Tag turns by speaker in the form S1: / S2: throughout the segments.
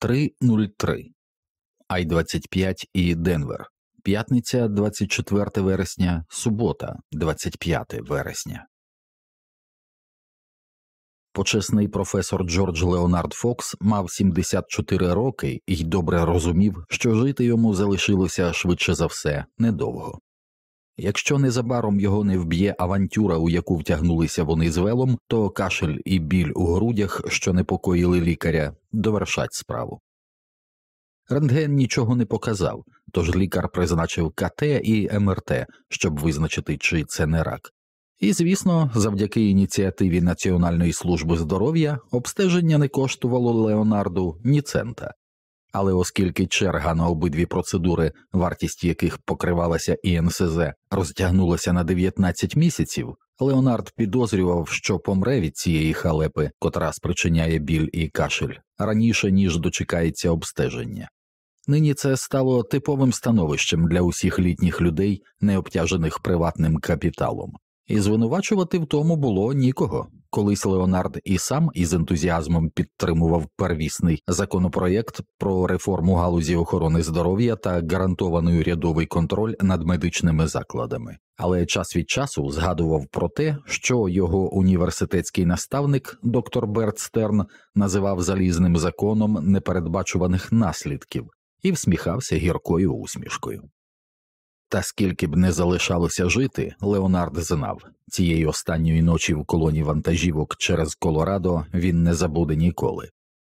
S1: 3.03 Ай 25 і Денвер. П'ятниця 24 вересня, субота, 25 вересня. Почесний професор Джордж Леонард Фокс мав 74 роки і добре розумів, що жити йому залишилося швидше за все недовго. Якщо незабаром його не вб'є авантюра, у яку втягнулися вони з велом, то кашель і біль у грудях, що непокоїли лікаря, довершать справу. Рентген нічого не показав, тож лікар призначив КТ і МРТ, щоб визначити, чи це не рак. І, звісно, завдяки ініціативі Національної служби здоров'я обстеження не коштувало Леонарду ні цента. Але оскільки черга на обидві процедури, вартість яких покривалася ІНСЗ, розтягнулася на 19 місяців, Леонард підозрював, що помре від цієї халепи, котра спричиняє біль і кашель, раніше ніж дочекається обстеження. Нині це стало типовим становищем для усіх літніх людей, не обтяжених приватним капіталом, і звинувачувати в тому було нікого. Колись Леонард і сам із ентузіазмом підтримував первісний законопроєкт про реформу галузі охорони здоров'я та гарантований урядовий контроль над медичними закладами, але час від часу згадував про те, що його університетський наставник, доктор Берт Стерн, називав залізним законом непередбачуваних наслідків і всміхався гіркою усмішкою. Та скільки б не залишалося жити, Леонард знав цієї останньої ночі в колоні вантажівок через Колорадо він не забуде ніколи.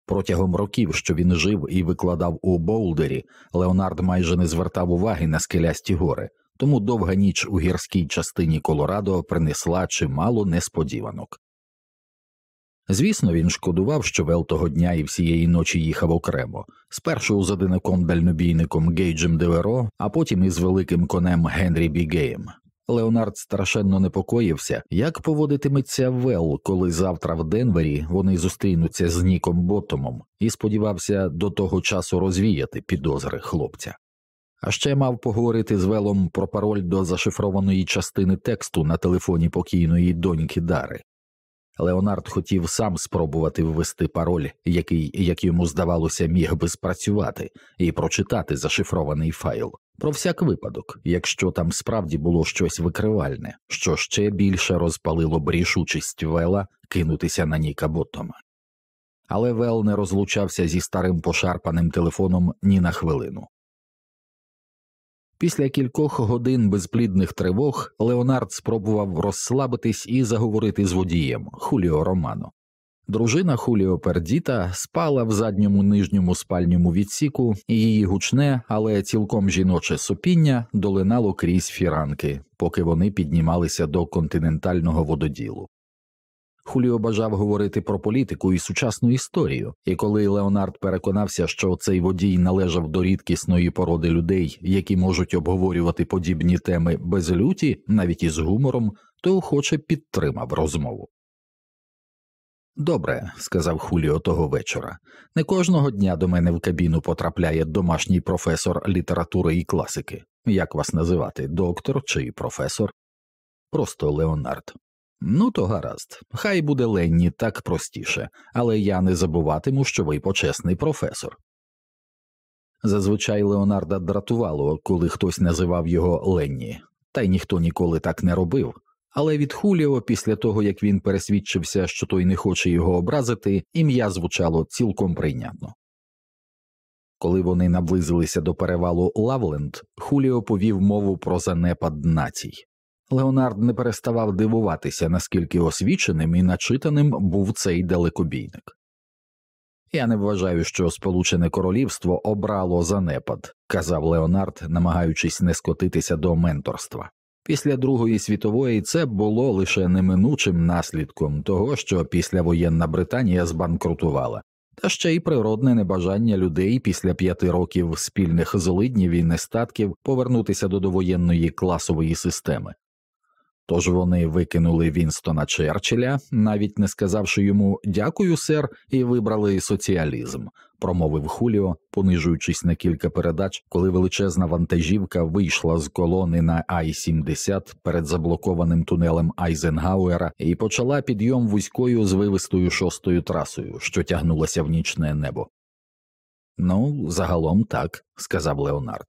S1: Протягом років, що він жив і викладав у Боулдері, Леонард майже не звертав уваги на скелясті гори, тому довга ніч у гірській частині Колорадо принесла чимало несподіванок. Звісно, він шкодував, що Вел того дня і всієї ночі їхав окремо, спершу з одинаком дальнобійником Гейджем Деверо, а потім із великим конем Генрі Бігеєм. Леонард страшенно непокоївся, як поводитиметься Вел, коли завтра в Денвері вони зустрінуться з Ніком Боттомом, і сподівався до того часу розвіяти підозри хлопця. А ще мав поговорити з Велом про пароль до зашифрованої частини тексту на телефоні покійної доньки Дари. Леонард хотів сам спробувати ввести пароль, який, як йому здавалося, міг би спрацювати, і прочитати зашифрований файл. Про всяк випадок, якщо там справді було щось викривальне, що ще більше розпалило б рішучість Вела кинутися на Ніка Боттома. Але Вел не розлучався зі старим пошарпаним телефоном ні на хвилину. Після кількох годин безплідних тривог Леонард спробував розслабитись і заговорити з водієм Хуліо Романо. Дружина Хуліо Пердіта спала в задньому нижньому спальньому відсіку, і її гучне, але цілком жіноче сопіння долинало крізь фіранки, поки вони піднімалися до континентального вододілу. Хуліо бажав говорити про політику і сучасну історію, і коли Леонард переконався, що цей водій належав до рідкісної породи людей, які можуть обговорювати подібні теми без люті, навіть із гумором, то охоче підтримав розмову. Добре, сказав Хуліо того вечора. Не кожного дня до мене в кабіну потрапляє домашній професор літератури і класики. Як вас називати, доктор чи професор? Просто Леонард. Ну, то гаразд, хай буде Ленні так простіше, але я не забуватиму, що ви почесний професор. Зазвичай Леонарда дратувало, коли хтось називав його Ленні, та й ніхто ніколи так не робив. Але від Хуліо, після того як він пересвідчився, що той не хоче його образити, ім'я звучало цілком прийнятно. Коли вони наблизилися до перевалу Лавленд, Хуліо повів мову про занепад націй. Леонард не переставав дивуватися, наскільки освіченим і начитаним був цей далекобійник. Я не вважаю, що Сполучене Королівство обрало занепад, казав Леонард, намагаючись не скотитися до менторства. Після Другої світової це було лише неминучим наслідком того, що післявоєнна Британія збанкрутувала, та ще й природне небажання людей після п'яти років спільних злиднів і нестатків повернутися до довоєнної класової системи. Тож вони викинули Вінстона Черчилля, навіть не сказавши йому дякую, сер, і вибрали соціалізм, промовив Хуліо, понижуючись на кілька передач, коли величезна вантажівка вийшла з колони на Ай 70 перед заблокованим тунелем Айзенгауера і почала підйом вузькою звивистою шостою трасою, що тягнулася в нічне небо. Ну, загалом так, сказав Леонард.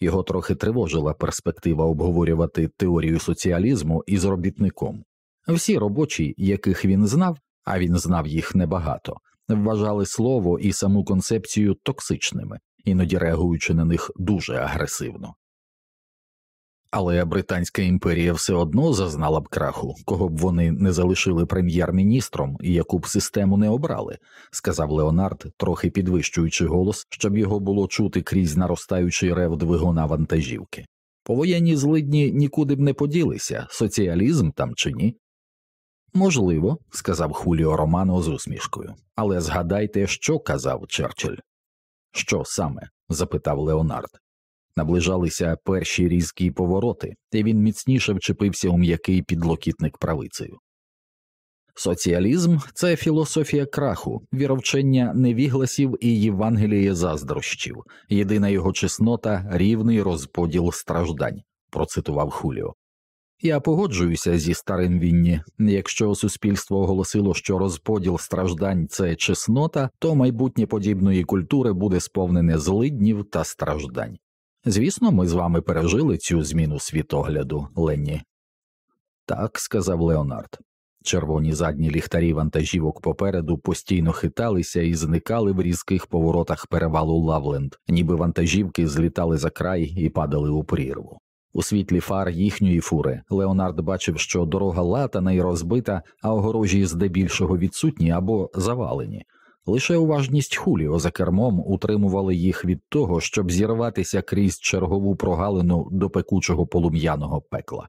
S1: Його трохи тривожила перспектива обговорювати теорію соціалізму із робітником. Всі робочі, яких він знав, а він знав їх небагато, вважали слово і саму концепцію токсичними, іноді реагуючи на них дуже агресивно. Але Британська імперія все одно зазнала б краху, кого б вони не залишили прем'єр-міністром і яку б систему не обрали, сказав Леонард, трохи підвищуючи голос, щоб його було чути крізь наростаючий рев двигуна вантажівки. Повоєнні злидні нікуди б не поділися, соціалізм там чи ні. Можливо, сказав Хуліо Романо з усмішкою, але згадайте, що казав Черчилль. Що саме? запитав Леонард. Наближалися перші різкі повороти, і він міцніше вчепився у м'який підлокітник правицею. Соціалізм це філософія краху, віровчення невігласів і Євангеліє заздрощів, єдина його чеснота рівний розподіл страждань, процитував Хуліо. Я погоджуюся зі старим Вінні. Якщо суспільство оголосило, що розподіл страждань це чеснота, то майбутнє подібної культури буде сповнене злиднів та страждань. Звісно, ми з вами пережили цю зміну світогляду, Ленні. Так, сказав Леонард. Червоні задні ліхтарі вантажівок попереду постійно хиталися і зникали в різких поворотах перевалу Лавленд, ніби вантажівки злітали за край і падали у прірву. У світлі фар їхньої фури Леонард бачив, що дорога латана і розбита, а огорожі здебільшого відсутні або завалені. Лише уважність Хуліо за кермом утримували їх від того, щоб зірватися крізь чергову прогалину до пекучого полум'яного пекла.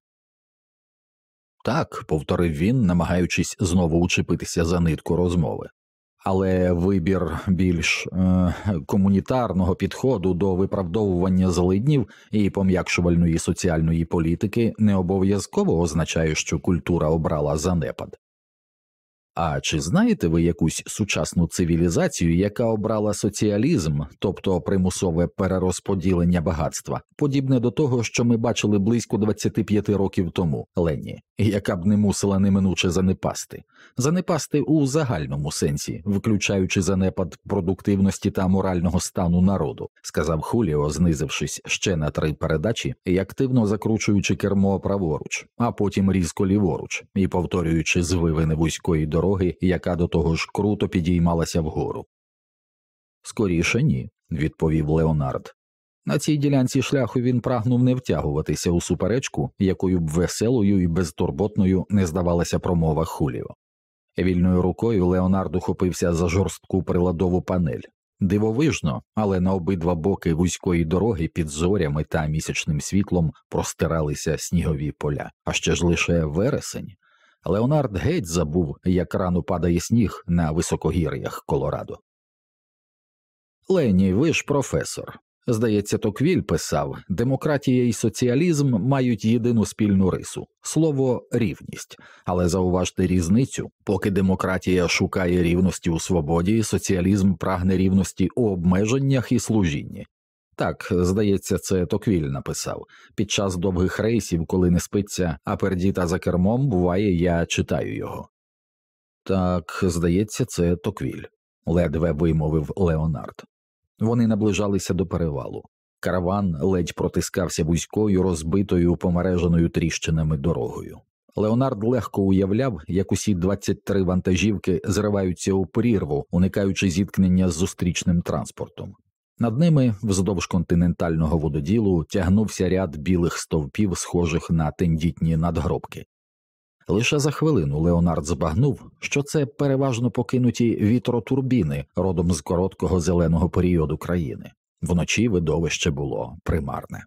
S1: Так, повторив він, намагаючись знову учепитися за нитку розмови, але вибір більш е, комунітарного підходу до виправдовування злиднів і пом'якшувальної соціальної політики не обов'язково означає, що культура обрала занепад. А чи знаєте ви якусь сучасну цивілізацію, яка обрала соціалізм, тобто примусове перерозподілення багатства, подібне до того, що ми бачили близько 25 років тому, Ленні, яка б не мусила неминуче занепасти, занепасти у загальному сенсі, включаючи занепад продуктивності та морального стану народу, сказав Хуліо, знизившись ще на три передачі і активно закручуючи кермо праворуч, а потім різко ліворуч і повторюючи звивини вузької дороги дороги, яка до того ж круто підіймалася вгору. Скоріше ні, відповів Леонард. На цій ділянці шляху він прагнув не втягуватися у суперечку, якою б веселою і безтурботною не здавалася промова Хуліо. Вільною рукою Леонард ухопився за жорстку приладову панель. Дивовижно, але на обидва боки вузької дороги під зорями та місячним світлом простиралися снігові поля, а ще ж лише вересень. Леонард геть забув, як рано падає сніг на високогір'ях Колорадо. Лені, ви ж професор. Здається, Токвіль писав демократія і соціалізм мають єдину спільну рису слово рівність, але зауважте різницю, поки демократія шукає рівності у свободі, соціалізм прагне рівності у обмеженнях і служінні. Так, здається, це Токвіль написав. Під час довгих рейсів, коли не спиться, а пердіта за кермом, буває, я читаю його. Так, здається, це Токвіль, ледве вимовив Леонард. Вони наближалися до перевалу. Караван ледь протискався вузькою, розбитою, помереженою тріщинами дорогою. Леонард легко уявляв, як усі 23 вантажівки зриваються у прірву, уникаючи зіткнення з зустрічним транспортом. Над ними вздовж континентального вододілу тягнувся ряд білих стовпів, схожих на тендітні надгробки. Лише за хвилину Леонард збагнув, що це переважно покинуті вітротурбіни родом з короткого зеленого періоду країни. Вночі видовище було примарне.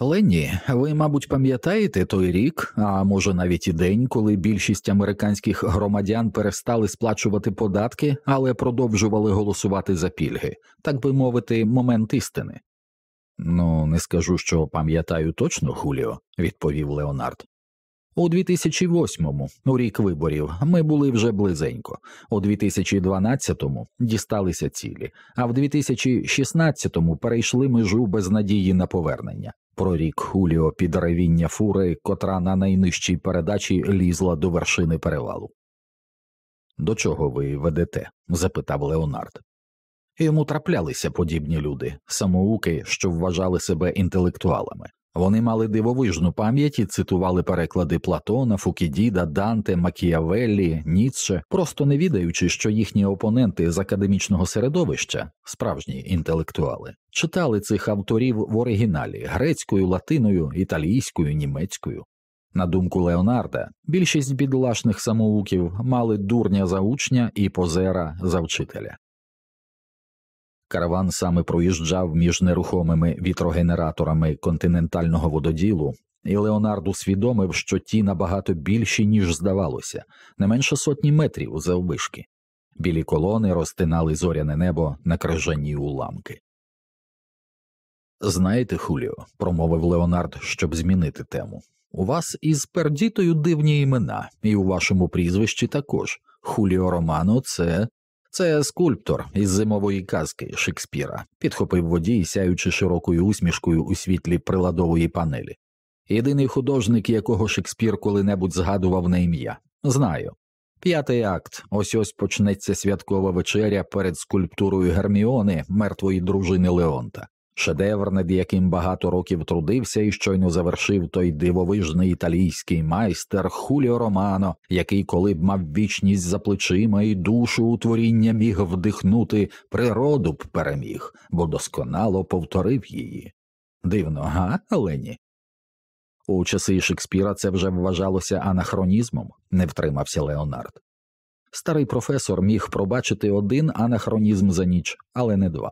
S1: Ленні, ви, мабуть, пам'ятаєте той рік, а може навіть і день, коли більшість американських громадян перестали сплачувати податки, але продовжували голосувати за пільги, так би мовити, момент істини. Ну, не скажу, що пам'ятаю точно, Хуліо, відповів Леонард. У 2008-му, у рік виборів, ми були вже близенько, у 2012-му дісталися цілі, а в 2016-му перейшли межу без надії на повернення прорік Хуліо під ревіння фури, котра на найнижчій передачі лізла до вершини перевалу. До чого ви ведете? запитав Леонард. Йому траплялися подібні люди, самоуки, що вважали себе інтелектуалами. Вони мали дивовижну пам'ять і цитували переклади Платона, Фукідіда, Данте, Макіавеллі, Ніцше, просто не відаючи, що їхні опоненти з академічного середовища, справжні інтелектуали, читали цих авторів в оригіналі грецькою, латиною, італійською, німецькою. На думку Леонарда, більшість бідлашних самоуків мали дурня за учня і позера за вчителя. Караван саме проїжджав між нерухомими вітрогенераторами континентального вододілу, і Леонард усвідомив, що ті набагато більші, ніж здавалося, не менше сотні метрів заввишки. Білі колони розтинали зоряне небо на крижані уламки. Знаєте, Хуліо, промовив Леонард, щоб змінити тему. У вас із пердітою дивні імена, і у вашому прізвищі також. Хуліо Романо це це скульптор із зимової казки Шекспіра, підхопив водій, сяючи широкою усмішкою у світлі приладової панелі. Єдиний художник, якого Шекспір коли-небудь згадував на ім'я. Знаю. П'ятий акт. Ось ось почнеться святкова вечеря перед скульптурою Герміони, мертвої дружини Леонта шедевр, над яким багато років трудився і щойно завершив той дивовижний італійський майстер Хуліо Романо, який, коли б мав вічність за плечима і душу у творіння міг вдихнути, природу б переміг, бо досконало повторив її. Дивно, га, Лені? У часи Шекспіра це вже вважалося анахронізмом, не втримався Леонард. Старий професор міг пробачити один анахронізм за ніч, але не два.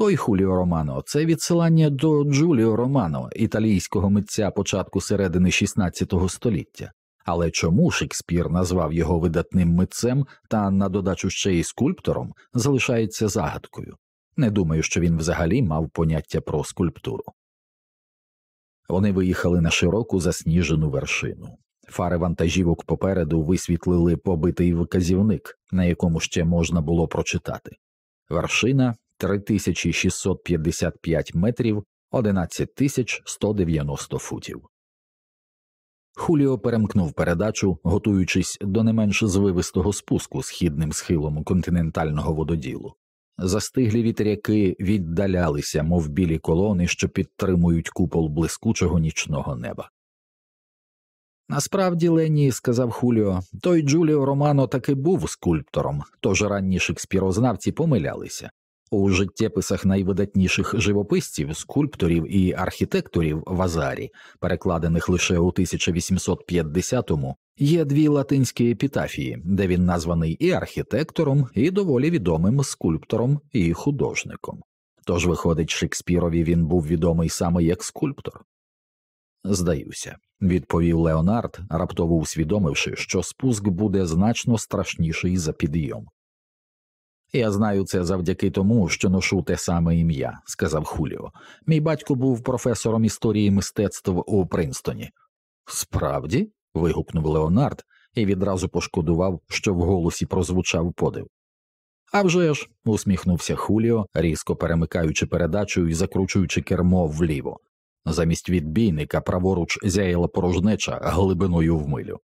S1: Той Хуліо Романо це відсилання до Джуліо Романо, італійського митця початку середини XVI століття. Але чому Шекспір назвав його видатним митцем та на додачу ще й скульптором, залишається загадкою. Не думаю, що він взагалі мав поняття про скульптуру. Вони виїхали на широку засніжену вершину. Фари вантажівок попереду висвітлили побитий вказівник, на якому ще можна було прочитати. Вершина 3655 метрів 11190 футів. Хуліо перемкнув передачу, готуючись до не менш звивистого спуску східним схилом континентального вододілу. Застиглі вітряки віддалялися, мов білі колони, що підтримують купол блискучого нічного неба. Насправді, Лені, сказав Хуліо, той Джуліо Романо таки був скульптором, тож ранні шекспірознавці помилялися. У життєписах найвидатніших живописців, скульпторів і архітекторів в Азарі, перекладених лише у 1850-му, є дві латинські епітафії, де він названий і архітектором, і доволі відомим скульптором і художником. Тож, виходить, Шекспірові він був відомий саме як скульптор. Здаюся, відповів Леонард, раптово усвідомивши, що спуск буде значно страшніший за підйом. Я знаю це завдяки тому, що ношу те саме ім'я, сказав Хуліо. Мій батько був професором історії мистецтв у Принстоні. Справді? вигукнув Леонард і відразу пошкодував, що в голосі прозвучав подив. «А вже ж», – усміхнувся Хуліо, різко перемикаючи передачу і закручуючи кермо вліво. Замість відбійника праворуч зяяла порожнеча глибиною в милю.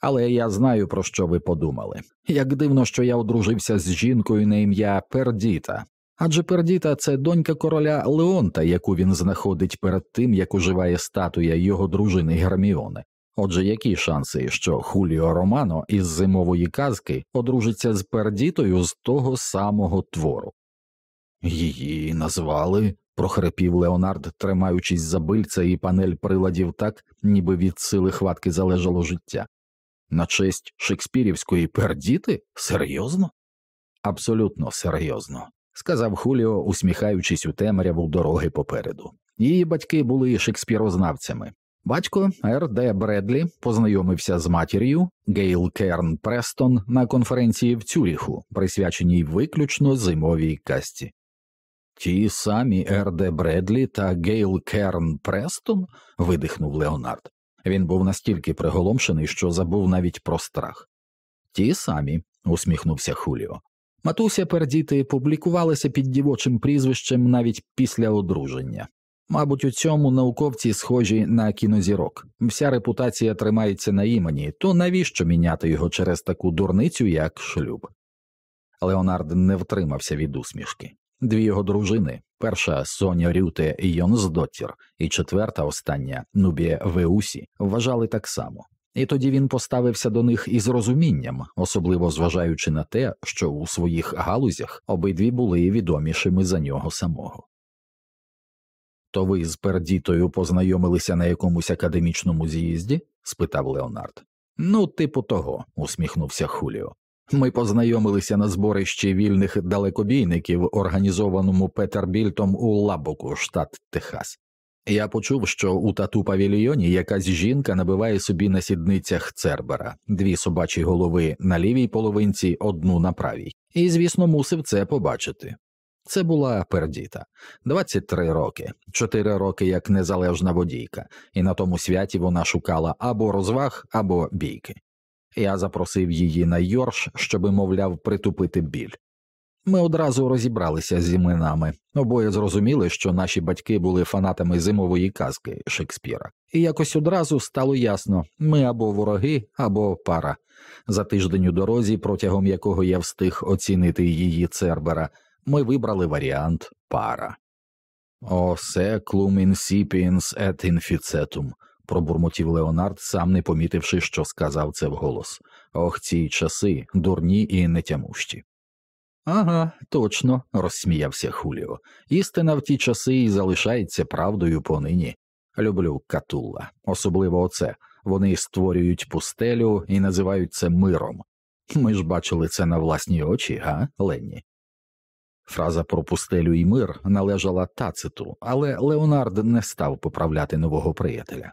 S1: Але я знаю, про що ви подумали. Як дивно, що я одружився з жінкою на ім'я Пердіта, адже Пердіта це донька короля Леонта, яку він знаходить перед тим, як уживає статуя його дружини Герміони. Отже, які шанси, що Хуліо Романо із зимової казки одружиться з Пердітою з того самого твору? Її назвали, прохрипів Леонард, тримаючись за бильця і панель приладів так, ніби від сили хватки залежало життя. На честь шекспірівської пердіти? Серйозно? Абсолютно серйозно, сказав Хуліо, усміхаючись у темряву дороги попереду. Її батьки були шекспірознавцями. Батько Р. Бредлі познайомився з матір'ю Гейл Керн Престон на конференції в Цюріху, присвяченій виключно зимовій казці. Ті самі Р. Бредлі та Гейл Керн Престон? видихнув Леонард. Він був настільки приголомшений, що забув навіть про страх. Ті самі, усміхнувся Хуліо. Матуся пердіти публікувалася під дівочим прізвищем навіть після одруження. Мабуть, у цьому науковці схожі на кінозірок. Вся репутація тримається на імені, то навіщо міняти його через таку дурницю, як шлюб? Леонард не втримався від усмішки. Дві його дружини, перша Соня Рюте Йонсдоттір, і четверта остання Нубія Веусі, вважали так само. І тоді він поставився до них із розумінням, особливо зважаючи на те, що у своїх галузях обидві були відомішими за нього самого. То ви з Пердітою познайомилися на якомусь академічному з'їзді? спитав Леонард. Ну, типу того, усміхнувся Хуліо. Ми познайомилися на зборищі вільних далекобійників, організованому Петербільтом у Лабоку, штат Техас. Я почув, що у тату павільйоні якась жінка набиває собі на сідницях Цербера, дві собачі голови на лівій половинці, одну на правій, і, звісно, мусив це побачити. Це була пердіта 23 роки, 4 роки як незалежна водійка, і на тому святі вона шукала або розваг, або бійки. Я запросив її на йорш, щоби, мовляв, притупити біль. Ми одразу розібралися з іменами, обоє зрозуміли, що наші батьки були фанатами зимової казки Шекспіра, і якось одразу стало ясно ми або вороги, або пара. За тиждень у дорозі, протягом якого я встиг оцінити її Цербера, ми вибрали варіант пара. O saeclum insipiens et inficetum, пробурмотів Леонард, сам не помітивши, що сказав це вголос. Ох, ці часи дурні і нетямущі. Ага, точно, розсміявся Хуліо. Істина в ті часи і залишається правдою понині. Люблю катулла, особливо оце. Вони створюють пустелю і називають це миром. Ми ж бачили це на власні очі, га, Ленні? Фраза про пустелю і мир належала тациту, але Леонард не став поправляти нового приятеля.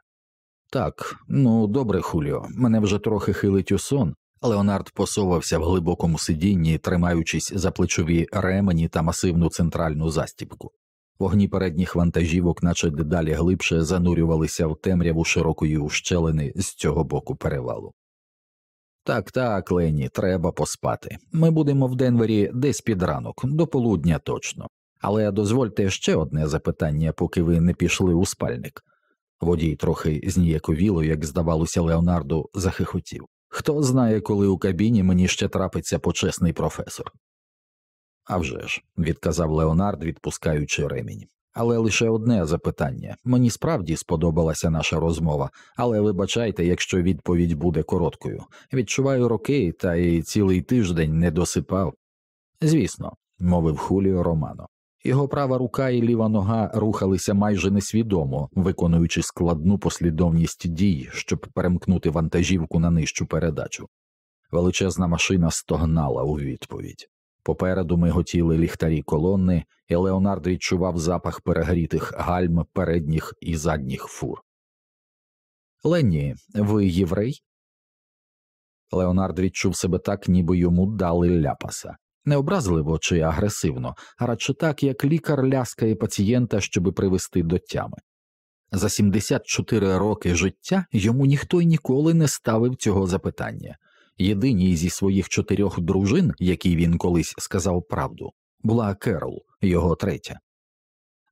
S1: Так, ну добре, Хуліо, мене вже трохи хилить у сон. Леонард посовався в глибокому сидінні, тримаючись за плечові ремені та масивну центральну застібку. Вогні передніх вантажівок, наче дедалі глибше, занурювалися в темряву широкої ущелини з цього боку перевалу. Так, так, Лені, треба поспати. Ми будемо в Денвері десь під ранок, до полудня точно. Але дозвольте ще одне запитання, поки ви не пішли у спальник. Водій трохи зніяковіло, як здавалося Леонарду, захихотів. Хто знає, коли у кабіні мені ще трапиться почесний професор. «А вже ж», – відказав Леонард, відпускаючи ремінь. Але лише одне запитання мені справді сподобалася наша розмова, але вибачайте, якщо відповідь буде короткою. Відчуваю роки, та й цілий тиждень не досипав. Звісно, мовив Хуліо Романо. Його права рука і ліва нога рухалися майже несвідомо, виконуючи складну послідовність дій, щоб перемкнути вантажівку на нижчу передачу. Величезна машина стогнала у відповідь. Попереду ми готіли ліхтарі колонни, і Леонард відчував запах перегрітих гальм передніх і задніх фур. Ленні, ви єврей? Леонард відчув себе так, ніби йому дали ляпаса не образливо чи агресивно, а радше так, як лікар ляскає пацієнта, щоби привести до тями. За 74 роки життя йому ніхто й ніколи не ставив цього запитання. Єдиній зі своїх чотирьох дружин, якій він колись сказав правду, була Керол, його третя.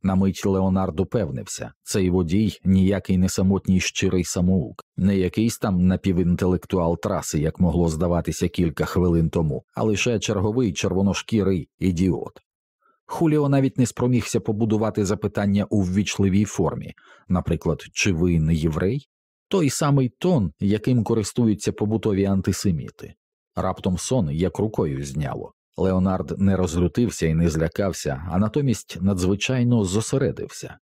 S1: На мить Леонард упевнився, цей водій ніякий не самотній щирий самоук, не якийсь там напівінтелектуал траси, як могло здаватися кілька хвилин тому, а лише черговий червоношкірий ідіот. Хуліо навіть не спромігся побудувати запитання у ввічливій формі, наприклад, чи ви не єврей? Той самий тон, яким користуються побутові антисеміти. Раптом сон як рукою зняло. Леонард не розлютився і не злякався, а натомість надзвичайно зосередився.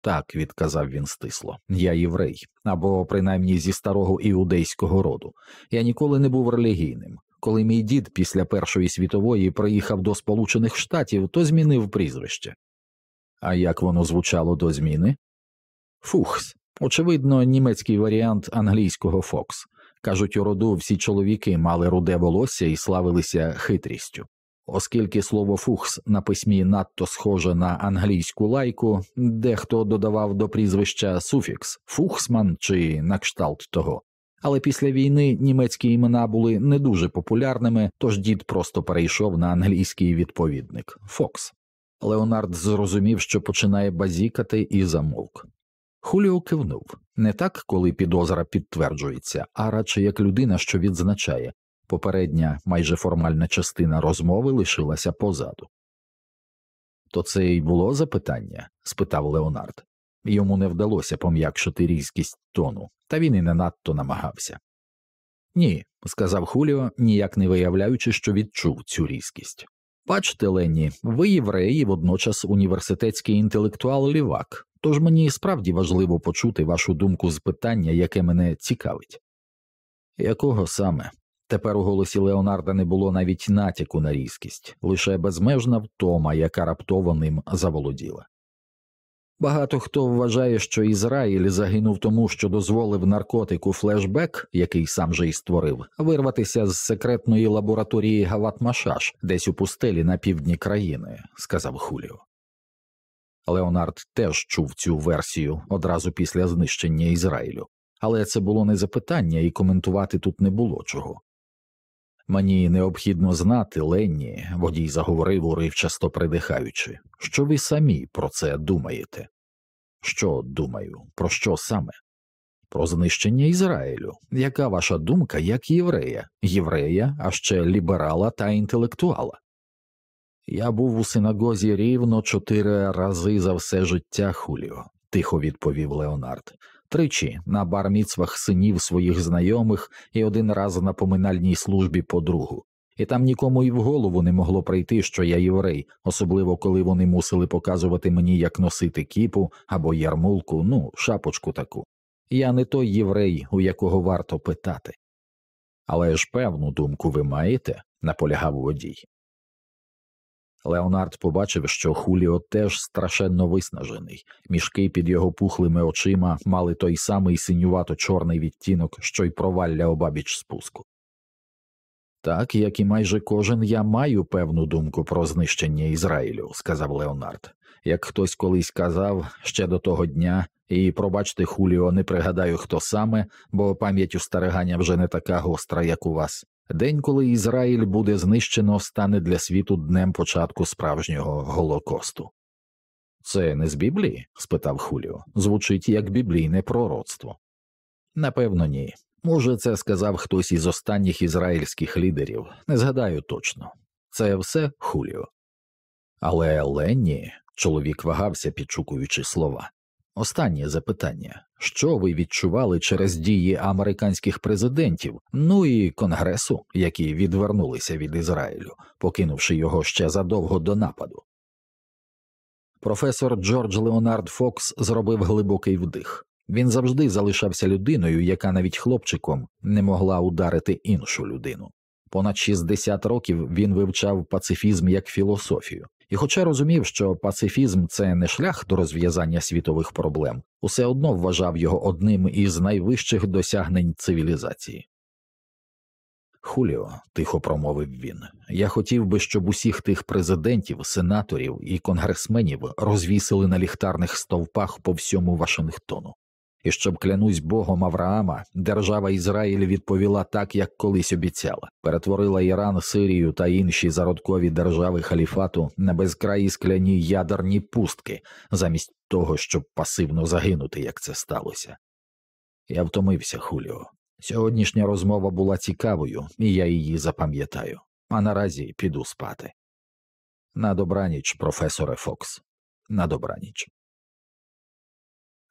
S1: Так, відказав він стисло, я єврей, або принаймні зі старого іудейського роду. Я ніколи не був релігійним. Коли мій дід після Першої світової приїхав до Сполучених Штатів, то змінив прізвище. А як воно звучало до зміни? Фухс. Очевидно, німецький варіант англійського Фокс. Кажуть, у роду всі чоловіки мали руде волосся і славилися хитрістю. Оскільки слово фухс на письмі надто схоже на англійську лайку, дехто додавав до прізвища суфікс фухсман чи на кшталт того. Але після війни німецькі імена були не дуже популярними, тож дід просто перейшов на англійський відповідник Фокс. Леонард зрозумів, що починає базікати і замовк. Хуліо кивнув не так, коли підозра підтверджується, а радше як людина, що відзначає Попередня майже формальна частина розмови лишилася позаду. То це й було запитання? спитав Леонард. Йому не вдалося пом'якшити різкість тону, та він і не надто намагався. Ні, сказав Хуліо, ніяк не виявляючи, що відчув цю різкість. Бачте, Лені, ви єврей і водночас університетський інтелектуал лівак, тож мені справді важливо почути вашу думку з питання, яке мене цікавить. Якого саме? Тепер у голосі Леонарда не було навіть натяку на різкість, лише безмежна втома, яка раптово ним заволоділа. Багато хто вважає, що Ізраїль загинув тому, що дозволив наркотику флешбек, який сам же й створив, вирватися з секретної лабораторії Гават Машаш, десь у пустелі на півдні країни, сказав Хуліо. Леонард теж чув цю версію одразу після знищення Ізраїлю, але це було не запитання, і коментувати тут не було чого. Мені необхідно знати, Ленні, водій заговорив уривчасто придихаючи, що ви самі про це думаєте. Що думаю, про що саме? Про знищення Ізраїлю. Яка ваша думка як єврея, єврея, а ще ліберала та інтелектуала? Я був у синагозі рівно чотири рази за все життя Хуліо, тихо відповів Леонард тричі на барміцвах синів своїх знайомих і один раз на поминальній службі по другу. І там нікому і в голову не могло прийти, що я єврей, особливо коли вони мусили показувати мені, як носити кіпу або ярмулку, ну, шапочку таку. Я не той єврей, у якого варто питати. Але ж певну думку ви маєте, наполягав водій. Леонард побачив, що Хуліо теж страшенно виснажений, мішки під його пухлими очима мали той самий синювато чорний відтінок, що й провалля обабіч спуску. Так, як і майже кожен, я маю певну думку про знищення Ізраїлю, сказав Леонард. Як хтось колись казав ще до того дня, і пробачте, Хуліо, не пригадаю, хто саме, бо пам'ять у старигання вже не така гостра, як у вас. День, коли Ізраїль буде знищено, стане для світу днем початку справжнього Голокосту. Це не з Біблії? спитав Хуліо. Звучить як біблійне пророцтво. Напевно, ні. Може, це сказав хтось із останніх ізраїльських лідерів, не згадаю точно. Це все Хуліо. Але Ленні, чоловік вагався, підшукуючи слова. Останнє запитання що ви відчували через дії американських президентів, ну і Конгресу, які відвернулися від Ізраїлю, покинувши його ще задовго до нападу? Професор Джордж Леонард Фокс зробив глибокий вдих. Він завжди залишався людиною, яка навіть хлопчиком не могла ударити іншу людину. Понад 60 років він вивчав пацифізм як філософію, і, хоча розумів, що пацифізм це не шлях до розв'язання світових проблем, усе одно вважав його одним із найвищих досягнень цивілізації. Хуліо, тихо промовив він, я хотів би, щоб усіх тих президентів, сенаторів і конгресменів розвісили на ліхтарних стовпах по всьому Вашингтону і щоб клянусь Богом Авраама, держава Ізраїль відповіла так, як колись обіцяла, перетворила Іран, Сирію та інші зародкові держави халіфату на безкраї скляні ядерні пустки, замість того, щоб пасивно загинути, як це сталося. Я втомився, Хуліо. Сьогоднішня розмова була цікавою, і я її запам'ятаю, а наразі піду спати. На добраніч, професоре Фокс, на добраніч.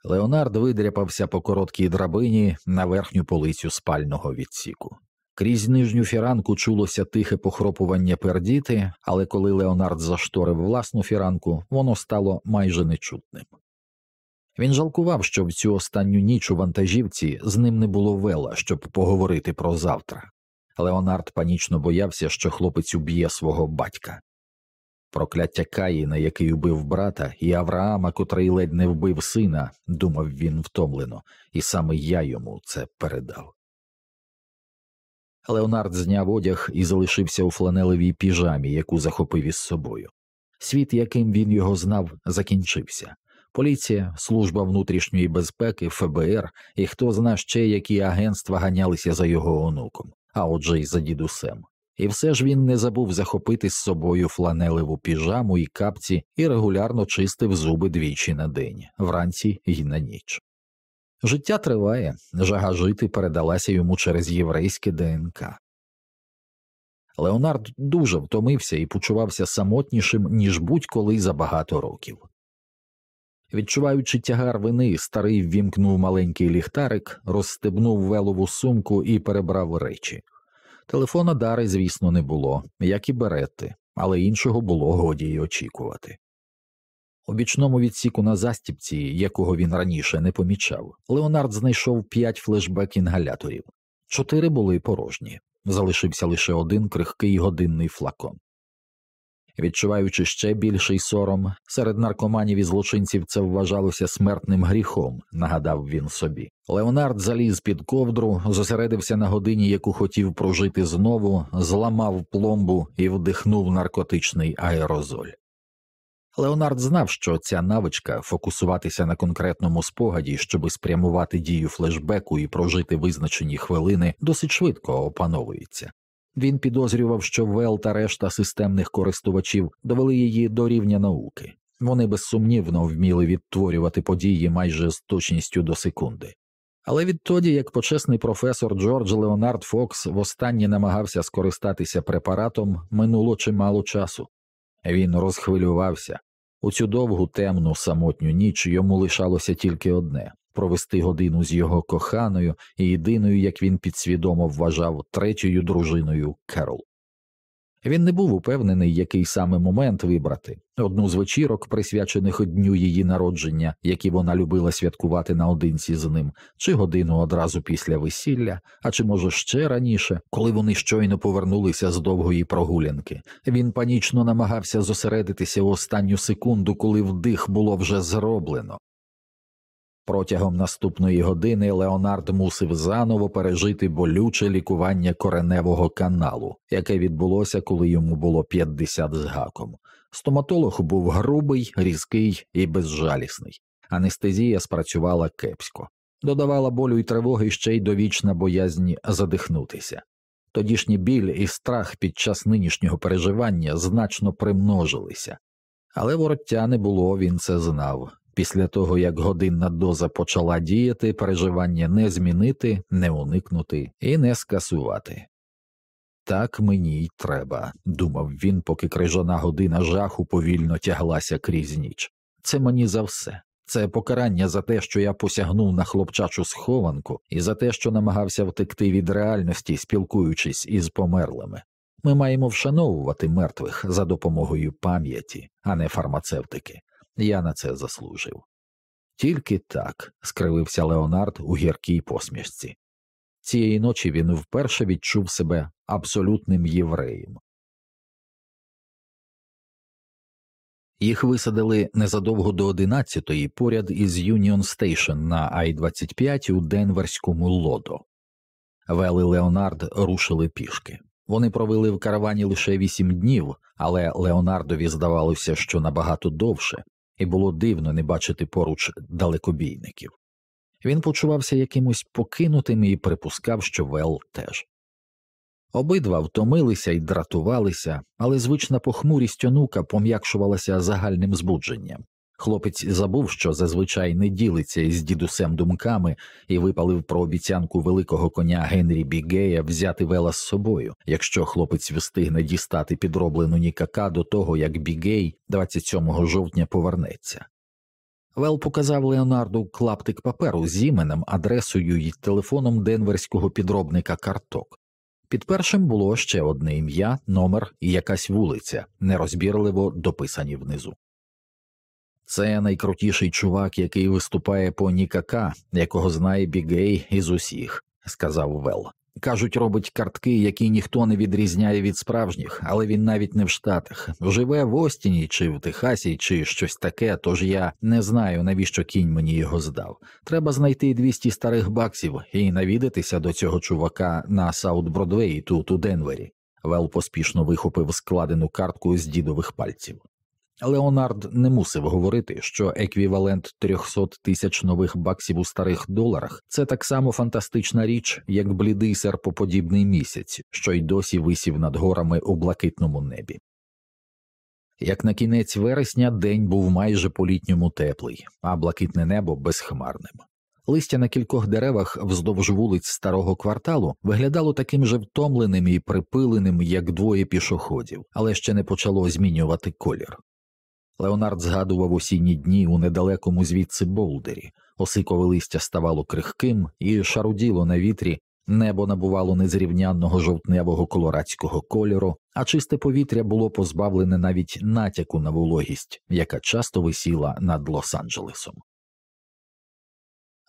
S1: Леонард видряпався по короткій драбині на верхню полицю спального відсіку. Крізь нижню фіранку чулося тихе похропування пердіти, але коли Леонард зашторив власну фіранку, воно стало майже нечутним. Він жалкував, що в цю останню ніч у вантажівці з ним не було вела, щоб поговорити про завтра. Леонард панічно боявся, що хлопець уб'є свого батька. Прокляття Каїна, який убив брата, і Авраама, котрий ледь не вбив сина, думав він втомлено, і саме я йому це передав. Леонард зняв одяг і залишився у фланелевій піжамі, яку захопив із собою. Світ, яким він його знав, закінчився. Поліція, служба внутрішньої безпеки, ФБР і хто зна ще які агентства ганялися за його онуком, а отже й за дідусем. І все ж він не забув захопити з собою фланелеву піжаму і капці і регулярно чистив зуби двічі на день, вранці й на ніч. Життя триває, жага жити передалася йому через єврейське ДНК. Леонард дуже втомився і почувався самотнішим, ніж будь-коли за багато років. Відчуваючи тягар вини, старий ввімкнув маленький ліхтарик, розстебнув велову сумку і перебрав речі. Телефона Дари, звісно, не було, як і беретти, але іншого було годі й очікувати. У бічному відсіку на застіпці, якого він раніше не помічав, Леонард знайшов п'ять флешбек інгаляторів, чотири були порожні, залишився лише один крихкий годинний флакон. Відчуваючи ще більший сором, серед наркоманів і злочинців це вважалося смертним гріхом, нагадав він собі. Леонард заліз під ковдру, зосередився на годині, яку хотів прожити знову, зламав пломбу і вдихнув наркотичний аерозоль. Леонард знав, що ця навичка фокусуватися на конкретному спогаді, щоби спрямувати дію флешбеку і прожити визначені хвилини, досить швидко опановується. Він підозрював, що Вел та решта системних користувачів довели її до рівня науки, вони безсумнівно вміли відтворювати події майже з точністю до секунди. Але відтоді, як почесний професор Джордж Леонард Фокс востаннє намагався скористатися препаратом, минуло чимало часу. Він розхвилювався. У цю довгу темну самотню ніч йому лишалося тільки одне провести годину з його коханою і єдиною, як він підсвідомо вважав, третьою дружиною Керол. Він не був упевнений, який саме момент вибрати одну з вечірок, присвячених дню її народження, які вона любила святкувати наодинці з ним, чи годину одразу після весілля, а чи, може, ще раніше, коли вони щойно повернулися з довгої прогулянки. Він панічно намагався зосередитися в останню секунду, коли вдих було вже зроблено. Протягом наступної години Леонард мусив заново пережити болюче лікування кореневого каналу, яке відбулося, коли йому було 50 з гаком. Стоматолог був грубий, різкий і безжалісний. Анестезія спрацювала кепсько, додавала болю й тривоги ще й довічна боязнь задихнутися. Тодішній біль і страх під час нинішнього переживання значно примножилися, але вороття не було, він це знав. Після того, як годинна доза почала діяти, переживання не змінити, не уникнути і не скасувати. Так мені й треба, думав він, поки крижана година жаху повільно тяглася крізь ніч. Це мені за все. Це покарання за те, що я посягнув на хлопчачу схованку, і за те, що намагався втекти від реальності, спілкуючись із померлими. Ми маємо вшановувати мертвих за допомогою пам'яті, а не фармацевтики. Я на це заслужив. Тільки так, скривився Леонард у гіркій посмішці. Цієї ночі він вперше відчув себе абсолютним євреєм. Їх висадили незадовго до 11-ї поряд із Юніон Стейшн на I-25 у Денверському лодо. Вел і Леонард рушили пішки. Вони провели в каравані лише вісім днів, але Леонардові здавалося, що набагато довше, і було дивно не бачити поруч далекобійників. Він почувався якимось покинутим і припускав, що Вел теж. Обидва втомилися і дратувалися, але звична похмурість онука пом'якшувалася загальним збудженням. Хлопець забув, що зазвичай не ділиться із дідусем думками і випалив про обіцянку великого коня Генрі Бігея взяти вела з собою, якщо хлопець встигне дістати підроблену Нікака до того, як Бігей 27 жовтня повернеться. Вел показав Леонарду клаптик паперу з іменем, адресою і телефоном денверського підробника карток. Під першим було ще одне ім'я, номер і якась вулиця, нерозбірливо дописані внизу. Це найкрутіший чувак, який виступає по НІККах, якого знає Бігей із усіх, сказав Вел. Кажуть, робить картки, які ніхто не відрізняє від справжніх, але він навіть не в Штатах. Живе в Остіні чи в Техасі, чи щось таке, тож я не знаю, навіщо кінь мені його здав. Треба знайти 200 старих баксів і навідатися до цього чувака на Саут Бродвей тут у Денвері. Вел поспішно вихопив складену картку з дідових пальців. Леонард не мусив говорити, що еквівалент 300 тисяч нових баксів у старих доларах це так само фантастична річ, як блідий серпоподібний місяць, що й досі висів над горами у блакитному небі. Як на кінець вересня день був майже по літньому теплий, а блакитне небо безхмарним. Листя на кількох деревах вздовж вулиць старого кварталу виглядало таким же втомленим і припиленим, як двоє пішоходів, але ще не почало змінювати колір. Леонард згадував осінні дні у недалекому звідси Болдері, осикове листя ставало крихким і шаруділо на вітрі, небо набувало незрівнянного жовтневого колорадського кольору, а чисте повітря було позбавлене навіть натяку на вологість, яка часто висіла над Лос-Анджелесом.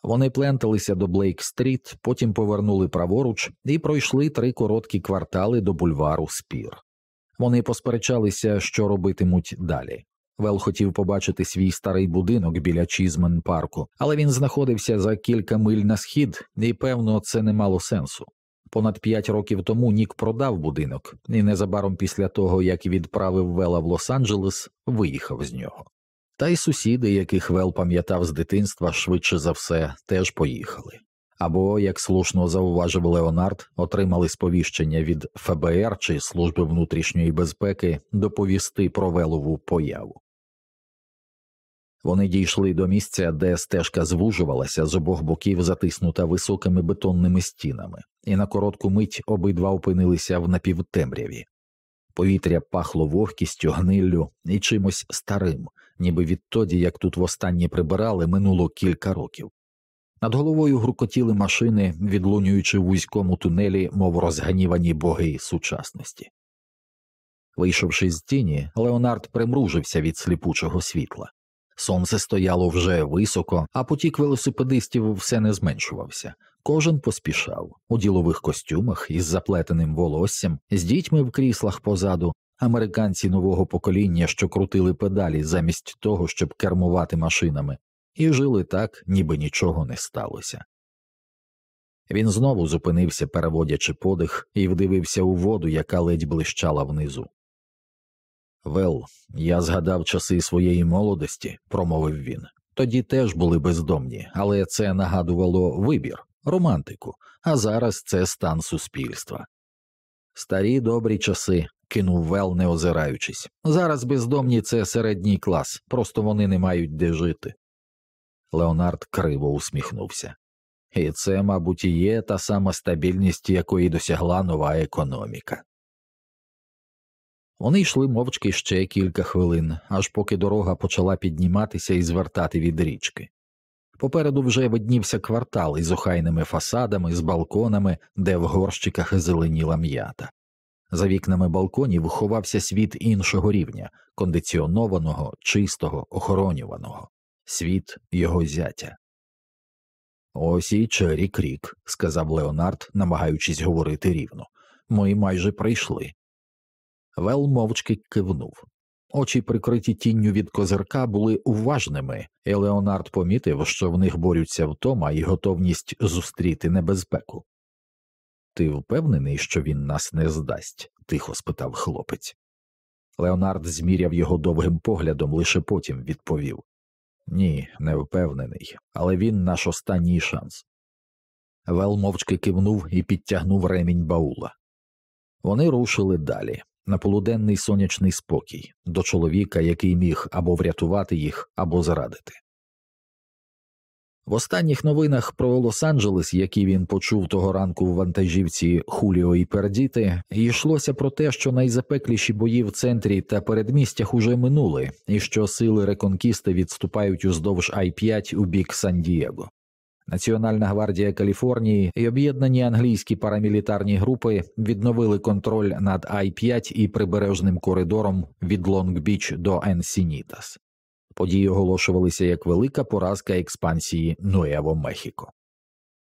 S1: Вони пленталися до Блейк Стріт, потім повернули праворуч і пройшли три короткі квартали до бульвару Спір. Вони посперечалися, що робитимуть далі. Вел хотів побачити свій старий будинок біля Чізмен парку, але він знаходився за кілька миль на схід, і певно, це не мало сенсу. Понад п'ять років тому Нік продав будинок, і незабаром після того, як відправив Вела в Лос-Анджелес, виїхав з нього. Та й сусіди, яких Вел пам'ятав з дитинства, швидше за все, теж поїхали. Або, як слушно зауважив Леонард, отримали сповіщення від ФБР чи Служби внутрішньої безпеки доповісти про Велову появу. Вони дійшли до місця, де стежка звужувалася з обох боків, затиснута високими бетонними стінами, і на коротку мить обидва опинилися в напівтемряві. Повітря пахло вогкістю, гниллю і чимось старим, ніби відтоді, як тут востаннє прибирали, минуло кілька років. Над головою грукотіли машини, відлунюючи в вузькому тунелі, мов розганівані боги сучасності. Вийшовши з тіні, Леонард примружився від сліпучого світла. Сонце стояло вже високо, а потік велосипедистів все не зменшувався. Кожен поспішав у ділових костюмах із заплетеним волоссям, з дітьми в кріслах позаду, американці нового покоління, що крутили педалі замість того, щоб кермувати машинами, і жили так, ніби нічого не сталося. Він знову зупинився, переводячи подих, і вдивився у воду, яка ледь блищала внизу. Вел, я згадав часи своєї молодості, промовив він. Тоді теж були бездомні, але це нагадувало вибір, романтику, а зараз це стан суспільства. Старі добрі часи, кинув Вел, не озираючись. Зараз бездомні це середній клас, просто вони не мають де жити. Леонард криво усміхнувся. І це, мабуть, і є та сама стабільність, якої досягла нова економіка. Вони йшли мовчки ще кілька хвилин, аж поки дорога почала підніматися і звертати від річки. Попереду вже виднівся квартал із охайними фасадами, з балконами, де в горщиках зеленіла м'ята. За вікнами балконів ховався світ іншого рівня, кондиціонованого, чистого, охоронюваного, світ його зятя. Ось і Чері Крік, сказав Леонард, намагаючись говорити рівно. Ми майже прийшли. Вел мовчки кивнув. Очі, прикриті тінню від козирка, були уважними, і Леонард помітив, що в них борються втома і готовність зустріти небезпеку. Ти впевнений, що він нас не здасть? тихо спитав хлопець. Леонард зміряв його довгим поглядом, лише потім відповів Ні, не впевнений, але він наш останній шанс. Вел мовчки кивнув і підтягнув ремінь баула. Вони рушили далі на полуденний сонячний спокій до чоловіка, який міг або врятувати їх, або зрадити. В останніх новинах про Лос-Анджелес, які він почув того ранку в вантажівці Хуліо і Пердіти, йшлося про те, що найзапекліші бої в центрі та передмістях уже минули, і що сили реконкісти відступають уздовж Ай-5 у бік Сан-Дієго. Національна гвардія Каліфорнії і об'єднані англійські парамілітарні групи відновили контроль над Ай-5 і прибережним коридором від Лонг-Біч до Енсінітас. Події оголошувалися як велика поразка експансії Нуево Мехіко.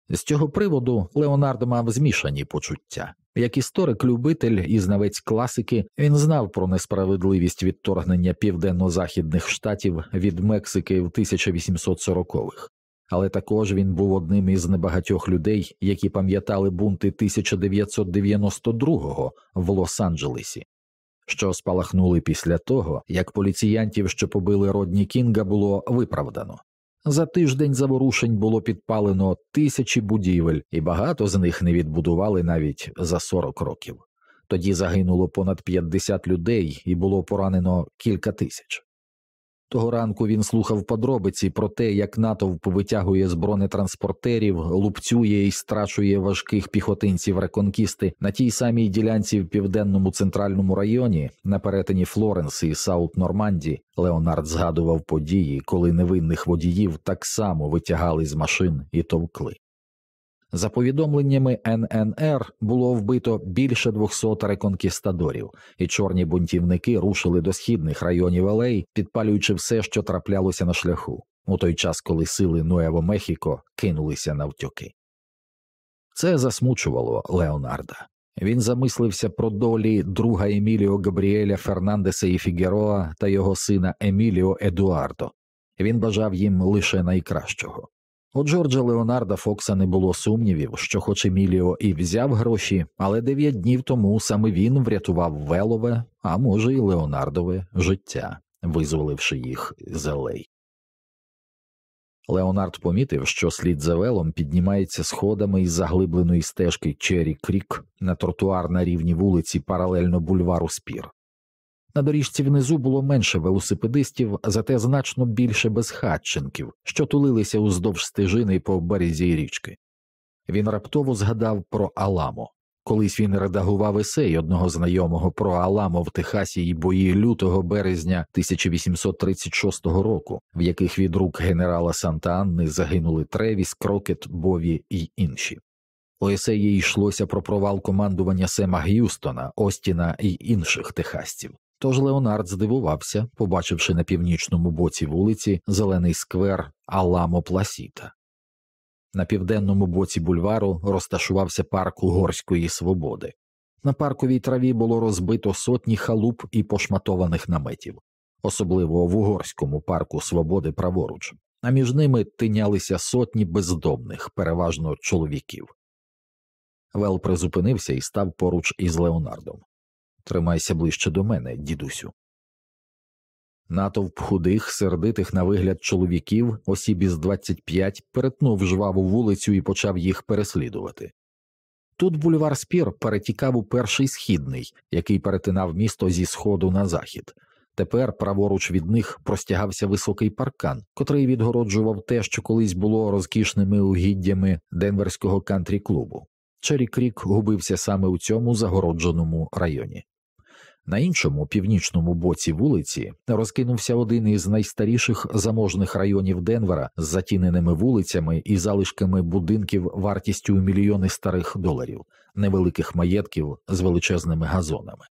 S1: З цього приводу Леонардо мав змішані почуття. Як історик-любитель і знавець класики, він знав про несправедливість відторгнення південно-західних штатів від Мексики в 1840-х але також він був одним із небагатьох людей, які пам'ятали бунти 1992-го в Лос-Анджелесі, що спалахнули після того, як поліціянтів, що побили Родні Кінга, було виправдано. За тиждень заворушень було підпалено тисячі будівель, і багато з них не відбудували навіть за 40 років. Тоді загинуло понад 50 людей і було поранено кілька тисяч. Того ранку він слухав подробиці про те, як натовп витягує з бронетранспортерів, лупцює і страчує важких піхотинців реконкісти на тій самій ділянці в південному центральному районі, на перетині Флоренс і Саут Норманді. Леонард згадував події, коли невинних водіїв так само витягали з машин і товкли. За повідомленнями ННР було вбито більше 200 реконкістадорів, і чорні бунтівники рушили до східних районів Елей, підпалюючи все, що траплялося на шляху, у той час, коли сили Нуево Мехіко кинулися навтьоки. Це засмучувало Леонарда. Він замислився про долі друга Еміліо Габріеля Фернандеса і Фігероа та його сина Еміліо Едуардо. Він бажав їм лише найкращого. У Джорджа Леонарда Фокса не було сумнівів, що, хоч Еміліо і взяв гроші, але дев'ять днів тому саме він врятував Велове, а може, й Леонардове життя, визволивши їх з Елей. Леонард помітив, що слід за велом піднімається сходами із заглибленої стежки Чері Крік на тротуар на рівні вулиці паралельно бульвару Спір. На доріжці внизу було менше велосипедистів, зате значно більше безхатченків, що тулилися уздовж стежини по березі річки. Він раптово згадав про Аламо. Колись він редагував есей одного знайомого про Аламо в Техасі і бої лютого березня 1836 року, в яких від рук генерала Санта Анни загинули Тревіс, Крокет, Бові і інші. У есеї йшлося про провал командування Сема Г'юстона, Остіна і інших техасців. Тож Леонард здивувався, побачивши на північному боці вулиці зелений сквер Аламо Пласіта. На південному боці бульвару розташувався парк Угорської свободи. На парковій траві було розбито сотні халуп і пошматованих наметів, особливо в угорському парку свободи праворуч, а між ними тинялися сотні бездомних, переважно чоловіків. Вел призупинився і став поруч із Леонардом. Тримайся ближче до мене, дідусю. Натовп худих, сердитих на вигляд чоловіків, осіб із 25, перетнув жваву вулицю і почав їх переслідувати. Тут бульвар Спір перетікав у перший східний, який перетинав місто зі сходу на захід. Тепер праворуч від них простягався високий паркан, котрий відгороджував те, що колись було розкішними угіддями денверського кантрі клубу. Чері Крік губився саме у цьому загородженому районі. На іншому північному боці вулиці розкинувся один із найстаріших заможних районів Денвера з затіненими вулицями і залишками будинків вартістю мільйони старих доларів, невеликих маєтків з величезними газонами.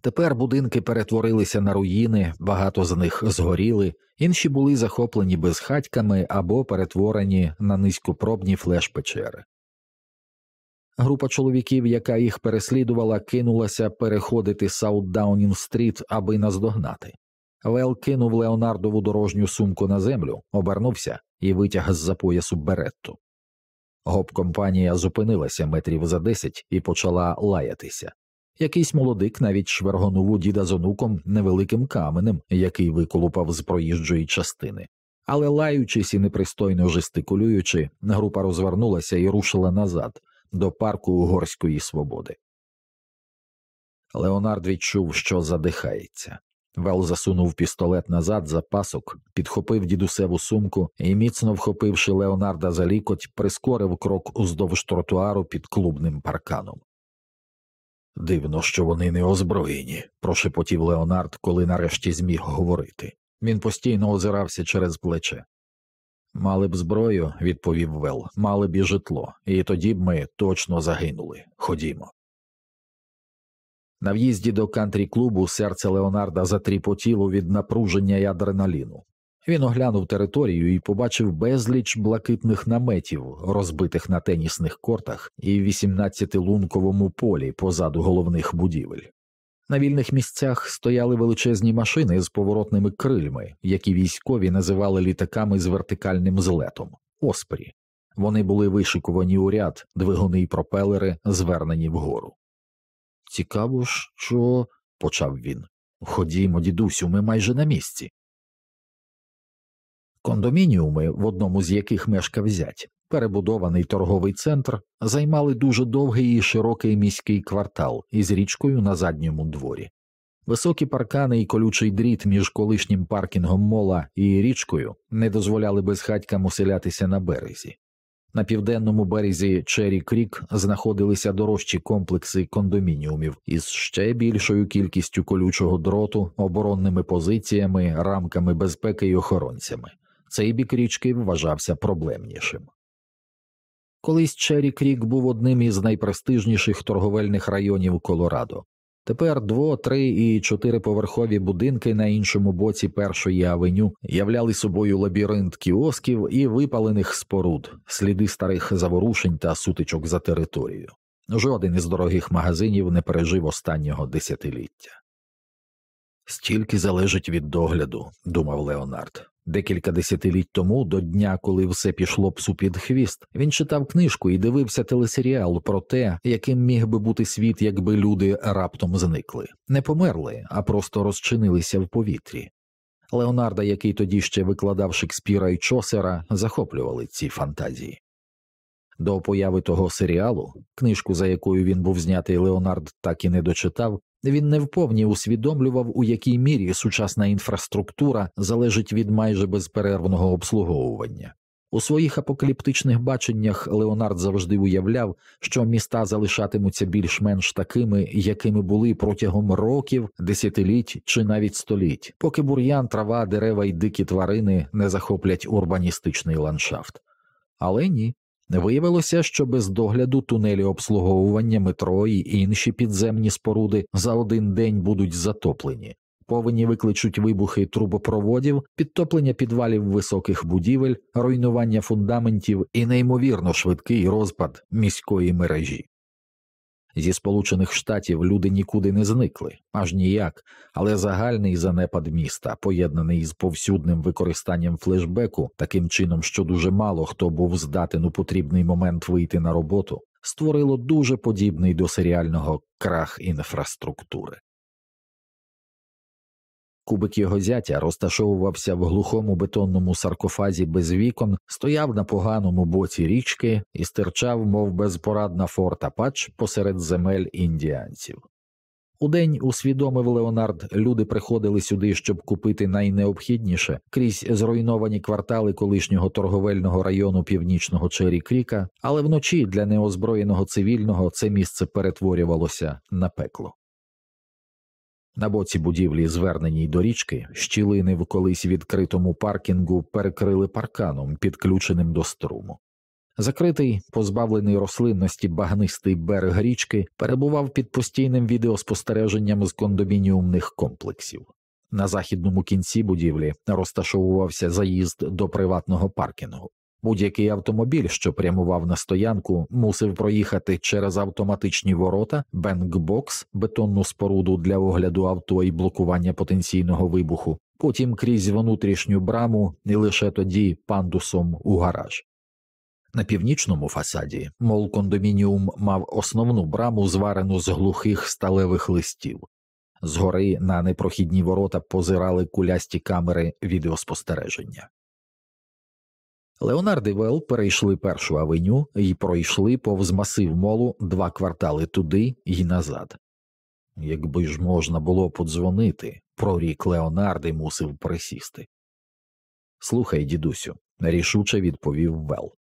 S1: Тепер будинки перетворилися на руїни, багато з них згоріли, інші були захоплені безхатьками або перетворені на низькопробні флеш-печери. Група чоловіків, яка їх переслідувала, кинулася переходити Саутдаунінг стріт, аби наздогнати. Вел кинув Леонардову дорожню сумку на землю, обернувся і витяг з за поясу беретту. Гоп-компанія зупинилася метрів за десять і почала лаятися. Якийсь молодик навіть швергонув у діда з онуком невеликим каменем, який виколупав з проїжджої частини. Але лаючись і непристойно жестикулюючи, група розвернулася і рушила назад, до парку Угорської свободи. Леонард відчув, що задихається. Вел засунув пістолет назад за пасок, підхопив дідусеву сумку і, міцно вхопивши Леонарда за лікоть, прискорив крок уздовж тротуару під клубним парканом. Дивно, що вони не озброєні, прошепотів Леонард, коли нарешті зміг говорити. Він постійно озирався через плече. Мали б зброю, відповів Вел, мали б і житло, і тоді б ми точно загинули. Ходімо. На в'їзді до кантрі клубу серце Леонарда затріпотіло від напруження й адреналіну. Він оглянув територію і побачив безліч блакитних наметів, розбитих на тенісних кортах і 18-лунковому полі позаду головних будівель. На вільних місцях стояли величезні машини з поворотними крильми, які військові називали літаками з вертикальним злетом оспері. Вони були вишикувані у ряд, двигуни й пропелери, звернені вгору. Цікаво, що. почав він. Ходімо, дідусю, ми майже на місці. Кондомініуми, в одному з яких мешкав зять, перебудований торговий центр, займали дуже довгий і широкий міський квартал із річкою на задньому дворі. Високі паркани і колючий дріт між колишнім паркінгом мола і річкою не дозволяли безхатькам уселятися на березі. На південному березі Чері Крік знаходилися дорожчі комплекси кондомініумів із ще більшою кількістю колючого дроту, оборонними позиціями, рамками безпеки й охоронцями. Цей бік річки вважався проблемнішим. Колись Чері Крік був одним із найпрестижніших торговельних районів Колорадо. Тепер дво, три і чотириповерхові будинки на іншому боці першої авеню являли собою лабіринт кіосків і випалених споруд, сліди старих заворушень та сутичок за територію. Жоден із дорогих магазинів не пережив останнього десятиліття. Стільки залежить від догляду, думав Леонард. Декілька десятиліть тому, до дня, коли все пішло псу під хвіст, він читав книжку і дивився телесеріал про те, яким міг би бути світ, якби люди раптом зникли, не померли, а просто розчинилися в повітрі. Леонарда, який тоді ще викладав Шекспіра і Чосера, захоплювали ці фантазії. До появи того серіалу, книжку, за якою він був знятий Леонард, так і не дочитав, він не вповні усвідомлював, у якій мірі сучасна інфраструктура залежить від майже безперервного обслуговування. У своїх апокаліптичних баченнях Леонард завжди уявляв, що міста залишатимуться більш-менш такими, якими були протягом років, десятиліть чи навіть століть, поки бур'ян, трава, дерева й дикі тварини не захоплять урбаністичний ландшафт. Але ні, Виявилося, що без догляду тунелі обслуговування метро і інші підземні споруди за один день будуть затоплені, повені викличуть вибухи трубопроводів, підтоплення підвалів високих будівель, руйнування фундаментів і неймовірно швидкий розпад міської мережі. Зі Сполучених Штатів люди нікуди не зникли, аж ніяк, але загальний занепад міста, поєднаний із повсюдним використанням флешбеку, таким чином, що дуже мало хто був здатен у потрібний момент вийти на роботу, створило дуже подібний до серіального крах інфраструктури. Кубик його зятя розташовувався в глухому бетонному саркофазі без вікон, стояв на поганому боці річки і стирчав, мов безпорадна форта пач посеред земель індіанців. Удень, усвідомив Леонард, люди приходили сюди, щоб купити найнеобхідніше крізь зруйновані квартали колишнього торговельного району північного Чері Кріка, але вночі для неозброєного цивільного це місце перетворювалося на пекло. На боці будівлі, зверненій до річки, щілини в колись відкритому паркінгу перекрили парканом, підключеним до струму. Закритий, позбавлений рослинності багнистий берег річки перебував під постійним відеоспостереженням з кондомініумних комплексів. На західному кінці будівлі розташовувався заїзд до приватного паркінгу. Будь-який автомобіль, що прямував на стоянку, мусив проїхати через автоматичні ворота, бенкбокс, бетонну споруду для огляду авто і блокування потенційного вибуху, потім крізь внутрішню браму і лише тоді пандусом у гараж. На північному фасаді мол кондомініум мав основну браму, зварену з глухих сталевих листів. Згори на непрохідні ворота позирали кулясті камери відеоспостереження. Леонард і Вел перейшли першу авеню і пройшли повз масив молу два квартали туди і назад. Якби ж можна було подзвонити, прорік Леонард і мусив присісти. Слухай, дідусю, рішуче відповів Вел.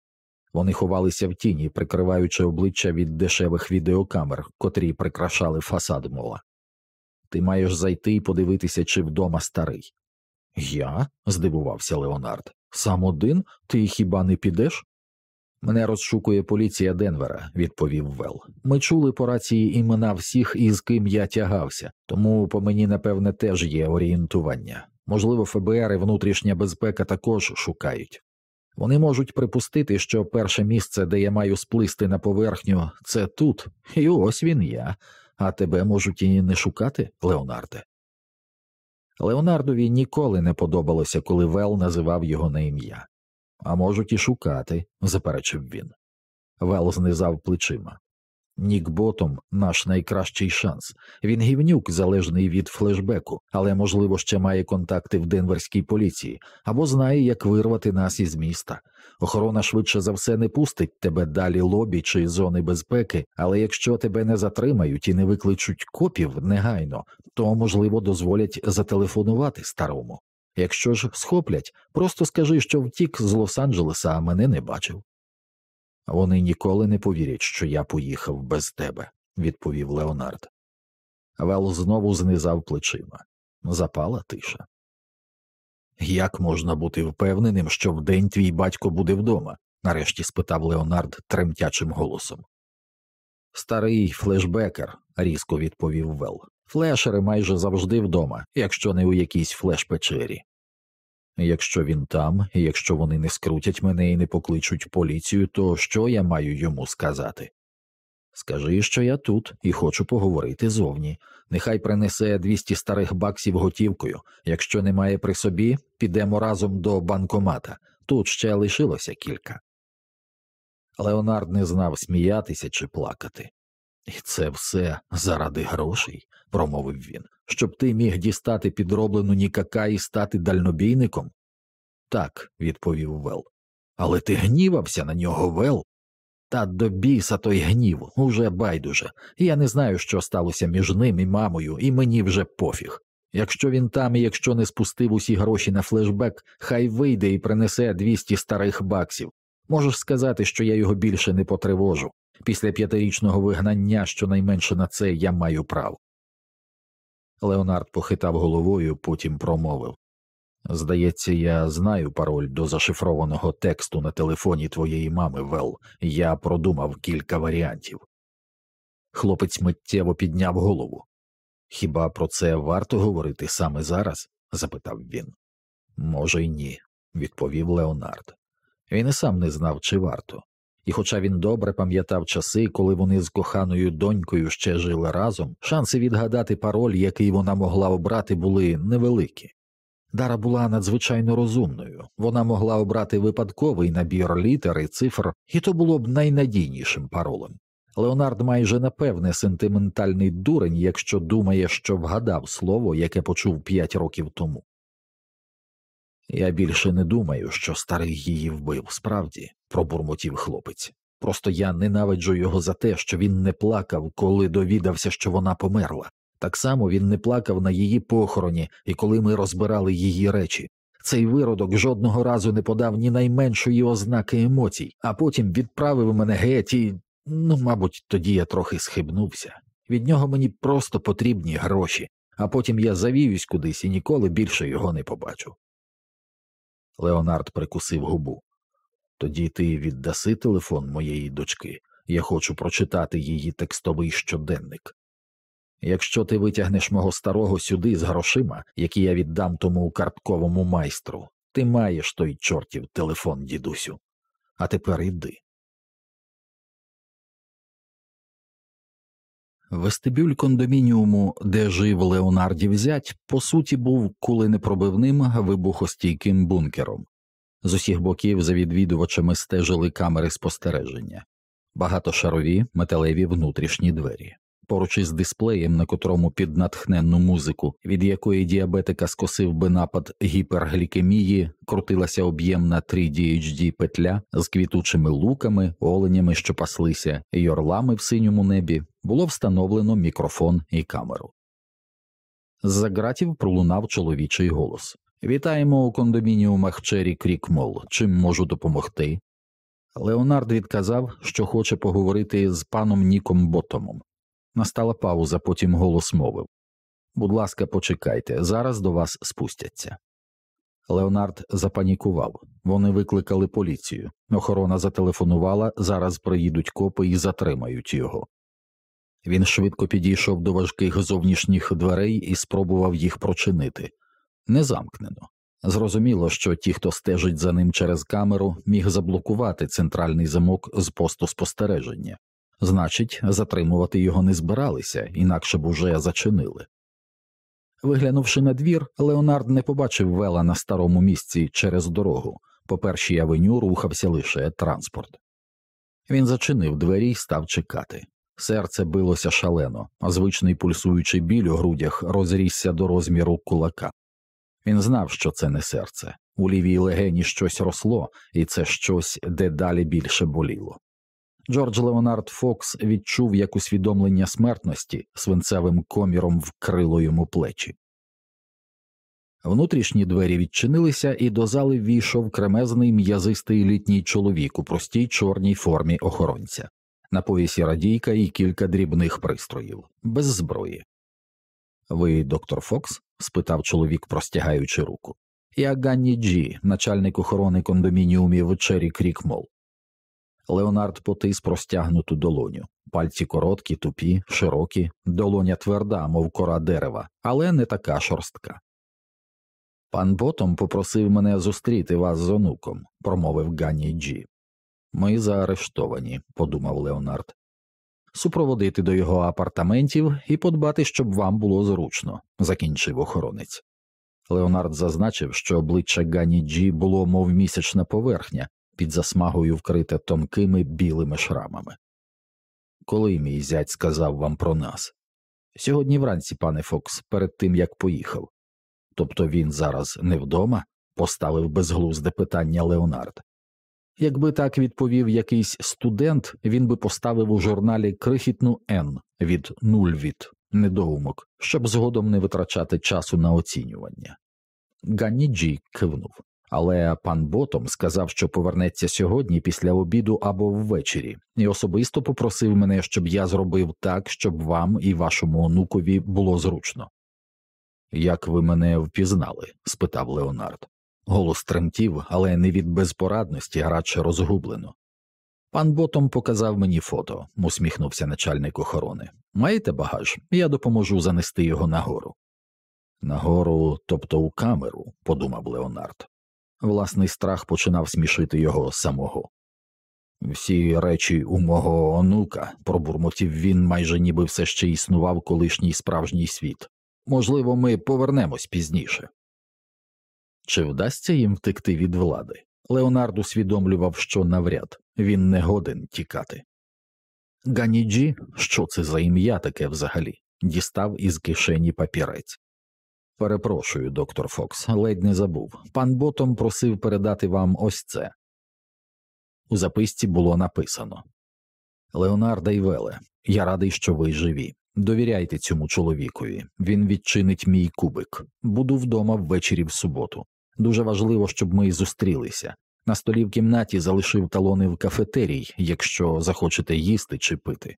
S1: Вони ховалися в тіні, прикриваючи обличчя від дешевих відеокамер, котрі прикрашали фасад мола. Ти маєш зайти і подивитися, чи вдома старий. Я? здивувався Леонард. Сам один? Ти хіба не підеш? Мене розшукує поліція Денвера, відповів Вел. Ми чули по рації імена всіх, із ким я тягався, тому по мені, напевне, теж є орієнтування. Можливо, ФБР і внутрішня безпека також шукають. Вони можуть припустити, що перше місце, де я маю сплисти на поверхню, це тут, і ось він я, а тебе можуть і не шукати, Леонарде. Леонардові ніколи не подобалося, коли Вел називав його на ім'я. А можуть і шукати, заперечив він. Вел знизав плечима. Нік Ботом наш найкращий шанс. Він гівнюк, залежний від флешбеку, але, можливо, ще має контакти в денверській поліції або знає, як вирвати нас із міста. Охорона швидше за все не пустить тебе далі лобі чи зони безпеки, але якщо тебе не затримають і не викличуть копів негайно, то можливо дозволять зателефонувати старому. Якщо ж схоплять, просто скажи, що втік з Лос-Анджелеса, а мене не бачив. Вони ніколи не повірять, що я поїхав без тебе, відповів Леонард. Вел знову знизав плечима. Запала тиша. Як можна бути впевненим, що вдень твій батько буде вдома? нарешті спитав Леонард тремтячим голосом. Старий флешбекер, різко відповів Вел. Флешери майже завжди вдома, якщо не у якійсь флеш-печері. Якщо він там, якщо вони не скрутять мене і не покличуть поліцію, то що я маю йому сказати? Скажи, що я тут і хочу поговорити зовні. Нехай принесе 200 старих баксів готівкою. Якщо немає при собі, підемо разом до банкомата. Тут ще лишилося кілька. Леонард не знав сміятися чи плакати. І це все заради грошей, промовив він, щоб ти міг дістати підроблену нікака і стати дальнобійником? Так, відповів Вел. Але ти гнівався на нього, Вел? Та до біса той гнів, уже байдуже. Я не знаю, що сталося між ним і мамою, і мені вже пофіг. Якщо він там і якщо не спустив усі гроші на флешбек, хай вийде і принесе 200 старих баксів. Можеш сказати, що я його більше не потривожу. Після п'ятирічного вигнання щонайменше на це я маю право. Леонард похитав головою, потім промовив Здається, я знаю пароль до зашифрованого тексту на телефоні твоєї мами, Вел. Я продумав кілька варіантів. Хлопець миттєво підняв голову. Хіба про це варто говорити саме зараз? запитав він. Може, й ні, відповів Леонард. Він і сам не знав, чи варто. І, хоча він добре пам'ятав часи, коли вони з коханою донькою ще жили разом, шанси відгадати пароль, який вона могла обрати, були невеликі. Дара була надзвичайно розумною, вона могла обрати випадковий набір літер і цифр, і то було б найнадійнішим паролем. Леонард майже напевне сентиментальний дурень, якщо думає, що вгадав слово, яке почув п'ять років тому. Я більше не думаю, що старий її вбив, справді, пробурмотів хлопець. Просто я ненавиджу його за те, що він не плакав, коли довідався, що вона померла. Так само він не плакав на її похороні і коли ми розбирали її речі. Цей виродок жодного разу не подав ні найменшої ознаки емоцій, а потім відправив мене геть і, ну, мабуть, тоді я трохи схибнувся. Від нього мені просто потрібні гроші, а потім я завіюсь кудись і ніколи більше його не побачу. Леонард прикусив губу. Тоді ти віддаси телефон моєї дочки, я хочу прочитати її текстовий щоденник. Якщо ти витягнеш мого старого сюди з грошима, які я віддам тому картковому майстру, ти маєш той чортів телефон, дідусю. А тепер іди. Вестибюль кондомініуму, де жив Леонардів зять, по суті, був куленепробивним вибухостійким бункером. З усіх боків за відвідувачами стежили камери спостереження, багатошарові металеві внутрішні двері. Поруч із дисплеєм, на котрому під натхненну музику, від якої діабетика скосив би напад гіперглікемії, крутилася об'ємна 3DHD петля з квітучими луками, оленями, що паслися, і орлами в синьому небі, було встановлено мікрофон і камеру. З-за ґратів пролунав чоловічий голос Вітаємо у кондомініумах Чері Крікмол. Чим можу допомогти? Леонард відказав, що хоче поговорити з паном Ніком Ботомом. Настала пауза, потім голос мовив Будь ласка, почекайте, зараз до вас спустяться. Леонард запанікував. Вони викликали поліцію. Охорона зателефонувала, зараз приїдуть копи і затримають його. Він швидко підійшов до важких зовнішніх дверей і спробував їх прочинити. Не замкнено. Зрозуміло, що ті, хто стежить за ним через камеру, міг заблокувати центральний замок з посту спостереження. Значить, затримувати його не збиралися, інакше б уже зачинили. Виглянувши на двір, Леонард не побачив вела на старому місці через дорогу. По першій авеню рухався лише транспорт. Він зачинив двері і став чекати. Серце билося шалено, а звичний пульсуючий біль у грудях розрісся до розміру кулака. Він знав, що це не серце. У лівій легені щось росло, і це щось дедалі більше боліло. Джордж Леонард Фокс відчув, як усвідомлення смертності свинцевим коміром вкрило йому плечі. Внутрішні двері відчинилися, і до зали війшов кремезний м'язистий літній чоловік у простій чорній формі охоронця, на поясі радійка і кілька дрібних пристроїв, без зброї. Ви доктор Фокс? спитав чоловік, простягаючи руку. Я Ганні Джі, начальник охорони кондомініумів Чері Крік Мол. Леонард потис простягнуту долоню. Пальці короткі, тупі, широкі, долоня тверда, мов кора дерева, але не така шорстка. Пан Ботом попросив мене зустріти вас з онуком, промовив Ганні Джі. Ми заарештовані, подумав Леонард. Супроводити до його апартаментів і подбати, щоб вам було зручно, закінчив охоронець. Леонард зазначив, що обличчя Ганні Джі було, мов місячна поверхня, під засмагою вкрите тонкими білими шрамами. Коли мій зять сказав вам про нас? Сьогодні вранці, пане Фокс, перед тим як поїхав. Тобто він зараз не вдома? поставив безглузде питання Леонард. Якби так відповів якийсь студент, він би поставив у журналі крихітну Н від нуль від недоумок, щоб згодом не витрачати часу на оцінювання. Ганні Джі кивнув, але пан Ботом сказав, що повернеться сьогодні після обіду або ввечері, і особисто попросив мене, щоб я зробив так, щоб вам і вашому онукові було зручно. Як ви мене впізнали? спитав Леонард. Голос тремтів, але не від безпорадності, а радше розгублено. Пан Ботом показав мені фото, усміхнувся начальник охорони. Маєте багаж? Я допоможу занести його нагору. Нагору, тобто у камеру, подумав Леонард. Власний страх починав смішити його самого. Всі речі у мого онука, пробурмотів він, майже ніби все ще існував колишній справжній світ. Можливо, ми повернемось пізніше. Чи вдасться їм втекти від влади? Леонард усвідомлював, що навряд він не годен тікати. Ганіджі, що це за ім'я таке взагалі, дістав із кишені папірець. Перепрошую, доктор Фокс, ледь не забув. Пан Ботом просив передати вам ось це. У записці було написано Леонарда і Веле, я радий, що ви живі. Довіряйте цьому чоловікові, він відчинить мій кубик. Буду вдома ввечері в суботу. Дуже важливо, щоб ми зустрілися. На столі в кімнаті залишив талони в кафетерій, якщо захочете їсти чи пити.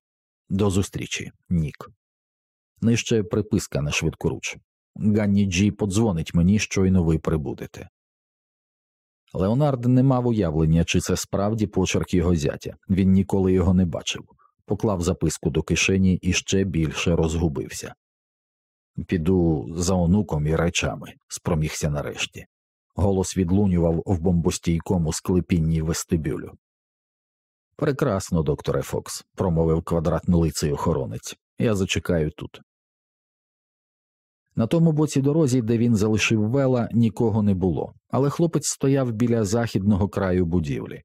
S1: До зустрічі, Нік. Нижче приписка на швидкоруч. Ганні Джі подзвонить мені, щойно ви прибудете. Леонард не мав уявлення, чи це справді почерк його зятя, він ніколи його не бачив, поклав записку до кишені і ще більше розгубився. Піду за онуком і речами, спромігся нарешті. Голос відлунював в бомбостійкому склепінні вестибюлю. Прекрасно, докторе Фокс, промовив квадратнолиций охоронець. Я зачекаю тут. На тому боці дорозі, де він залишив вела, нікого не було, але хлопець стояв біля західного краю будівлі.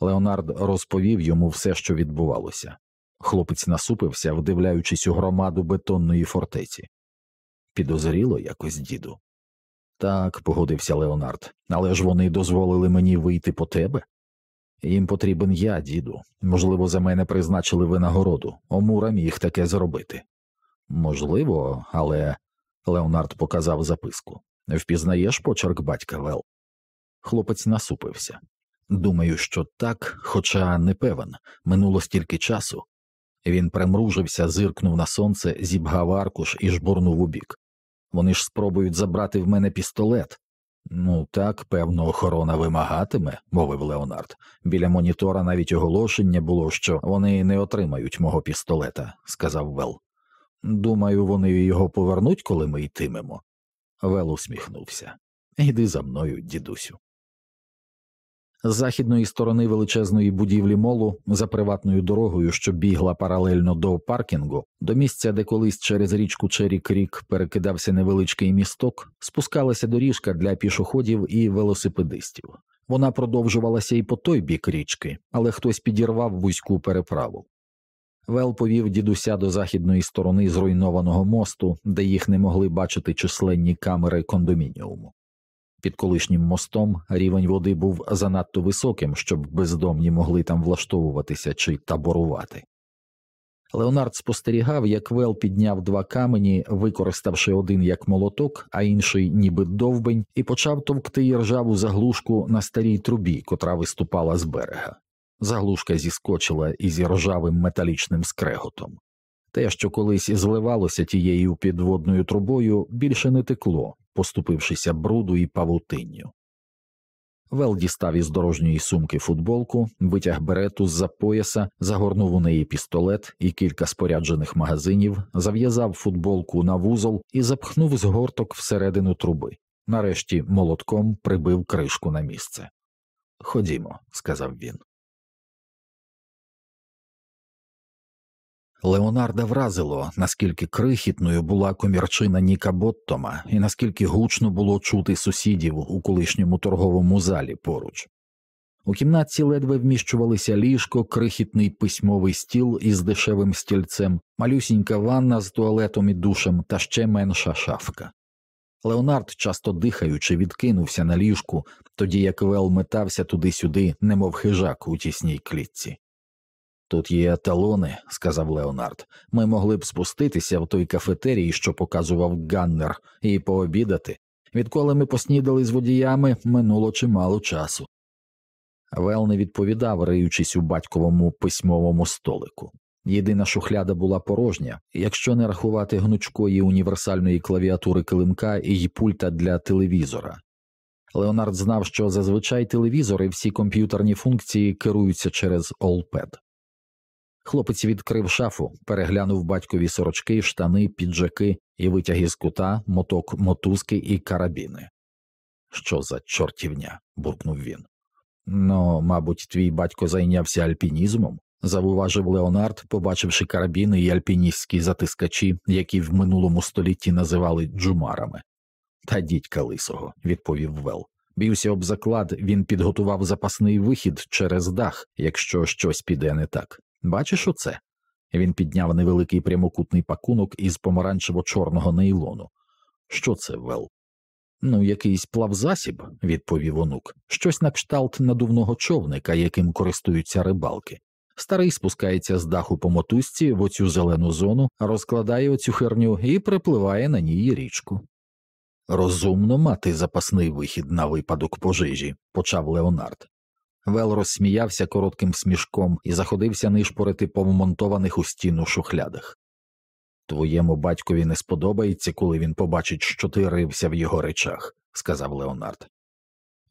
S1: Леонард розповів йому все, що відбувалося. Хлопець насупився, вдивляючись у громаду бетонної фортеці. Підозріло якось, діду. Так, погодився Леонард, але ж вони дозволили мені вийти по тебе. Їм потрібен я, діду. Можливо, за мене призначили винагороду. Омура міг таке зробити. Можливо, але Леонард показав записку. Впізнаєш почерк батька Вел? Хлопець насупився. Думаю, що так, хоча не певен, минуло стільки часу. Він примружився, зиркнув на сонце, зібгав аркуш і жбурнув у бік. Вони ж спробують забрати в мене пістолет. Ну так, певно, охорона вимагатиме, мовив Леонард. Біля монітора навіть оголошення було, що вони не отримають мого пістолета, сказав Вел. Думаю, вони його повернуть, коли ми йтимемо. Вел усміхнувся. Йди за мною, дідусю. З західної сторони величезної будівлі молу за приватною дорогою, що бігла паралельно до паркінгу, до місця, де колись через річку Чері Крік перекидався невеличкий місток, спускалася доріжка для пішоходів і велосипедистів. Вона продовжувалася і по той бік річки, але хтось підірвав вузьку переправу. Вел повів дідуся до західної сторони зруйнованого мосту, де їх не могли бачити численні камери кондомініуму. Під колишнім мостом рівень води був занадто високим, щоб бездомні могли там влаштовуватися чи таборувати. Леонард спостерігав, як Вел підняв два камені, використавши один як молоток, а інший ніби довбень, і почав товкти ржаву заглушку на старій трубі, котра виступала з берега. Заглушка зіскочила із ржавим металічним скреготом. Те, що колись зливалося тією підводною трубою, більше не текло, поступившися бруду і павутинню. Вел дістав із дорожньої сумки футболку, витяг берету з за пояса, загорнув у неї пістолет і кілька споряджених магазинів, зав'язав футболку на вузол і запхнув згорток всередину труби. Нарешті молотком прибив кришку на місце. Ходімо, сказав він. Леонарда вразило, наскільки крихітною була комірчина Ніка Боттома і наскільки гучно було чути сусідів у колишньому торговому залі поруч. У кімнатці ледве вміщувалися ліжко, крихітний письмовий стіл із дешевим стільцем, малюсінька ванна з туалетом і душем та ще менша шафка. Леонард, часто дихаючи, відкинувся на ліжку, тоді як Вел метався туди-сюди, немов хижак у тісній клітці. Тут є талони, сказав Леонард. Ми могли б спуститися в той кафетерій, що показував Ганнер, і пообідати. Відколи ми поснідали з водіями, минуло чимало часу. Вел не відповідав, риючись у батьковому письмовому столику. Єдина шухляда була порожня, якщо не рахувати гнучкої універсальної клавіатури килимка і пульта для телевізора. Леонард знав, що зазвичай телевізори всі комп'ютерні функції керуються через Олпед. Хлопець відкрив шафу, переглянув батькові сорочки, штани, піджаки і витяг із кута, моток мотузки і карабіни. Що за чортівня? буркнув він. Ну, мабуть, твій батько зайнявся альпінізмом, завуважив Леонард, побачивши карабіни і альпіністські затискачі, які в минулому столітті називали джумарами. Та дідька лисого, відповів Вел. Бівся об заклад, він підготував запасний вихід через дах, якщо щось піде не так. Бачиш оце? Він підняв невеликий прямокутний пакунок із помаранчево-чорного нейлону. Що це, Вел? Ну, якийсь плавзасіб, відповів онук, щось на кшталт надувного човника, яким користуються рибалки. Старий спускається з даху по мотузці в оцю зелену зону, розкладає оцю херню і припливає на ній річку. Розумно мати запасний вихід на випадок пожежі, почав Леонард. Вел розсміявся коротким смішком і заходився нишпорити по вмонтованих у стіну шухлядах. Твоєму батькові не сподобається, коли він побачить, що ти рився в його речах, сказав Леонард.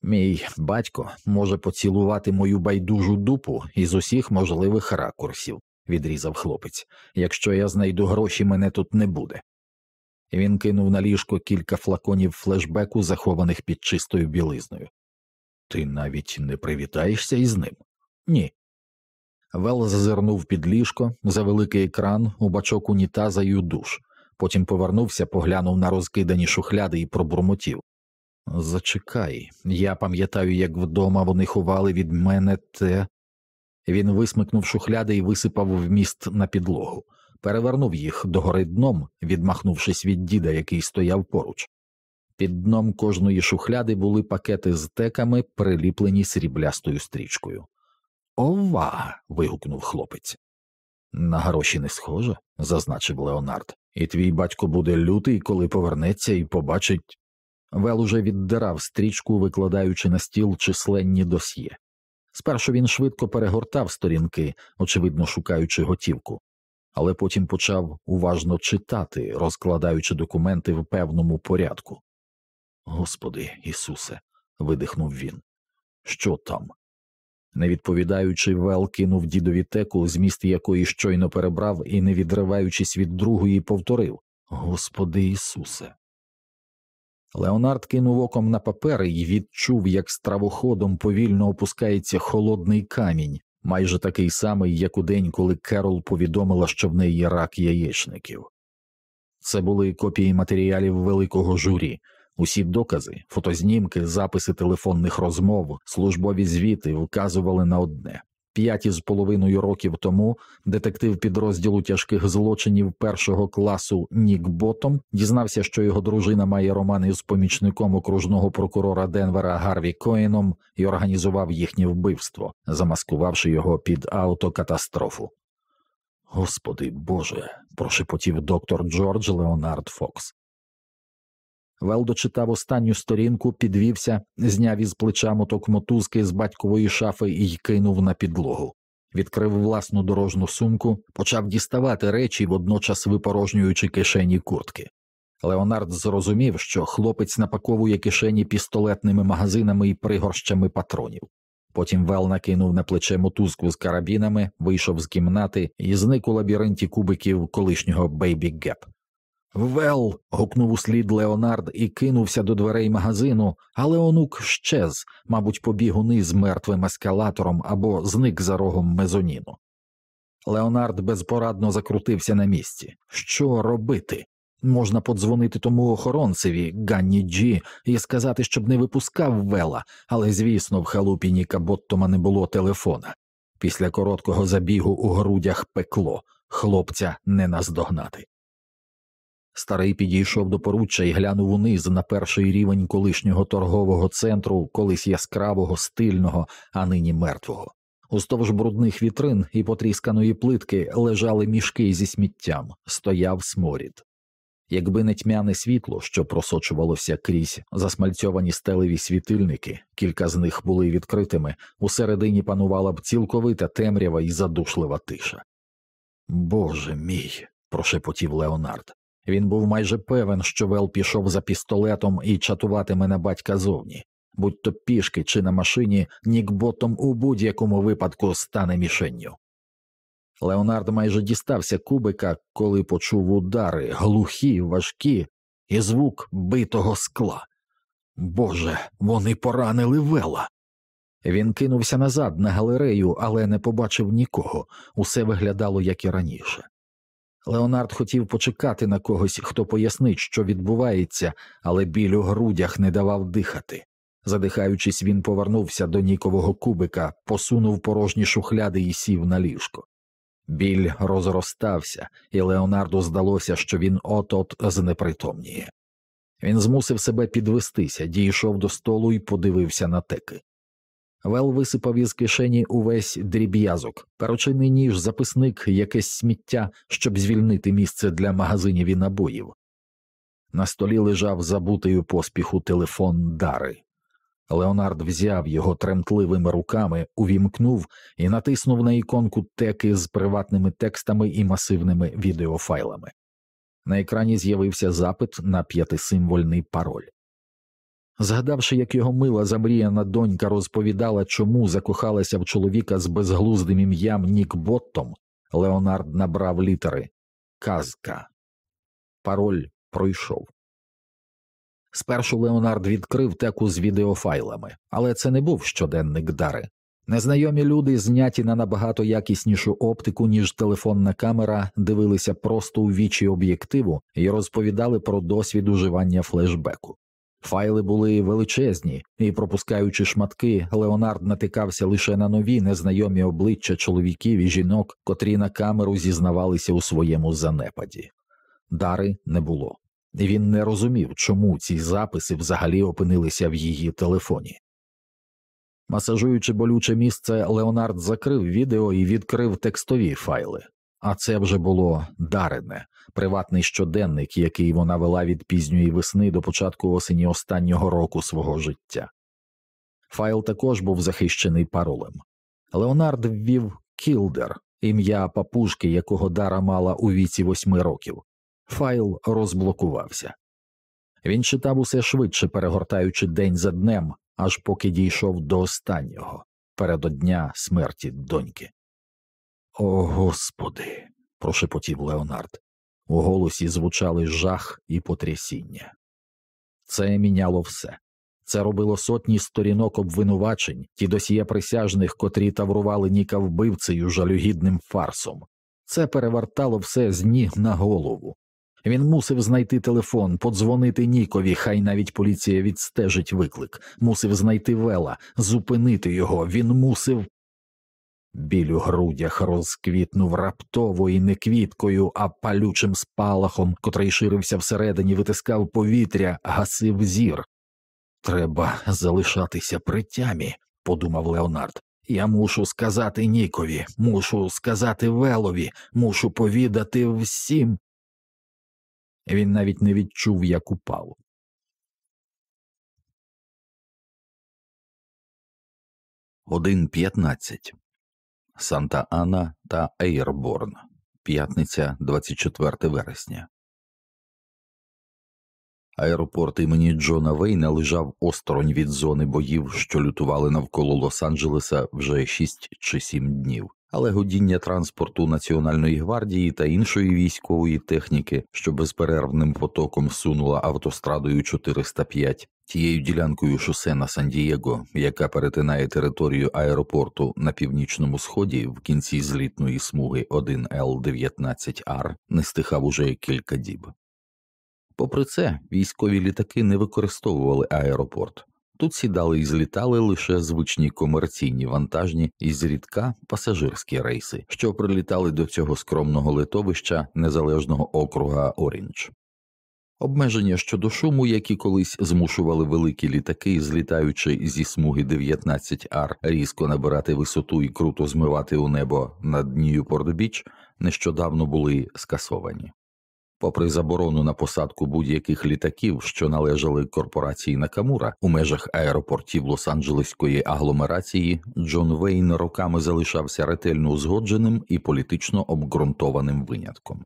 S1: Мій батько може поцілувати мою байдужу дупу із усіх можливих ракурсів, відрізав хлопець. Якщо я знайду гроші, мене тут не буде. Він кинув на ліжко кілька флаконів флешбеку, захованих під чистою білизною. Ти навіть не привітаєшся із ним? Ні. Вел зазирнув під ліжко за великий екран у бачок унітаза й у душ, потім повернувся, поглянув на розкидані шухляди і пробурмотів. Зачекай, я пам'ятаю, як вдома вони ховали від мене те. Він висмикнув шухляди і висипав вміст на підлогу, перевернув їх догори дном, відмахнувшись від діда, який стояв поруч. Під дном кожної шухляди були пакети з теками, приліплені сріблястою стрічкою. Ова. вигукнув хлопець. На гроші не схоже, зазначив Леонард, і твій батько буде лютий, коли повернеться і побачить. Вел уже віддирав стрічку, викладаючи на стіл численні досьє. Спершу він швидко перегортав сторінки, очевидно шукаючи готівку, але потім почав уважно читати, розкладаючи документи в певному порядку. Господи Ісусе, видихнув він. Що там? Не відповідаючи, Вел кинув дідові теку, зміст якої щойно перебрав, і, не відриваючись від другої, повторив Господи Ісусе. Леонард кинув оком на папери і відчув, як стравоходом повільно опускається холодний камінь, майже такий самий, як у день, коли Керол повідомила, що в неї рак яєчників. Це були копії матеріалів великого журі, Усі докази, фотознімки, записи телефонних розмов, службові звіти вказували на одне П'ять із половиною років тому детектив підрозділу тяжких злочинів першого класу Нік Ботом дізнався, що його дружина має роман із помічником окружного прокурора Денвера Гарві Коїном і організував їхнє вбивство, замаскувавши його під автокатастрофу. Господи Боже, прошепотів доктор Джордж Леонард Фокс. Вел дочитав останню сторінку, підвівся, зняв із плеча моток мотузки з батькової шафи і кинув на підлогу. Відкрив власну дорожну сумку, почав діставати речі, водночас випорожнюючи кишені куртки. Леонард зрозумів, що хлопець напаковує кишені пістолетними магазинами і пригорщами патронів. Потім Вел накинув на плече мотузку з карабінами, вийшов з кімнати і зник у лабіринті кубиків колишнього Baby Gap. Вел. гукнув услід Леонард і кинувся до дверей магазину, але онук щез, мабуть, побіг униз мертвим ескалатором або зник за рогом мезоніну. Леонард безпорадно закрутився на місці. Що робити? Можна подзвонити тому охоронцеві Ганні Джі і сказати, щоб не випускав Вела, але, звісно, в халупі Ніка Боттома не було телефона. Після короткого забігу у грудях пекло, хлопця не наздогнати. Старий підійшов до поруччя і глянув униз на перший рівень колишнього торгового центру, колись яскравого, стильного, а нині мертвого. Уздовж брудних вітрин і потрісканої плитки лежали мішки зі сміттям, стояв сморід. Якби не тьмяне світло, що просочувалося крізь засмальцьовані стелеві світильники, кілька з них були відкритими, усередині панувала б цілковита темрява і задушлива тиша. Боже мій, прошепотів Леонард. Він був майже певен, що Вел пішов за пістолетом і чатуватиме на батька зовні, будь то пішки чи на машині, Нік Ботом у будь-якому випадку стане мішенню. Леонард майже дістався кубика, коли почув удари, глухі, важкі, і звук битого скла. Боже, вони поранили Вела. Він кинувся назад на галерею, але не побачив нікого, усе виглядало як і раніше. Леонард хотів почекати на когось, хто пояснить, що відбувається, але біль у грудях не давав дихати. Задихаючись, він повернувся до нікового кубика, посунув порожні шухляди і сів на ліжко. Біль розростався, і Леонарду здалося, що він от-от знепритомніє. Він змусив себе підвестися, дійшов до столу і подивився на теки. Вел висипав із кишені увесь дріб'язок, перочинний ніж, записник, якесь сміття, щоб звільнити місце для магазинів і набоїв. На столі лежав забутий у поспіху телефон Дари. Леонард взяв його тремтливими руками, увімкнув і натиснув на іконку теки з приватними текстами і масивними відеофайлами. На екрані з'явився запит на п'ятисимвольний пароль. Згадавши, як його мила замріяна донька розповідала, чому закохалася в чоловіка з безглуздим ім'ям Нік Боттом, Леонард набрав літери Казка. Пароль пройшов. Спершу Леонард відкрив теку з відеофайлами, але це не був щоденник дари. Незнайомі люди, зняті на набагато якіснішу оптику, ніж телефонна камера, дивилися просто у вічі об'єктиву і розповідали про досвід уживання флешбеку. Файли були величезні, і, пропускаючи шматки, Леонард натикався лише на нові незнайомі обличчя чоловіків і жінок, котрі на камеру зізнавалися у своєму занепаді. Дари не було, він не розумів, чому ці записи взагалі опинилися в її телефоні. Масажуючи болюче місце, Леонард закрив відео і відкрив текстові файли. А це вже було дарене, приватний щоденник, який вона вела від пізньої весни до початку осені останнього року свого життя. Файл також був захищений паролем. Леонард ввів Кілдер, ім'я папужки, якого Дара мала у віці восьми років. Файл розблокувався. Він читав усе швидше, перегортаючи день за днем, аж поки дійшов до останнього передодня смерті доньки. О Господи, прошепотів Леонард. У голосі звучали жах і потрясіння. Це міняло все. Це робило сотні сторінок обвинувачень, ті досьє присяжних, котрі таврували Ніка вбивцею жалюгідним фарсом. Це перевертало все з ніг на голову. Він мусив знайти телефон, подзвонити Нікові, хай навіть поліція відстежить виклик, мусив знайти вела, зупинити його, він мусив. Біль у грудях розквітнув раптово і не квіткою, а палючим спалахом, котрий ширився всередині, витискав повітря, гасив зір. Треба залишатися при тямі, подумав Леонард. Я мушу сказати Нікові, мушу сказати Велові, мушу повідати всім. Він навіть не відчув, як упав. Один п'ятнадцять Санта Ана та Ейрборн. П'ятниця 24 вересня. Аеропорт імені Джона Вейна лежав осторонь від зони боїв, що лютували навколо Лос-Анджелеса вже 6 чи 7 днів, але гудіння транспорту Національної гвардії та іншої військової техніки, що безперервним потоком сунула автострадою 405, тією ділянкою шосе на Сан-Дієго, яка перетинає територію аеропорту на північному сході в кінці злітної смуги 1L19R, не стихав уже кілька діб. Попри це, військові літаки не використовували аеропорт. Тут сідали і злітали лише звичні комерційні вантажні і зрідка пасажирські рейси, що прилітали до цього скромного литовища незалежного округа Оріндж. Обмеження щодо шуму, які колись змушували великі літаки, злітаючи зі смуги 19 ар різко набирати висоту і круто змивати у небо над Ньюпорт-Біч, нещодавно були скасовані. Попри заборону на посадку будь-яких літаків, що належали корпорації Накамура у межах аеропортів Лос-Анджелеської агломерації, Джон Вейн роками залишався ретельно узгодженим і політично обґрунтованим винятком.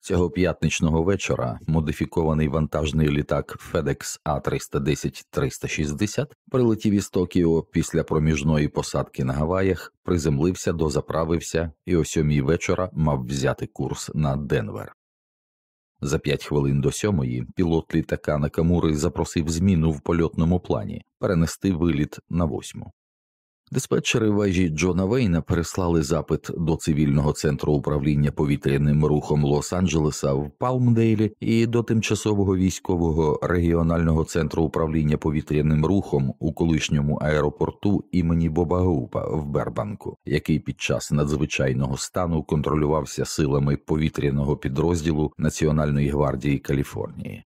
S1: Цього п'ятничного вечора модифікований вантажний літак FedEx А310-360 прилетів із Токіо після проміжної посадки на Гаваях, приземлився, дозаправився і о сьомій вечора мав взяти курс на Денвер. За п'ять хвилин до сьомої пілот літака Накамури запросив зміну в польотному плані перенести виліт на восьму. Диспетчери вежі Джона Вейна переслали запит до цивільного центру управління повітряним рухом Лос-Анджелеса в Палмдейлі і до тимчасового військового регіонального центру управління повітряним рухом у колишньому аеропорту імені Боба Гупа в Бербанку, який під час надзвичайного стану контролювався силами повітряного підрозділу Національної гвардії Каліфорнії.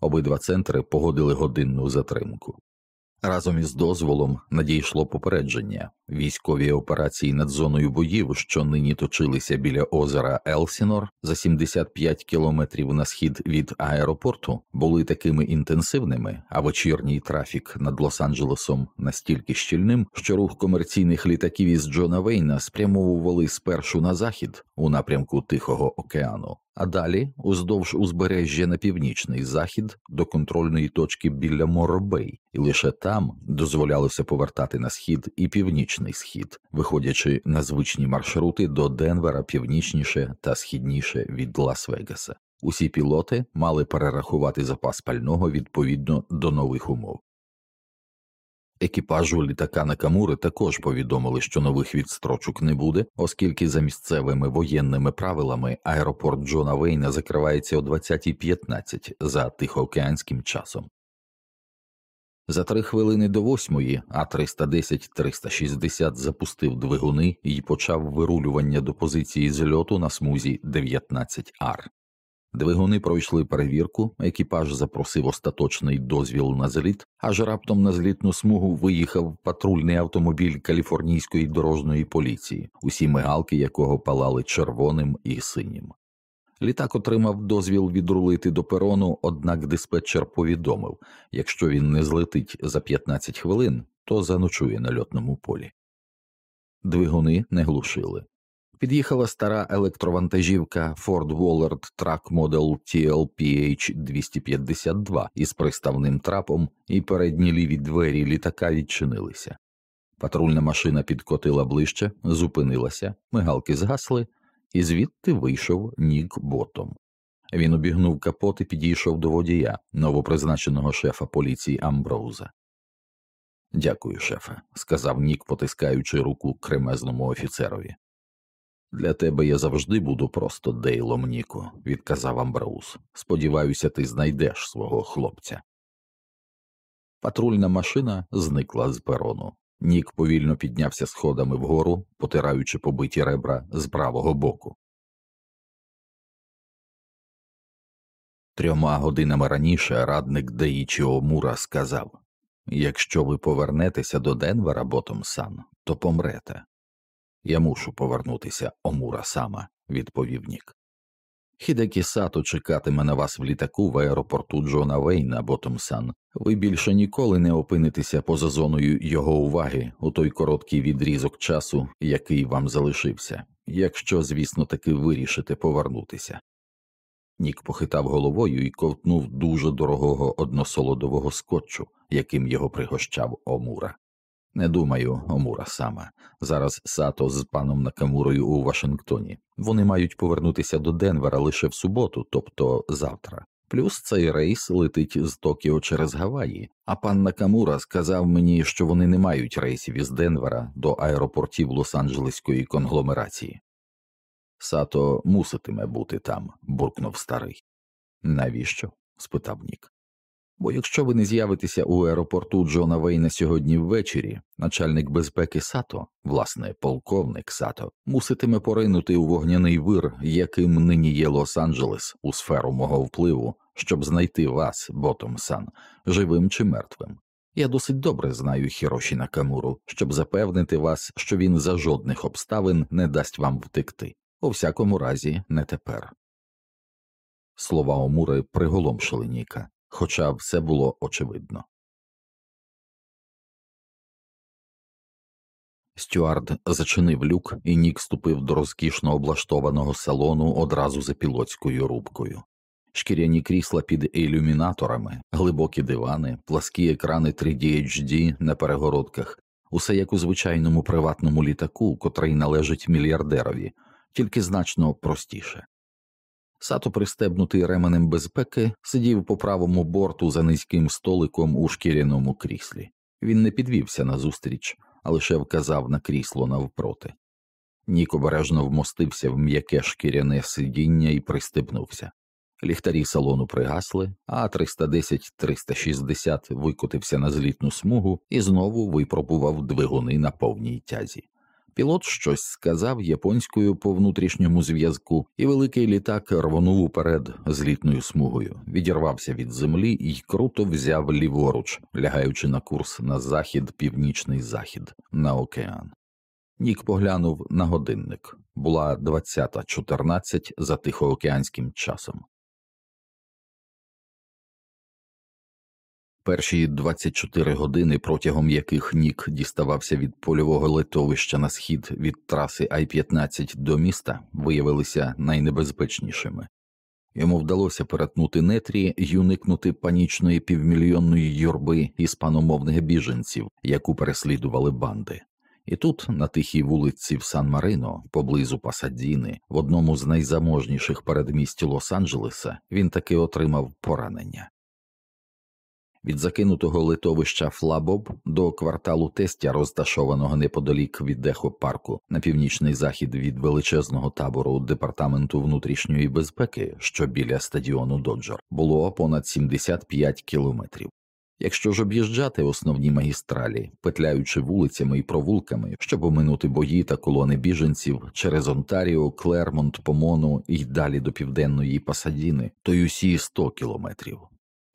S1: Обидва центри погодили годинну затримку. Разом із дозволом надійшло попередження. Військові операції над зоною боїв, що нині точилися біля озера Елсінор за 75 кілометрів на схід від аеропорту, були такими інтенсивними, а вечірній трафік над Лос-Анджелесом настільки щільним, що рух комерційних літаків із Джона Вейна спрямовували спершу на захід у напрямку Тихого океану, а далі уздовж узбережжя на північний захід до контрольної точки біля Моробей, і лише там дозволялося повертати на схід і північний схід, виходячи на звичні маршрути до Денвера північніше та східніше від Лас-Вегаса. Усі пілоти мали перерахувати запас пального відповідно до нових умов. Екіпажу літака Накамури також повідомили, що нових відстрочок не буде, оскільки за місцевими воєнними правилами аеропорт Джона Вейна закривається о 20.15 за тихоокеанським часом. За три хвилини до восьмої А 310 360 запустив двигуни і почав вирулювання до позиції зльоту на смузі 19 ар. Двигуни пройшли перевірку, екіпаж запросив остаточний дозвіл на зліт, аж раптом на злітну смугу виїхав патрульний автомобіль каліфорнійської дорожньої поліції, усі мигалки якого палали червоним і синім. Літак отримав дозвіл відрулити до перону, однак диспетчер повідомив якщо він не злетить за 15 хвилин, то заночує на льотному полі. Двигуни не глушили. Під'їхала стара електровантажівка Ford Wallard Truck Model TLPH 252 із приставним трапом, і передні ліві двері літака відчинилися. Патрульна машина підкотила ближче, зупинилася, мигалки згасли, і звідти вийшов Нік Ботом. Він обігнув капот і підійшов до водія, новопризначеного шефа поліції Амброуза. Дякую, шефе, сказав Нік, потискаючи руку кремезному офіцерові. Для тебе я завжди буду просто Дейлом Ніко, відказав Амброуз. Сподіваюся, ти знайдеш свого хлопця. Патрульна машина зникла з перону. Нік повільно піднявся сходами вгору, потираючи побиті ребра з правого боку. Трьома годинами раніше радник Деїчі Омура сказав Якщо ви повернетеся до Денвера, Ботомсан, то помрете. Я мушу повернутися, Омура сама, відповів Нік. Хідекі Сато чекатиме на вас в літаку в аеропорту Джона Вейна, Ботомсан. Ви більше ніколи не опинитеся поза зоною його уваги у той короткий відрізок часу, який вам залишився, якщо, звісно, таки вирішите повернутися. Нік похитав головою і ковтнув дуже дорогого односолодового скотчу, яким його пригощав Омура. Не думаю, Омура саме. Зараз Сато з паном Накамурою у Вашингтоні. Вони мають повернутися до Денвера лише в суботу, тобто завтра. Плюс цей рейс летить з Токіо через Гаваї, а пан Накамура сказав мені, що вони не мають рейсів із Денвера до аеропортів Лос-Анджелеської конгломерації. Сато муситиме бути там, буркнув старий. Навіщо? спитав Нік. Бо якщо ви не з'явитеся у аеропорту Джона Вейна сьогодні ввечері, начальник безпеки Сато, власне, полковник Сато, муситиме поринути у вогняний вир, яким нині є Лос-Анджелес у сферу мого впливу, щоб знайти вас, Ботом Сан, живим чи мертвим. Я досить добре знаю Хіроші Накамуру, щоб запевнити вас, що він за жодних обставин не дасть вам втекти, у всякому разі, не тепер. Слова Омури приголомшили Ніка хоча все було очевидно. Стюард зачинив люк, і Нік ступив до розкішно облаштованого салону одразу за пілотською рубкою. Шкіряні крісла під ілюмінаторами, глибокі дивани, пласкі екрани 3D HD на перегородках, усе як у звичайному приватному літаку, котрий належить мільярдерові, тільки значно простіше. Сато, пристебнутий ременем безпеки, сидів по правому борту за низьким столиком у шкіряному кріслі. Він не підвівся назустріч, а лише вказав на крісло навпроти. Нік обережно вмостився в м'яке шкіряне сидіння і пристебнувся. Ліхтарі салону пригасли, а 310 360 викотився на злітну смугу і знову випробував двигуни на повній тязі. Пілот щось сказав японською по внутрішньому зв'язку, і великий літак рвонув уперед злітною смугою, відірвався від землі і круто взяв ліворуч, лягаючи на курс на захід, північний захід, на океан. Нік поглянув на годинник була 20.14 за тихоокеанським часом. Перші 24 години, протягом яких Нік діставався від польового литовища на схід від траси Ай 15 до міста, виявилися найнебезпечнішими. Йому вдалося перетнути нетрі й уникнути панічної півмільйонної юрби іспаномовних біженців, яку переслідували банди. І тут, на тихій вулиці в Сан Марино, поблизу Пасадіни, в одному з найзаможніших передмість Лос-Анджелеса, він таки отримав поранення від закинутого литовища Флабоб до кварталу тестя, розташованого неподалік від Дехопарку на північний захід від величезного табору департаменту внутрішньої безпеки, що біля стадіону Доджер, було понад 75 кілометрів. Якщо ж об'їжджати основні магістралі, петляючи вулицями і провулками, щоб оминути бої та колони біженців через Онтаріо, Клермонт, Помону і далі до південної Пасадіни, то й усі 100 кілометрів.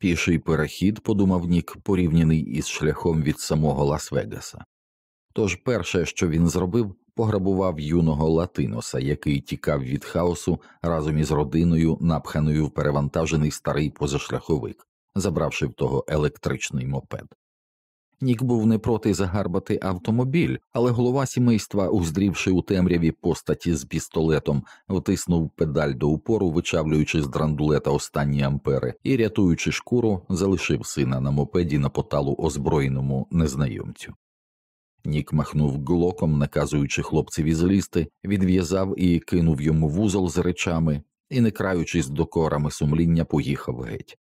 S1: Піший перехід, подумав Нік, порівняний із шляхом від самого Лас-Вегаса. Тож перше, що він зробив, пограбував юного Латиноса, який тікав від хаосу разом із родиною, напханою в перевантажений старий позашляховик, забравши в того електричний мопед. Нік був не проти загарбати автомобіль, але голова сімейства, уздрівши у темряві постаті з пістолетом, втиснув педаль до упору, вичавлюючи з драндулета останні ампери, і, рятуючи шкуру, залишив сина на мопеді на поталу озброєному незнайомцю. Нік махнув глоком, наказуючи хлопцеві злізти, відв'язав і кинув йому вузол з речами, і, не краючись докорами сумління, поїхав геть.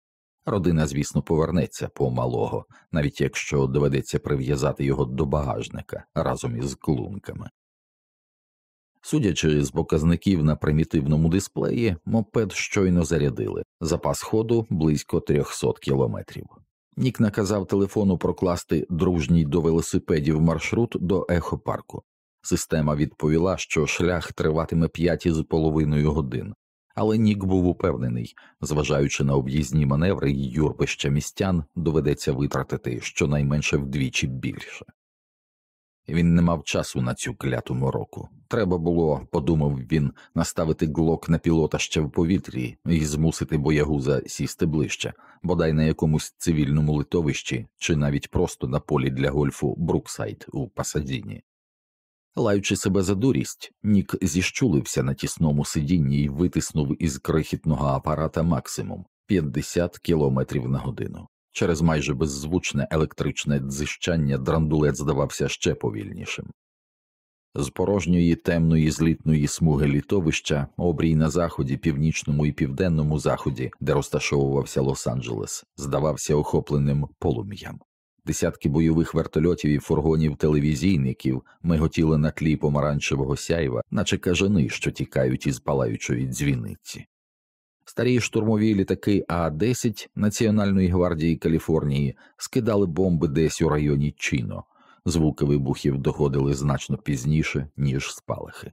S1: Родина, звісно, повернеться по малого, навіть якщо доведеться прив'язати його до багажника разом із клунками. Судячи з показників на примітивному дисплеї, мопед щойно зарядили запас ходу близько 300 кілометрів. Нік наказав телефону прокласти дружній до велосипедів маршрут до ехопарку. Система відповіла, що шлях триватиме п'ять із половиною годин, але Нік був упевнений, зважаючи на об'їзні маневри й юрбища містян, доведеться витратити щонайменше вдвічі більше. Він не мав часу на цю кляту мороку. Треба було, подумав він, наставити глок на пілота ще в повітрі і змусити боягуза сісти ближче, бодай на якомусь цивільному литовищі чи навіть просто на полі для гольфу Бруксайд у Пасадіні. Лаючи себе за дурість, Нік зіщулився на тісному сидінні і витиснув із крихітного апарата максимум 50 км на годину. Через майже беззвучне електричне дзищання драндулет здавався ще повільнішим. З порожньої темної злітної смуги літовища, обрій на заході, північному і південному заході, де розташовувався Лос-Анджелес, здавався охопленим полум'ям. Десятки бойових вертольотів і фургонів телевізійників миготіли на тлі помаранчевого сяйва, наче кажани, що тікають із палаючої дзвіниці. Старі штурмові літаки А 10 Національної гвардії Каліфорнії скидали бомби десь у районі Чіно, звуки вибухів доходили значно пізніше, ніж спалахи.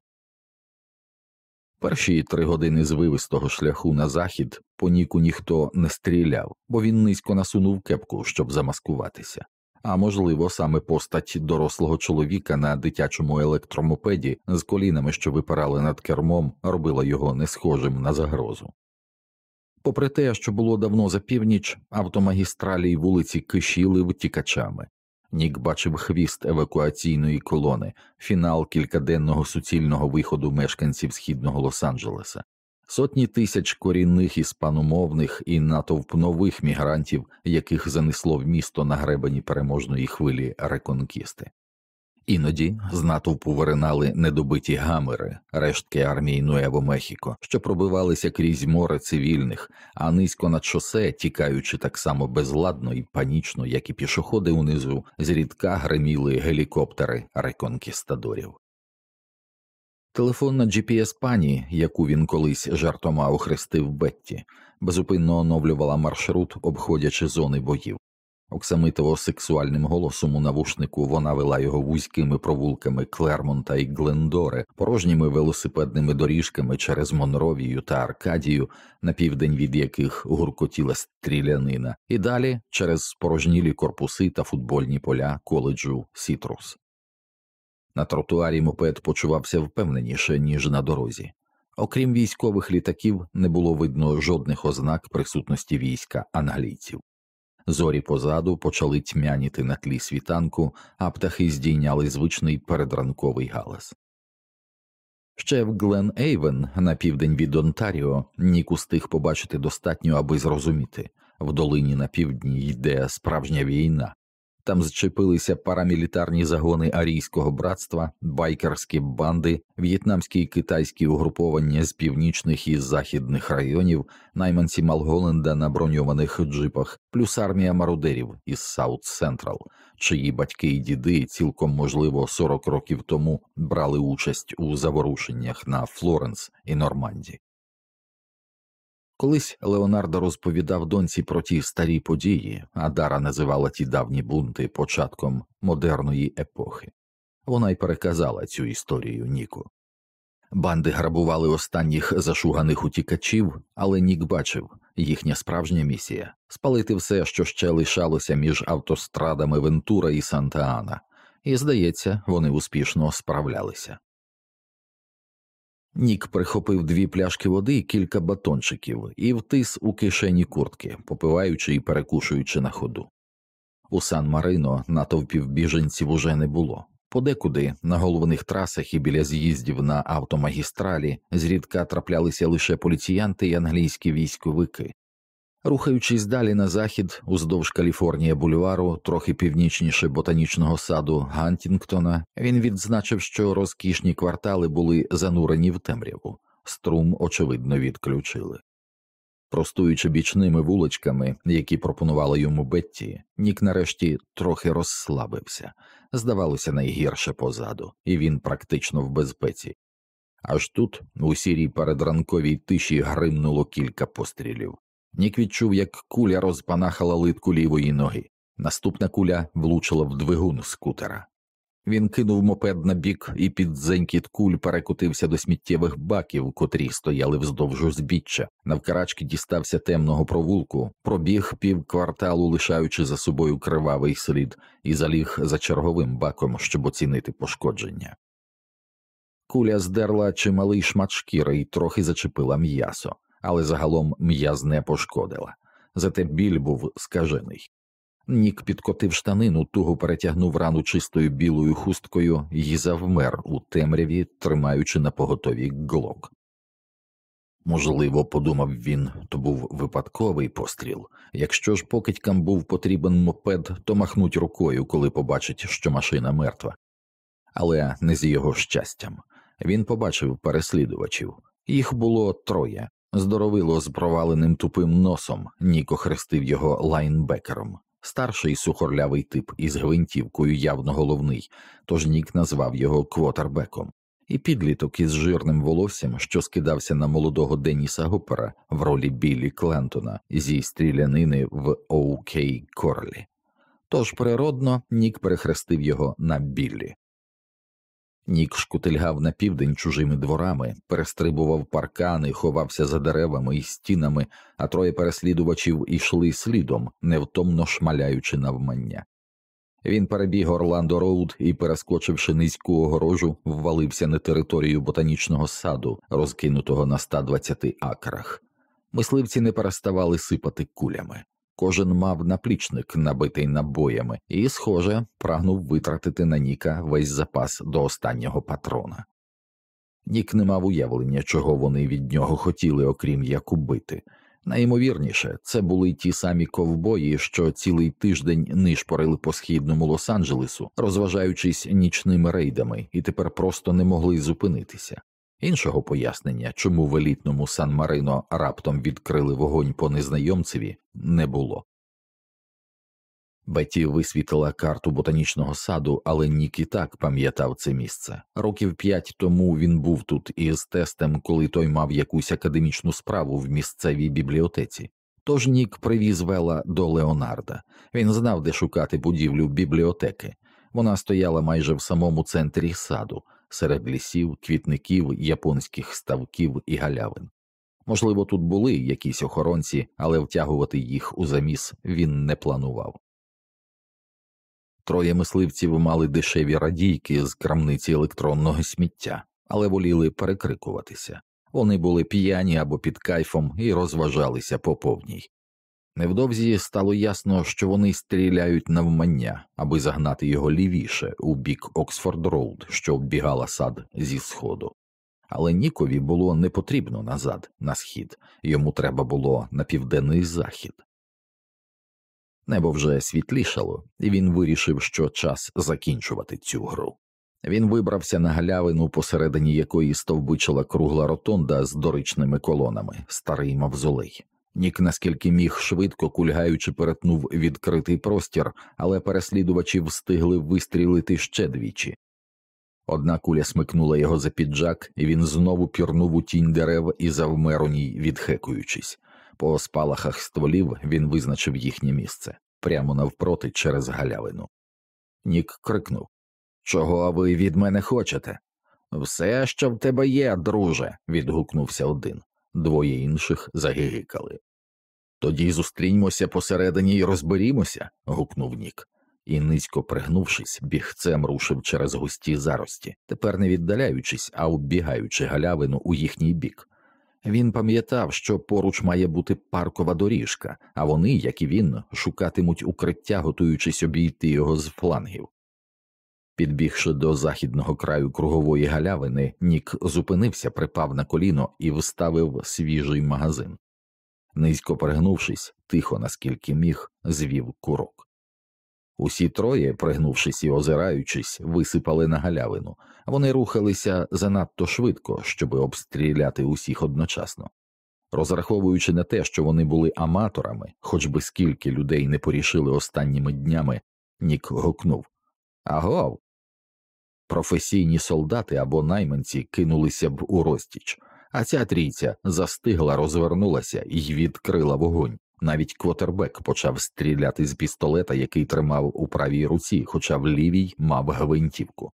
S1: Перші три години з вивистого шляху на захід по ніку ніхто не стріляв, бо він низько насунув кепку, щоб замаскуватися. А можливо, саме постать дорослого чоловіка на дитячому електромопеді з колінами, що випирали над кермом, робила його не схожим на загрозу. Попри те, що було давно за північ, автомагістралі й вулиці кишіли втікачами. Нік бачив хвіст евакуаційної колони, фінал кількаденного суцільного виходу мешканців східного Лос-Анджелеса, сотні тисяч корінних іспаномовних і натовп нових мігрантів, яких занесло в місто на гребені переможної хвилі реконкісти. Іноді з натовпу виринали недобиті гамери, рештки армії Нуево Мехіко, що пробивалися крізь море цивільних, а низько над шосе, тікаючи так само безладно і панічно, як і пішоходи унизу, зрідка гриміли гелікоптери реконкістадорів. Телефонна GPS пані, яку він колись жартома охрестив Бетті, безупинно оновлювала маршрут, обходячи зони боїв. Оксамитово сексуальним голосом у навушнику вона вела його вузькими провулками Клермонта і Глендори, порожніми велосипедними доріжками через Монровію та Аркадію, на південь від яких гуркотіла стрілянина, і далі через спорожнілі корпуси та футбольні поля коледжу Сітрус. На тротуарі мопед почувався впевненіше, ніж на дорозі. Окрім військових літаків, не було видно жодних ознак присутності війська англійців. Зорі позаду почали тьмяніти на тлі світанку, а птахи здійняли звичний передранковий галас. Ще в Глен Ейвен, на південь від Онтаріо, Нік устиг побачити достатньо, аби зрозуміти в долині на півдні йде справжня війна, там зчепилися парамілітарні загони арійського братства, байкерські банди, в'єтнамські і китайські угруповання з північних і західних районів, найманці Малголенда на броньованих джипах, плюс армія мародерів із Саут Сентрал, чиї батьки і діди цілком можливо 40 років тому брали участь у заворушеннях на Флоренс і Норманді. Колись Леонардо розповідав доньці про ті старі події, а Дара називала ті давні бунти початком модерної епохи. Вона й переказала цю історію Ніку. Банди грабували останніх зашуганих утікачів, але Нік бачив їхня справжня місія спалити все, що ще лишалося між автострадами Вентура і Санта Ана, і, здається, вони успішно справлялися. Нік прихопив дві пляшки води і кілька батончиків і втис у кишені куртки, попиваючи і перекушуючи на ходу. У Сан Марино натовпів біженців уже не було. Подекуди на головних трасах і біля з'їздів на автомагістралі зрідка траплялися лише поліціянти і англійські військовики, Рухаючись далі на захід, уздовж Каліфорнія бульвару, трохи північніше ботанічного саду Гантінгтона, він відзначив, що розкішні квартали були занурені в темряву, струм, очевидно, відключили. Простуючи бічними вуличками, які пропонували йому Бетті, Нік нарешті трохи розслабився, здавалося, найгірше позаду, і він практично в безпеці. Аж тут, у сірій передранковій тиші, гримнуло кілька пострілів. Нік відчув, як куля розпанахала литку лівої ноги. Наступна куля влучила в двигун скутера. Він кинув мопед на бік і під зенькіт куль перекотився до сміттєвих баків, котрі стояли вздовж узбіччя. Навкарачки дістався темного провулку, пробіг пів кварталу, лишаючи за собою кривавий слід, і заліг за черговим баком, щоб оцінити пошкодження. Куля здерла чималий шмат шкіри і трохи зачепила м'ясо, але загалом м'яз не пошкодила. Зате біль був скажений. Нік підкотив штанину, туго перетягнув рану чистою білою хусткою і завмер у темряві, тримаючи на поготові глок. Можливо, подумав він, то був випадковий постріл. Якщо ж покидькам був потрібен мопед, то махнуть рукою, коли побачить, що машина мертва. Але не з його щастям. Він побачив переслідувачів. Їх було троє. Здоровило з проваленим тупим носом, Нік охрестив його лайнбекером старший сухорлявий тип із гвинтівкою явно головний, тож Нік назвав його квотербеком, і підліток із жирним волоссям, що скидався на молодого Деніса Гопера в ролі Біллі Клентона зі стрілянини в Оукей Корлі. Тож природно Нік перехрестив його на Біллі. Нік шкутильгав на південь чужими дворами, перестрибував паркани, ховався за деревами і стінами, а троє переслідувачів ішли слідом, невтомно шмаляючи навмання. Він перебіг Орландо Роуд і, перескочивши низьку огорожу, ввалився на територію ботанічного саду, розкинутого на 120 акрах. Мисливці не переставали сипати кулями. Кожен мав наплічник, набитий набоями, і, схоже, прагнув витратити на Ніка весь запас до останнього патрона. Нік не мав уявлення, чого вони від нього хотіли, окрім як убити. Найімовірніше, це були ті самі ковбої, що цілий тиждень нишпорили по східному Лос-Анджелесу, розважаючись нічними рейдами, і тепер просто не могли зупинитися. Іншого пояснення, чому в елітному Сан Марино раптом відкрили вогонь по незнайомцеві, не було. Бетті висвітила карту ботанічного саду, але Нік і так пам'ятав це місце. Років п'ять тому він був тут із тестем, коли той мав якусь академічну справу в місцевій бібліотеці. Тож Нік привіз вела до Леонарда. Він знав, де шукати будівлю бібліотеки. Вона стояла майже в самому центрі саду серед лісів, квітників, японських ставків і галявин. Можливо, тут були якісь охоронці, але втягувати їх у заміс він не планував. Троє мисливців мали дешеві радійки з крамниці електронного сміття, але воліли перекрикуватися. Вони були п'яні або під кайфом і розважалися по повній. Невдовзі стало ясно, що вони стріляють навмання, аби загнати його лівіше у бік Оксфорд Роуд, що оббігала сад зі сходу. Але Нікові було не потрібно назад, на схід, йому треба було на південний захід. Небо вже світлішало, і він вирішив, що час закінчувати цю гру. Він вибрався на галявину, посередині якої стовбичила кругла ротонда з доричними колонами, старий мавзолей. Нік, наскільки міг швидко кульгаючи, перетнув відкритий простір, але переслідувачі встигли вистрілити ще двічі. Одна куля смикнула його за піджак, і він знову пірнув у тінь дерев і завмер у ній, відхекуючись. По спалахах стволів він визначив їхнє місце прямо навпроти через галявину. Нік крикнув Чого ви від мене хочете? Все, що в тебе є, друже. відгукнувся один двоє інших загигикали. Тоді зустріньмося посередині і розберімося. гукнув Нік, і, низько пригнувшись, бігцем рушив через густі зарості, тепер не віддаляючись, а оббігаючи галявину у їхній бік. Він пам'ятав, що поруч має бути паркова доріжка, а вони, як і він, шукатимуть укриття, готуючись обійти його з флангів. Підбігши до західного краю кругової галявини, Нік зупинився, припав на коліно і вставив свіжий магазин. Низько пригнувшись, тихо, наскільки міг, звів курок. Усі троє, пригнувшись і озираючись, висипали на галявину. Вони рухалися занадто швидко, щоби обстріляти усіх одночасно. Розраховуючи на те, що вони були аматорами, хоч би скільки людей не порішили останніми днями, Нік гукнув Агов, професійні солдати або найманці кинулися б у розтіч, а ця трійця застигла, розвернулася і відкрила вогонь. Навіть квотербек почав стріляти з пістолета, який тримав у правій руці, хоча в лівій мав гвинтівку.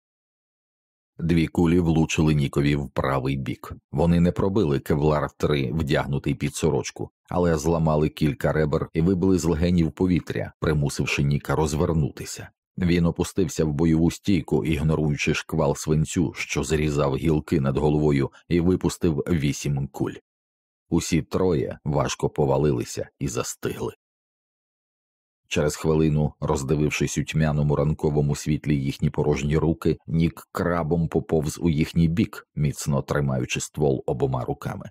S1: Дві кулі влучили Нікові в правий бік. Вони не пробили кевлар 3 вдягнутий під сорочку, але зламали кілька ребер і вибили з легенів повітря, примусивши Ніка розвернутися. Він опустився в бойову стійку, ігноруючи шквал свинцю, що зрізав гілки над головою, і випустив вісім куль. Усі троє важко повалилися і застигли. Через хвилину, роздивившись у тьмяному ранковому світлі їхні порожні руки, нік крабом поповз у їхній бік, міцно тримаючи ствол обома руками.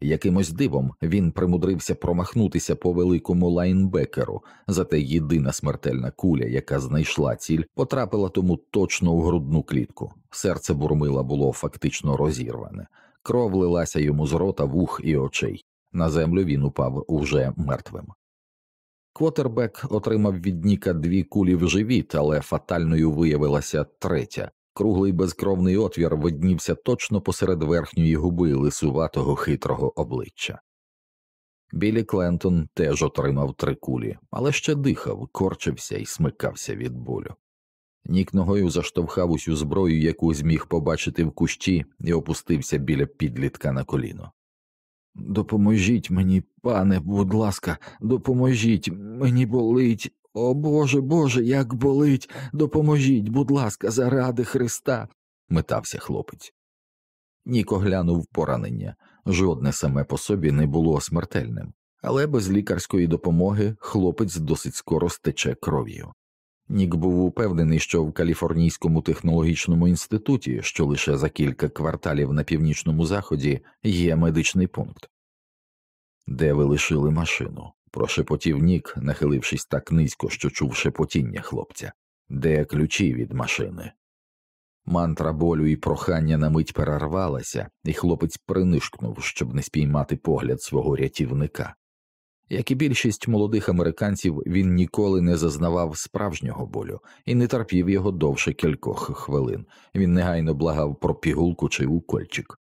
S1: Якимось дивом він примудрився промахнутися по великому лайнбекеру, зате єдина смертельна куля, яка знайшла ціль, потрапила тому точно у грудну клітку. Серце бурмила було фактично розірване, кров лилася йому з рота, вух і очей. На землю він упав уже мертвим. Квотербек отримав від Ніка дві кулі в живіт, але фатальною виявилася третя. Круглий безкровний отвір виднівся точно посеред верхньої губи лисуватого хитрого обличчя. Білі Клентон теж отримав три кулі, але ще дихав, корчився і смикався від болю. Нік ногою заштовхав усю зброю, яку зміг побачити в кущі, і опустився біля підлітка на коліно. Допоможіть мені, пане, будь ласка, допоможіть, мені болить. О Боже, Боже, як болить. Допоможіть, будь ласка, заради Христа. метався хлопець. Ніко глянув поранення. Жодне саме по собі не було смертельним, але без лікарської допомоги хлопець досить скоро стече кров'ю. Нік був упевнений, що в Каліфорнійському технологічному інституті, що лише за кілька кварталів на північному заході, є медичний пункт. Де ви лишили машину? Прошепотів Нік, нахилившись так низько, що чув шепотіння хлопця. Де ключі від машини? Мантра болю і прохання на мить перервалася, і хлопець принишкнув, щоб не спіймати погляд свого рятівника. Як і більшість молодих американців, він ніколи не зазнавав справжнього болю і не терпів його довше кількох хвилин. Він негайно благав про пігулку чи укольчик.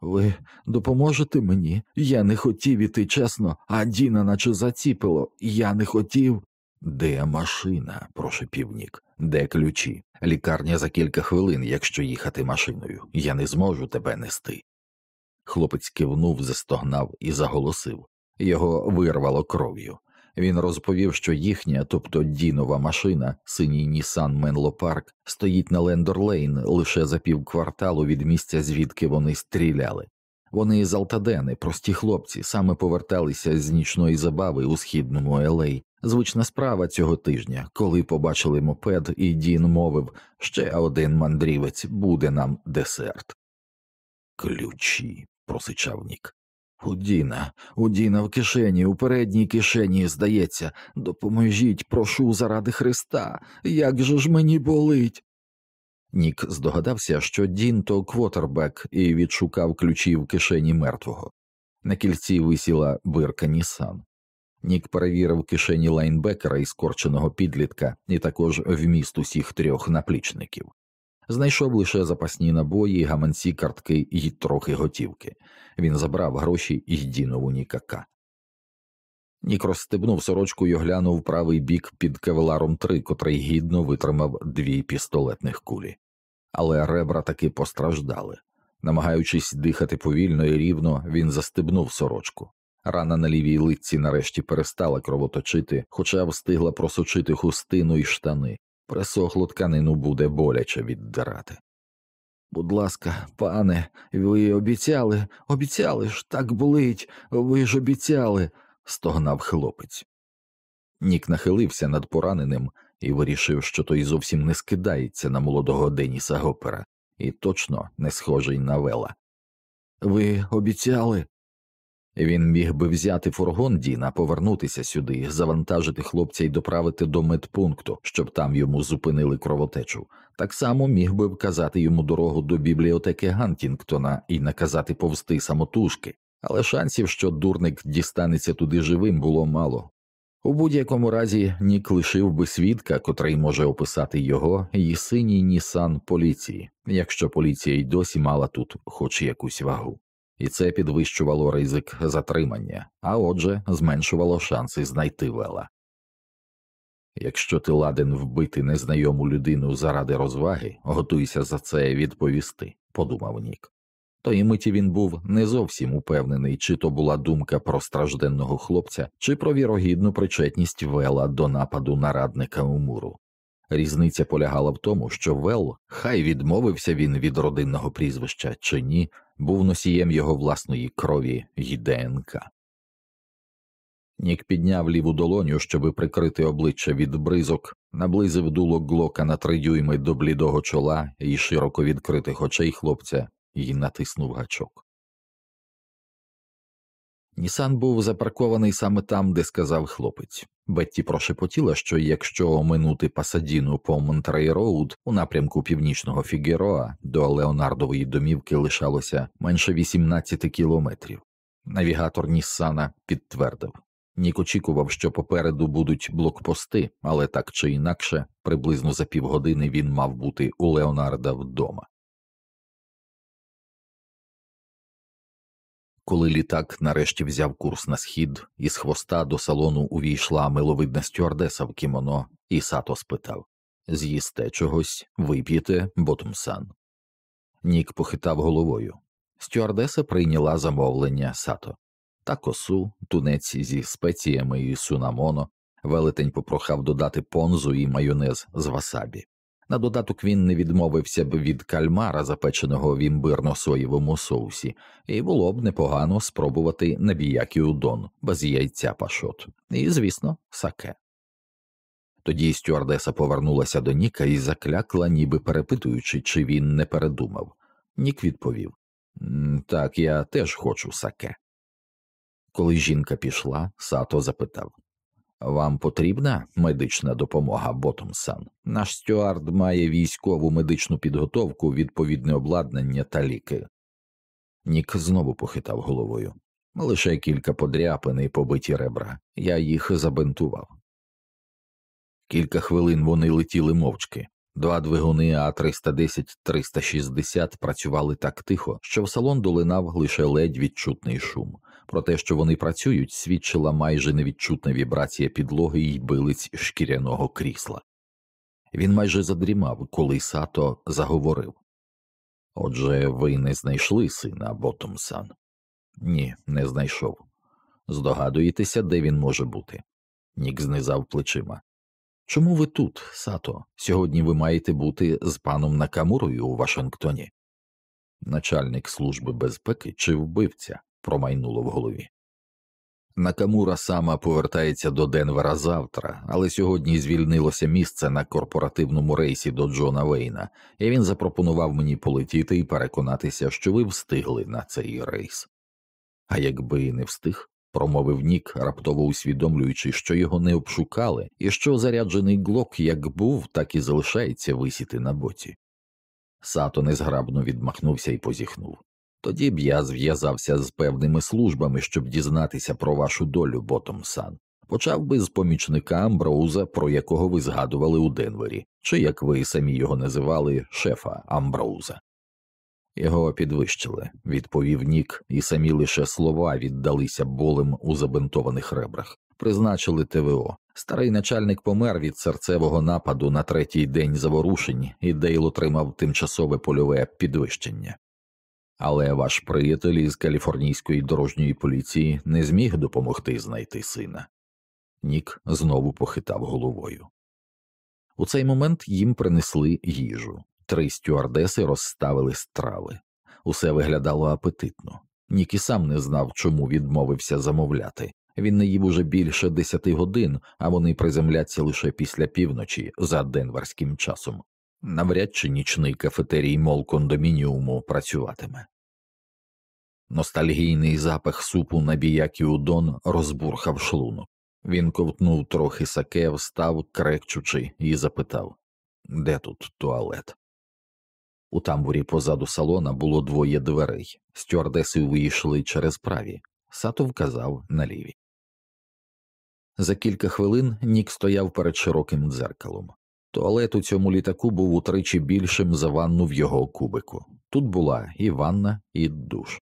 S1: Ви допоможете мені? Я не хотів іти чесно, а Діна наче заціпило. Я не хотів. Де машина? просипів Нік. Де ключі? Лікарня за кілька хвилин, якщо їхати машиною. Я не зможу тебе нести. Хлопець кивнув, застогнав і заголосив. Його вирвало кров'ю. Він розповів, що їхня, тобто Дінова машина, синій Нісан Менло Парк, стоїть на Лендор-лейн лише за півкварталу від місця, звідки вони стріляли. Вони з Алтадени, прості хлопці, саме поверталися з нічної забави у східному Ел-Ей. Звична справа цього тижня, коли побачили мопед, і Дін мовив ще один мандрівець буде нам десерт. Ключі, просичав Нік. У Діна, у Діна в кишені, у передній кишені, здається, допоможіть, прошу заради Христа, як же ж мені болить. Нік здогадався, що Дін то квотербек і відшукав ключі в кишені мертвого. На кільці висіла бирка Нісан. Нік перевірив кишені лайнбекера і скорченого підлітка, і також вміст усіх трьох наплічників. Знайшов лише запасні набої, гаманці, картки і трохи готівки. Він забрав гроші і Дінову нікака. Нік розстебнув сорочку і оглянув правий бік під кевеларом 3, котрий гідно витримав дві пістолетних кулі, але ребра таки постраждали. Намагаючись дихати повільно і рівно, він застебнув сорочку. Рана на лівій лиці нарешті перестала кровоточити, хоча встигла просочити хустину і штани, присохлу тканину буде боляче віддирати. Будь ласка, пане, ви обіцяли, обіцяли ж, так болить, ви ж обіцяли, стогнав хлопець. Нік нахилився над пораненим і вирішив, що той зовсім не скидається на молодого Деніса Гопера і точно не схожий на вела. Ви обіцяли, він міг би взяти фургон Діна, повернутися сюди, завантажити хлопця і доправити до медпункту, щоб там йому зупинили кровотечу. Так само міг би вказати йому дорогу до бібліотеки Гантінгтона і наказати повсти самотужки, але шансів, що дурник дістанеться туди живим, було мало. У будь-якому разі Нік лишив би свідка, котрий може описати його, і синій Нісан поліції, якщо поліція й досі мала тут хоч якусь вагу. І це підвищувало ризик затримання, а отже, зменшувало шанси знайти вела. Якщо ти ладен вбити незнайому людину заради розваги, готуйся за це відповісти, подумав Нік. Тої миті він був не зовсім упевнений, чи то була думка про стражденного хлопця, чи про вірогідну причетність Вела до нападу на радника Умуру. Різниця полягала в тому, що Вел, хай відмовився він від родинного прізвища чи ні, був носієм його власної крові й ДНК. Нік підняв ліву долоню, щоби прикрити обличчя від бризок, наблизив дуло Глока на три дюйми до блідого чола і широко відкритих очей хлопця і натиснув гачок. Нісан був запаркований саме там, де сказав хлопець. Бетті прошепотіла, що якщо оминути Пасадіну по Монтерей Роуд у напрямку північного Фігероа до Леонардової домівки лишалося менше 18 кілометрів. Навігатор Ніссана підтвердив Нік очікував, що попереду будуть блокпости, але так чи інакше, приблизно за півгодини він мав бути у Леонарда вдома. Коли літак нарешті взяв курс на схід, із хвоста до салону увійшла миловидна стюардеса в кімоно, і Сато спитав З'їсте чогось, вип'єте, Ботумсан. Нік похитав головою. Стюардеса прийняла замовлення Сато та косу, тунець зі спеціями і сунамоно, велетень попрохав додати понзу і майонез з васабі. На додаток він не відмовився б від кальмара, запеченого в імбирно-соєвому соусі, і було б непогано спробувати набіякі удон без яйця пашот, і, звісно, саке. Тоді стюардеса повернулася до Ніка і заклякла, ніби перепитуючи, чи він не передумав. Нік відповів Так, я теж хочу саке. Коли жінка пішла, Сато запитав вам потрібна медична допомога, Ботомсан? Наш стюард має військову медичну підготовку, відповідне обладнання та ліки. Нік знову похитав головою. Лише кілька подряпин і побиті ребра. Я їх забинтував. Кілька хвилин вони летіли мовчки. Два двигуни А 310 360 працювали так тихо, що в салон долинав лише ледь відчутний шум. Про те, що вони працюють, свідчила майже невідчутна вібрація підлоги й билиць шкіряного крісла. Він майже задрімав, коли Сато заговорив Отже, ви не знайшли сина Ботомсан? Ні, не знайшов. Здогадуєтеся, де він може бути? Нік знизав плечима. Чому ви тут, Сато? Сьогодні ви маєте бути з паном Накамурою у Вашингтоні? Начальник служби безпеки чи вбивця? Промайнуло в голові. Накамура сама повертається до Денвера завтра, але сьогодні звільнилося місце на корпоративному рейсі до Джона Вейна, і він запропонував мені полетіти і переконатися, що ви встигли на цей рейс. А якби не встиг, промовив Нік, раптово усвідомлюючи, що його не обшукали, і що заряджений глок як був, так і залишається висіти на боці. Сато незграбно відмахнувся і позіхнув. Тоді б я зв'язався з певними службами, щоб дізнатися про вашу долю, Ботомсан. Почав би з помічника Амброуза, про якого ви згадували у Денвері, чи як ви самі його називали, шефа Амброуза. Його підвищили, відповів Нік, і самі лише слова віддалися болем у забинтованих ребрах. Призначили ТВО. Старий начальник помер від серцевого нападу на третій день заворушень, і Дейл отримав тимчасове польове підвищення. Але ваш приятель із каліфорнійської дорожньої поліції не зміг допомогти знайти сина. Нік знову похитав головою. У цей момент їм принесли їжу. Три стюардеси розставили страви. Усе виглядало апетитно. Нік і сам не знав, чому відмовився замовляти. Він не їв уже більше десяти годин, а вони приземляться лише після півночі за денверським часом. Навряд чи нічний кафетерій мол кондомініуму працюватиме. Ностальгійний запах супу на біякі удон розбурхав шлунок. Він ковтнув трохи саке, встав, крекчучи, і запитав Де тут туалет? У тамбурі позаду салона було двоє дверей. Стюардеси вийшли через праві. Сато вказав на ліві. За кілька хвилин Нік стояв перед широким дзеркалом. Туалет у цьому літаку був утричі більшим за ванну в його кубику. Тут була і ванна, і душ.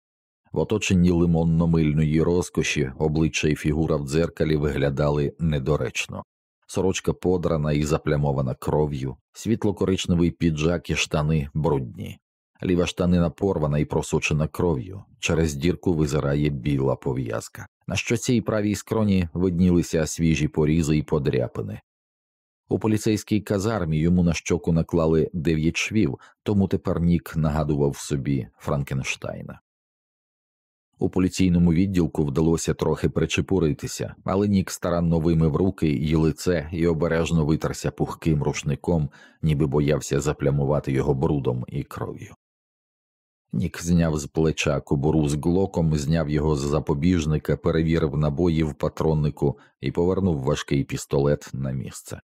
S1: В оточенні лимонно-мильної розкоші обличчя і фігура в дзеркалі виглядали недоречно. Сорочка подрана і заплямована кров'ю, світло-коричневий піджак і штани брудні. Ліва штанина порвана і просочена кров'ю, через дірку визирає біла пов'язка. На щоці й правій скроні виднілися свіжі порізи і подряпини. У поліцейській казармі йому на щоку наклали дев'ять швів, тому тепер Нік нагадував собі Франкенштайна. У поліційному відділку вдалося трохи причепуритися, але Нік старанно вимив руки й лице і обережно витерся пухким рушником, ніби боявся заплямувати його брудом і кров'ю. Нік зняв з плеча кобуру з глоком, зняв його з запобіжника, перевірив набої в патроннику і повернув важкий пістолет на місце.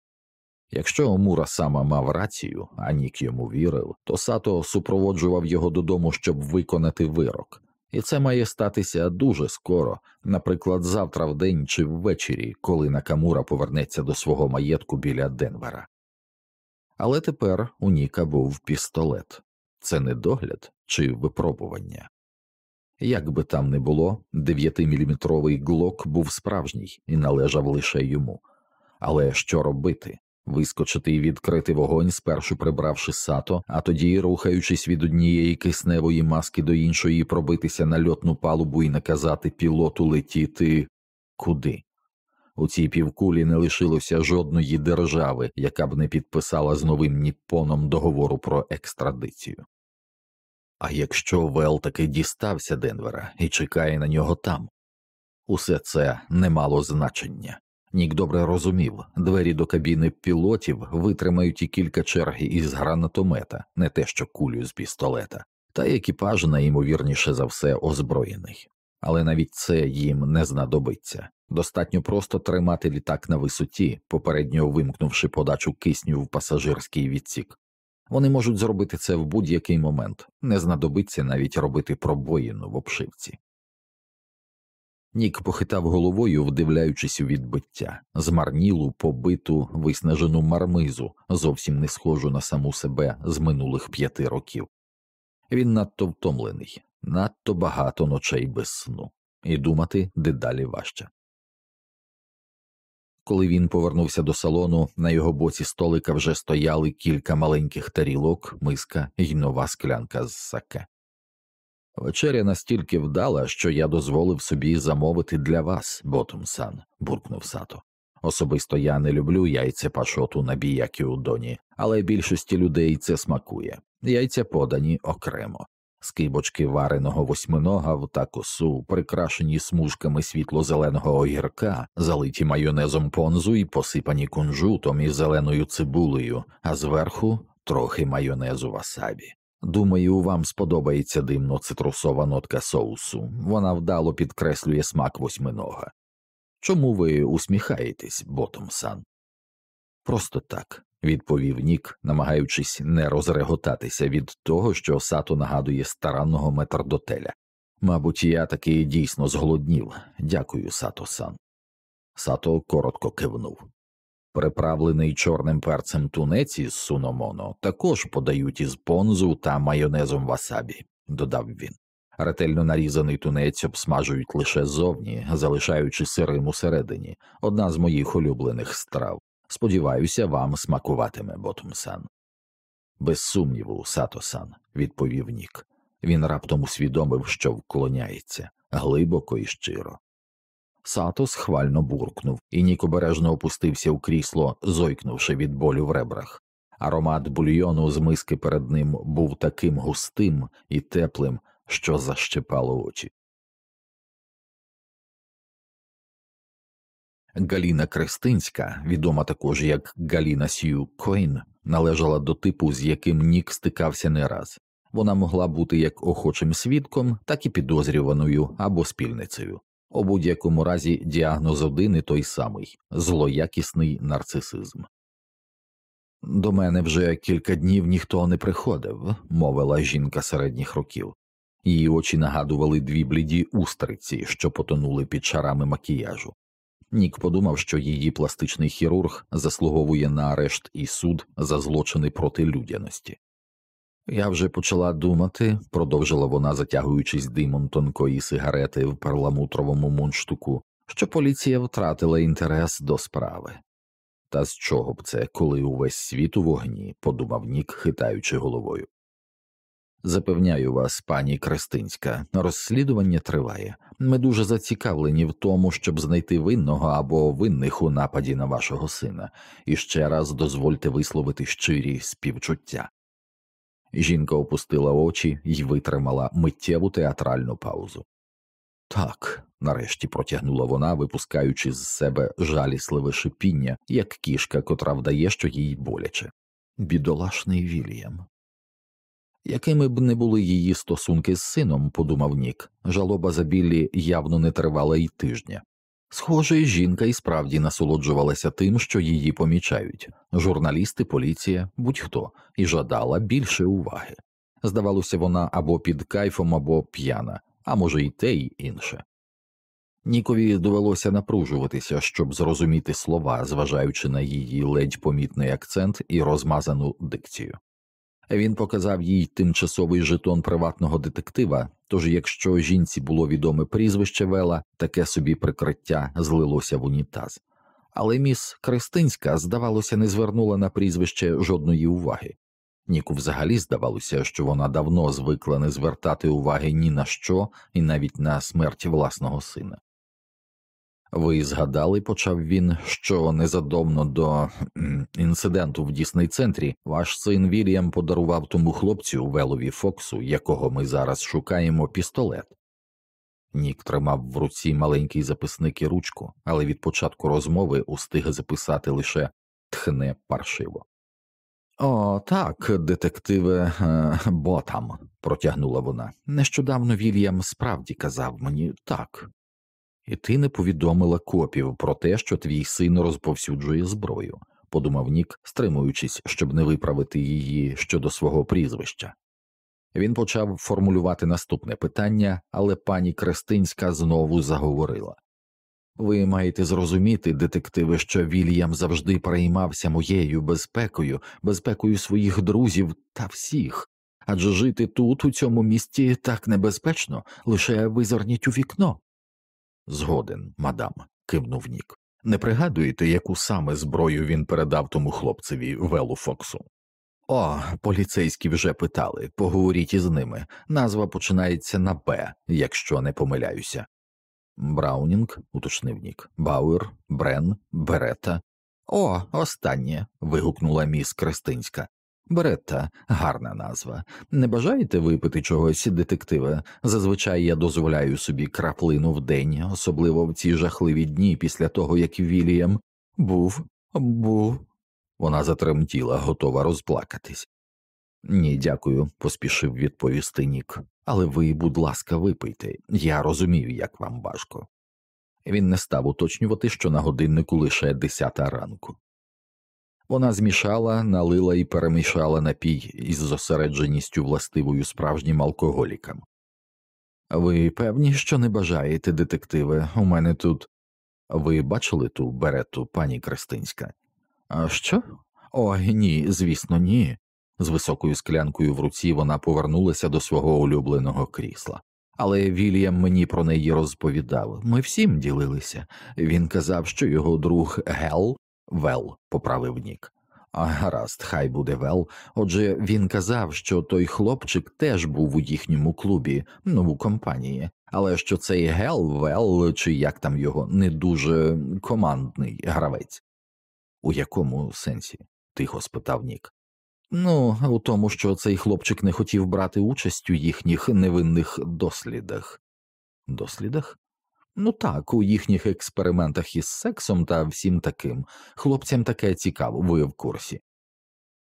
S1: Якщо Омура сама мав рацію, а Нік йому вірив, то Сато супроводжував його додому, щоб виконати вирок, і це має статися дуже скоро, наприклад, завтра в день чи ввечері, коли Накамура повернеться до свого маєтку біля Денвера. Але тепер у Ніка був пістолет це не догляд чи випробування. Як би там не було, 9-мм глок був справжній і належав лише йому. Але що робити? Вискочити і відкрити вогонь, спершу прибравши сато, а тоді, рухаючись від однієї кисневої маски до іншої, пробитися на льотну палубу і наказати пілоту летіти куди? У цій півкулі не лишилося жодної держави, яка б не підписала з новим Ніппоном договору про екстрадицію. А якщо Вел таки дістався Денвера і чекає на нього там, усе це не мало значення. Нік добре розумів, двері до кабіни пілотів витримають і кілька черг із гранатомета, не те що кулю з пістолета, та екіпаж найімовірніше за все озброєний. Але навіть це їм не знадобиться. Достатньо просто тримати літак на висоті, попередньо вимкнувши подачу кисню в пасажирський відсік. Вони можуть зробити це в будь-який момент, не знадобиться навіть робити пробоїну в обшивці. Нік похитав головою, вдивляючись у відбиття, змарнілу, побиту, виснажену мармизу, зовсім не схожу на саму себе з минулих п'яти років. Він надто втомлений, надто багато ночей без сну, і думати дедалі важче. Коли він повернувся до салону, на його боці столика вже стояли кілька маленьких тарілок, миска й нова склянка з саке. Вечеря настільки вдала, що я дозволив собі замовити для вас, Ботумсан, буркнув сато. Особисто я не люблю яйця пашоту на біякі у доні, але більшості людей це смакує. Яйця подані окремо. Скибочки вареного восьминога в такосу, прикрашені смужками світло-зеленого огірка, залиті майонезом понзу і посипані кунжутом і зеленою цибулею, а зверху трохи майонезу васабі. Думаю, вам сподобається димно цитрусова нотка соусу, вона вдало підкреслює смак восьминога. Чому ви усміхаєтесь, Ботомсан? Просто так, відповів Нік, намагаючись не розреготатися від того, що сато нагадує старанного метрдотеля. Мабуть, я таки дійсно зголоднів. Дякую, Сато сан. Сато коротко кивнув. Приправлений чорним перцем тунець із суномоно також подають із понзу та майонезом васабі, додав він. Ретельно нарізаний тунець обсмажують лише зовні, залишаючи сирим усередині, одна з моїх улюблених страв. Сподіваюся, вам смакуватиме Ботумсан. Без сумніву, Сато-сан», – відповів Нік. Він раптом усвідомив, що вклоняється глибоко і щиро. Сато схвально буркнув, і Нік обережно опустився у крісло, зойкнувши від болю в ребрах. Аромат бульйону з миски перед ним був таким густим і теплим, що защепало очі. Галіна Крестинська, відома також як Галіна Сью Койн, належала до типу, з яким Нік стикався не раз. Вона могла бути як охочим свідком, так і підозрюваною або спільницею. У будь-якому разі діагноз один і той самий злоякісний нарцисизм. До мене вже кілька днів ніхто не приходив, мовила жінка середніх років. Її очі нагадували дві бліді устриці, що потонули під шарами макіяжу. Нік подумав, що її пластичний хірург заслуговує на арешт і суд за злочини проти людяності. Я вже почала думати, продовжила вона, затягуючись димом тонкої сигарети в перламутровому мундштуку, що поліція втратила інтерес до справи. Та з чого б це, коли увесь світ у вогні, подумав Нік, хитаючи головою. Запевняю вас, пані Крестинська, розслідування триває. Ми дуже зацікавлені в тому, щоб знайти винного або винних у нападі на вашого сина, і ще раз дозвольте висловити щирі співчуття. Жінка опустила очі і витримала миттєву театральну паузу. Так, нарешті протягнула вона, випускаючи з себе жалісливе шипіння, як кішка, котра вдає, що їй боляче. Бідолашний Вільям. Якими б не були її стосунки з сином, подумав Нік, жалоба за Біллі явно не тривала й тижня. Схоже, жінка і справді насолоджувалася тим, що її помічають журналісти, поліція, будь-хто, і жадала більше уваги. Здавалося, вона або під кайфом, або п'яна, а може, й те й інше. Нікові довелося напружуватися, щоб зрозуміти слова, зважаючи на її ледь помітний акцент і розмазану дикцію. Він показав їй тимчасовий жетон приватного детектива, тож якщо жінці було відоме прізвище Вела, таке собі прикриття злилося в унітаз. Але міс Кристинська, здавалося, не звернула на прізвище жодної уваги. Ніку взагалі здавалося, що вона давно звикла не звертати уваги ні на що і навіть на смерть власного сина. Ви згадали, почав він, що незадовно до інциденту в Дісней центрі ваш син Вільям подарував тому хлопцю Велові Фоксу, якого ми зараз шукаємо, пістолет. Нік тримав в руці маленький записник і ручку, але від початку розмови устиг записати лише тхне паршиво. О, так, детективе е, Ботам, протягнула вона. Нещодавно Вільям справді казав мені так. І ти не повідомила копів про те, що твій син розповсюджує зброю, подумав Нік, стримуючись, щоб не виправити її щодо свого прізвища. Він почав формулювати наступне питання, але пані Крестинська знову заговорила ви маєте зрозуміти, детективи, що Вільям завжди переймався моєю безпекою, безпекою своїх друзів та всіх, адже жити тут, у цьому місті, так небезпечно, лише визирніть у вікно. Згоден, мадам, кивнув Нік. Не пригадуєте, яку саме зброю він передав тому хлопцеві Велу Фоксу? О, поліцейські вже питали, поговоріть із ними. Назва починається на Б, якщо не помиляюся. Браунінг, уточнив Нік, Бауер, Брен, Берета. О, останнє. вигукнула міс Крестинська. Беретта, гарна назва. Не бажаєте випити чогось, детективе? Зазвичай я дозволяю собі краплину в день, особливо в ці жахливі дні після того, як Вільям був, був. Вона затремтіла, готова розплакатись. Ні, дякую, поспішив відповісти Нік. Але ви, будь ласка, випийте, я розумію, як вам важко. Він не став уточнювати, що на годиннику лише десята ранку. Вона змішала, налила і перемішала напій із зосередженістю властивою справжнім алкоголікам. Ви певні, що не бажаєте, детективи, у мене тут. Ви бачили ту берету, пані Крестинська? А що? Ой, ні, звісно, ні. З високою склянкою в руці вона повернулася до свого улюбленого крісла. Але Вільям мені про неї розповідав ми всім ділилися. Він казав, що його друг Гел Вел, поправив Нік. А гаразд, хай буде Вел. Отже, він казав, що той хлопчик теж був у їхньому клубі, ну в компанії, але що цей Гел Вел, чи як там його, не дуже командний гравець. У якому сенсі? тихо спитав Нік. Ну, у тому, що цей хлопчик не хотів брати участь у їхніх невинних дослідах. Дослідах? Ну так, у їхніх експериментах із сексом та всім таким. Хлопцям таке цікаво, ви в курсі.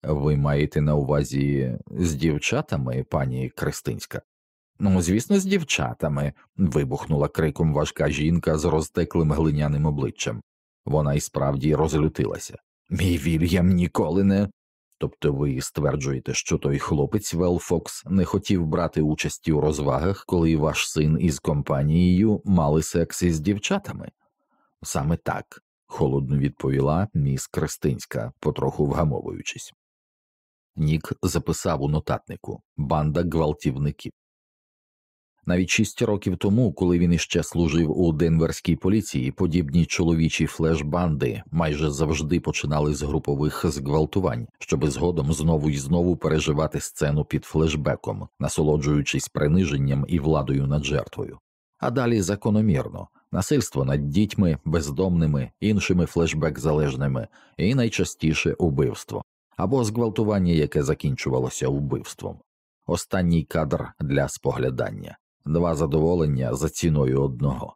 S1: Ви маєте на увазі з дівчатами, пані Кристинська? Ну, звісно, з дівчатами. вибухнула криком важка жінка з розтеклим глиняним обличчям. Вона і справді розлютилася. Мій Вільям ніколи не. Тобто ви стверджуєте, що той хлопець Велфокс не хотів брати участі у розвагах, коли ваш син із компанією мали секс із дівчатами? Саме так, холодно відповіла міс Кристинська, потроху вгамовуючись. Нік записав у нотатнику банда гвалтівників. Навіть шість років тому, коли він іще служив у денверській поліції, подібні чоловічі флеш-банди майже завжди починали з групових зґвалтувань, щоби згодом знову і знову переживати сцену під флешбеком, насолоджуючись приниженням і владою над жертвою. А далі закономірно насильство над дітьми, бездомними, іншими флешбек залежними і найчастіше убивство або зґвалтування, яке закінчувалося вбивством. Останній кадр для споглядання два задоволення за ціною одного.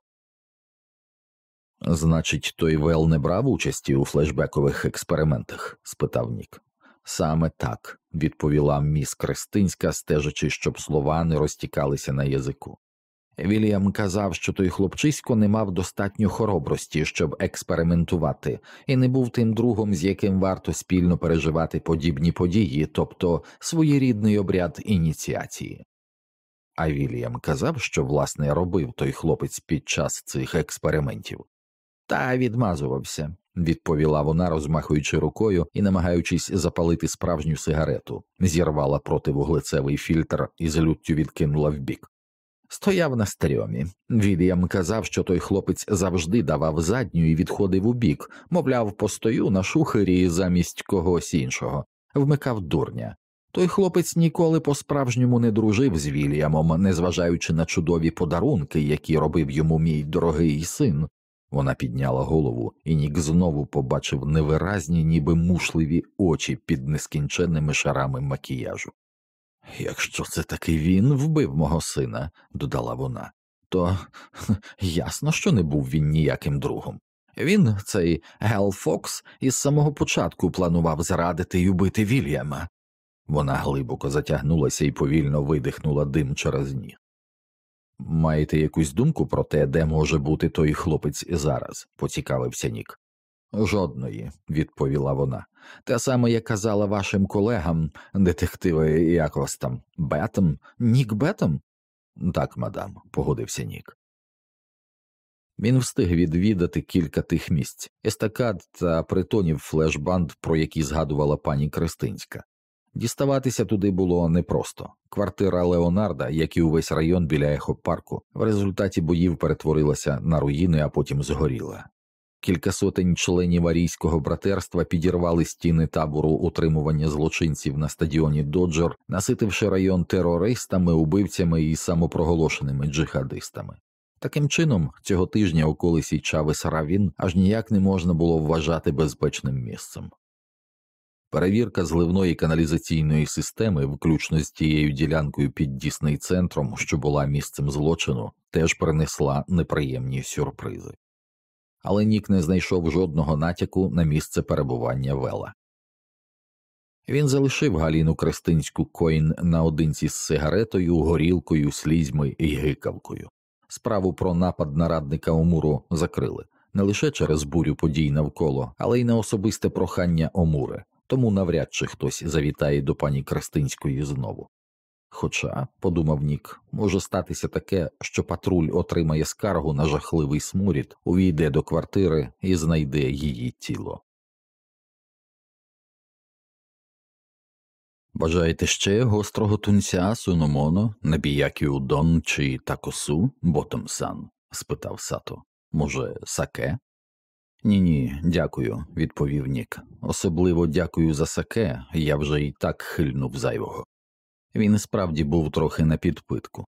S1: Значить, той Вел не брав участі у флешбекових експериментах? спитав Нік. Саме так, відповіла міс Кристинська, стежачи, щоб слова не розтікалися на язику. Вільям казав, що той хлопчисько не мав достатньо хоробрості, щоб експериментувати, і не був тим другом, з яким варто спільно переживати подібні події, тобто своєрідний обряд ініціації. А Вільям казав, що власне робив той хлопець під час цих експериментів. Та відмазувався, відповіла вона, розмахуючи рукою і намагаючись запалити справжню сигарету, зірвала противуглецевий фільтр і з люттю відкинула вбік. Стояв на стрьомі. Вільям казав, що той хлопець завжди давав задню і відходив у бік, мовляв, постою на шухері замість когось іншого, вмикав дурня. Той хлопець ніколи по справжньому не дружив з Вільямом, незважаючи на чудові подарунки, які робив йому мій дорогий син. Вона підняла голову, і Нік знову побачив невиразні, ніби мушливі очі під нескінченними шарами макіяжу. Якщо це таки він вбив мого сина, додала вона, то ясно, що не був він ніяким другом. Він, цей Гел Фокс, із самого початку планував зрадити й убити Вільяма. Вона глибоко затягнулася і повільно видихнула дим через ніг. Маєте якусь думку про те, де може бути той хлопець зараз? поцікавився Нік. Жодної, відповіла вона. Те саме як казала вашим колегам, детективи як вас там, Бетом? Нік Бетом? Так, мадам, погодився Нік. Він встиг відвідати кілька тих місць, естакад та притонів флешбанд, про які згадувала пані Кристинська. Діставатися туди було непросто. Квартира Леонарда, як і увесь район біля ехопарку, в результаті боїв перетворилася на руїни, а потім згоріла. Кілька сотень членів арійського братерства підірвали стіни табору утримування злочинців на стадіоні Доджер, наситивши район терористами, убивцями і самопроголошеними джихадистами. Таким чином, цього тижня околиці Чавес Равін аж ніяк не можна було вважати безпечним місцем. Перевірка зливної каналізаційної системи, включно з тією ділянкою під Дісней центром, що була місцем злочину, теж принесла неприємні сюрпризи. Але Нік не знайшов жодного натяку на місце перебування вела. Він залишив Галіну Крестинську коін наодинці з сигаретою, горілкою, слізьми і гикавкою. Справу про напад на радника Омуру закрили не лише через бурю подій навколо, але й на особисте прохання Омури тому навряд чи хтось завітає до пані Крастинської знову. Хоча, подумав Нік, може статися таке, що патруль отримає скаргу на жахливий смурід, увійде до квартири і знайде її тіло. Бажаєте ще гострого тунця, суномоно, набіякі удон чи такосу, ботомсан? спитав сато. Може, саке? Ні, ні, дякую, відповів Нік. Особливо дякую за саке, я вже і так хильнув зайвого. Він справді був трохи на підпитку.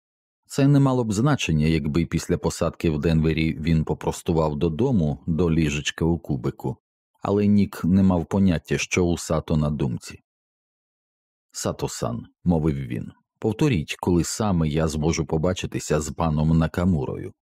S1: Це не мало б значення, якби після посадки в Денвері він попростував додому до ліжечка у кубику, але Нік не мав поняття, що у сато на думці. Сато сан, мовив він, повторіть, коли саме я зможу побачитися з паном Накамурою.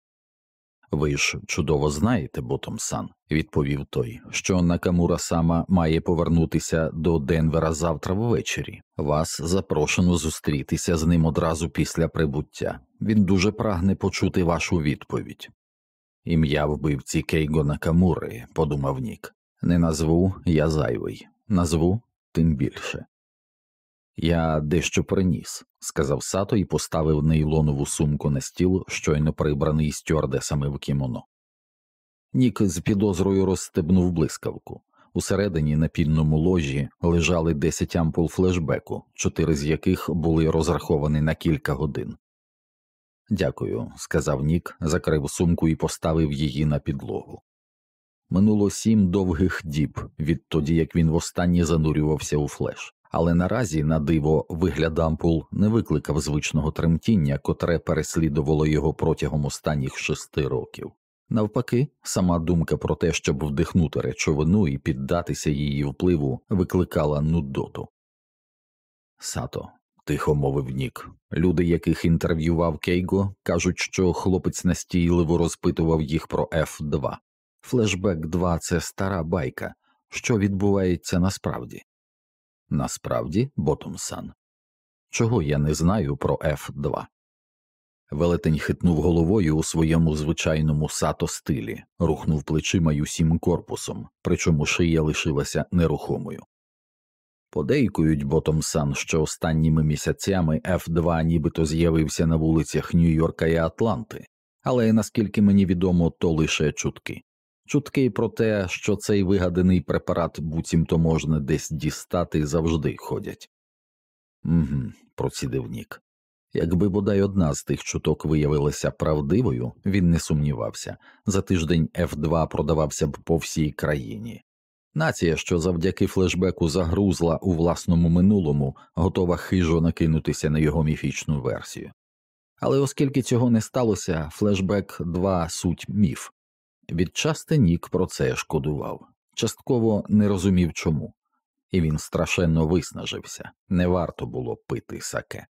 S1: Ви ж чудово знаєте, Ботом-сан», – відповів той, що Накамура сама має повернутися до Денвера завтра ввечері. Вас запрошено зустрітися з ним одразу після прибуття. Він дуже прагне почути вашу відповідь. Ім'я вбивці Кейго Накамури, подумав Нік. Не назву я зайвий, назву тим більше. Я дещо приніс, сказав Сато і поставив нейлонову сумку на стіл, щойно прибраний стюардесами в кімоно. Нік з підозрою розстебнув блискавку. Усередині на пінному ложі лежали 10 ампул флешбеку, чотири з яких були розраховані на кілька годин. Дякую, сказав Нік, закрив сумку і поставив її на підлогу. Минуло сім довгих діб відтоді, як він востаннє занурювався у флеш, але наразі, на диво, вигляд ампул не викликав звичного тремтіння, котре переслідувало його протягом останніх шести років. Навпаки, сама думка про те, щоб вдихнути речовину і піддатися її впливу, викликала нудоту. Сато, тихо мовив Нік. Люди, яких інтерв'ював Кейго, кажуть, що хлопець настійливо розпитував їх про F2. Флешбек 2 – це стара байка. Що відбувається насправді? Насправді, Ботомсан. Чого я не знаю про F2? Велетень хитнув головою у своєму звичайному сато стилі, рухнув плечима й усім корпусом, причому шия лишилася нерухомою. Подейкують Ботомсан, що останніми місяцями F2 нібито з'явився на вулицях Нью-Йорка і Атланти, але наскільки мені відомо, то лише чутки. Чутки про те, що цей вигаданий препарат буцімто можна десь дістати, завжди ходять. Угу, процідив Нік. Якби бодай одна з тих чуток виявилася правдивою, він не сумнівався за тиждень F2 продавався б по всій країні. Нація, що завдяки флешбеку загрузла у власному минулому, готова хижо накинутися на його міфічну версію. Але оскільки цього не сталося, флешбек 2 суть міф. Відчасти Нік про це шкодував, частково не розумів чому, і він страшенно виснажився не варто було пити саке.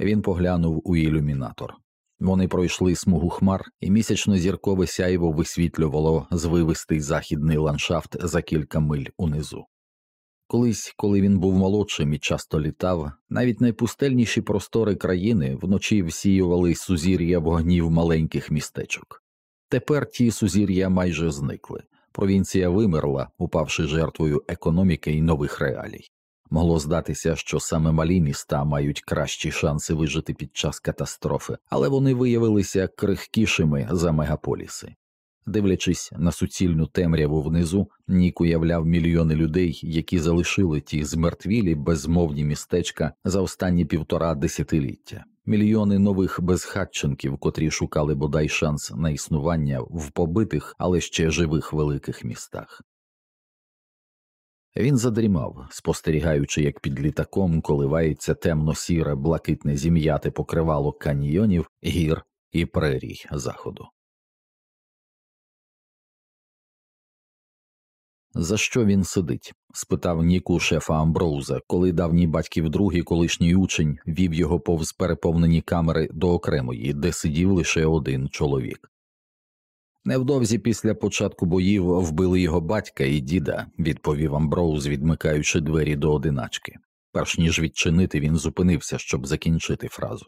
S1: Він поглянув у ілюмінатор. Вони пройшли смугу хмар, і місячно зіркове сяйво висвітлювало звивистий західний ландшафт за кілька миль унизу. Колись, коли він був молодшим і часто літав, навіть найпустельніші простори країни вночі всіювали сузір'я вогнів маленьких містечок. Тепер ті сузір'я майже зникли. Провінція вимерла, упавши жертвою економіки і нових реалій. Могло здатися, що саме малі міста мають кращі шанси вижити під час катастрофи, але вони виявилися крихкішими за мегаполіси. Дивлячись на суцільну темряву внизу, Нік уявляв мільйони людей, які залишили ті змертвілі безмовні містечка за останні півтора десятиліття, мільйони нових безхатченків, котрі шукали бодай шанс на існування в побитих, але ще живих великих містах. Він задрімав, спостерігаючи, як під літаком коливається темно сіре, блакитне зім'яте покривало каньйонів, гір і прерій заходу. За що він сидить? спитав Ніку шефа Амброуза, коли давній батьків другий колишній учень вів його повз переповнені камери до окремої, де сидів лише один чоловік. Невдовзі після початку боїв вбили його батька і діда, відповів Амброуз, відмикаючи двері до одиначки. Перш ніж відчинити, він зупинився, щоб закінчити фразу.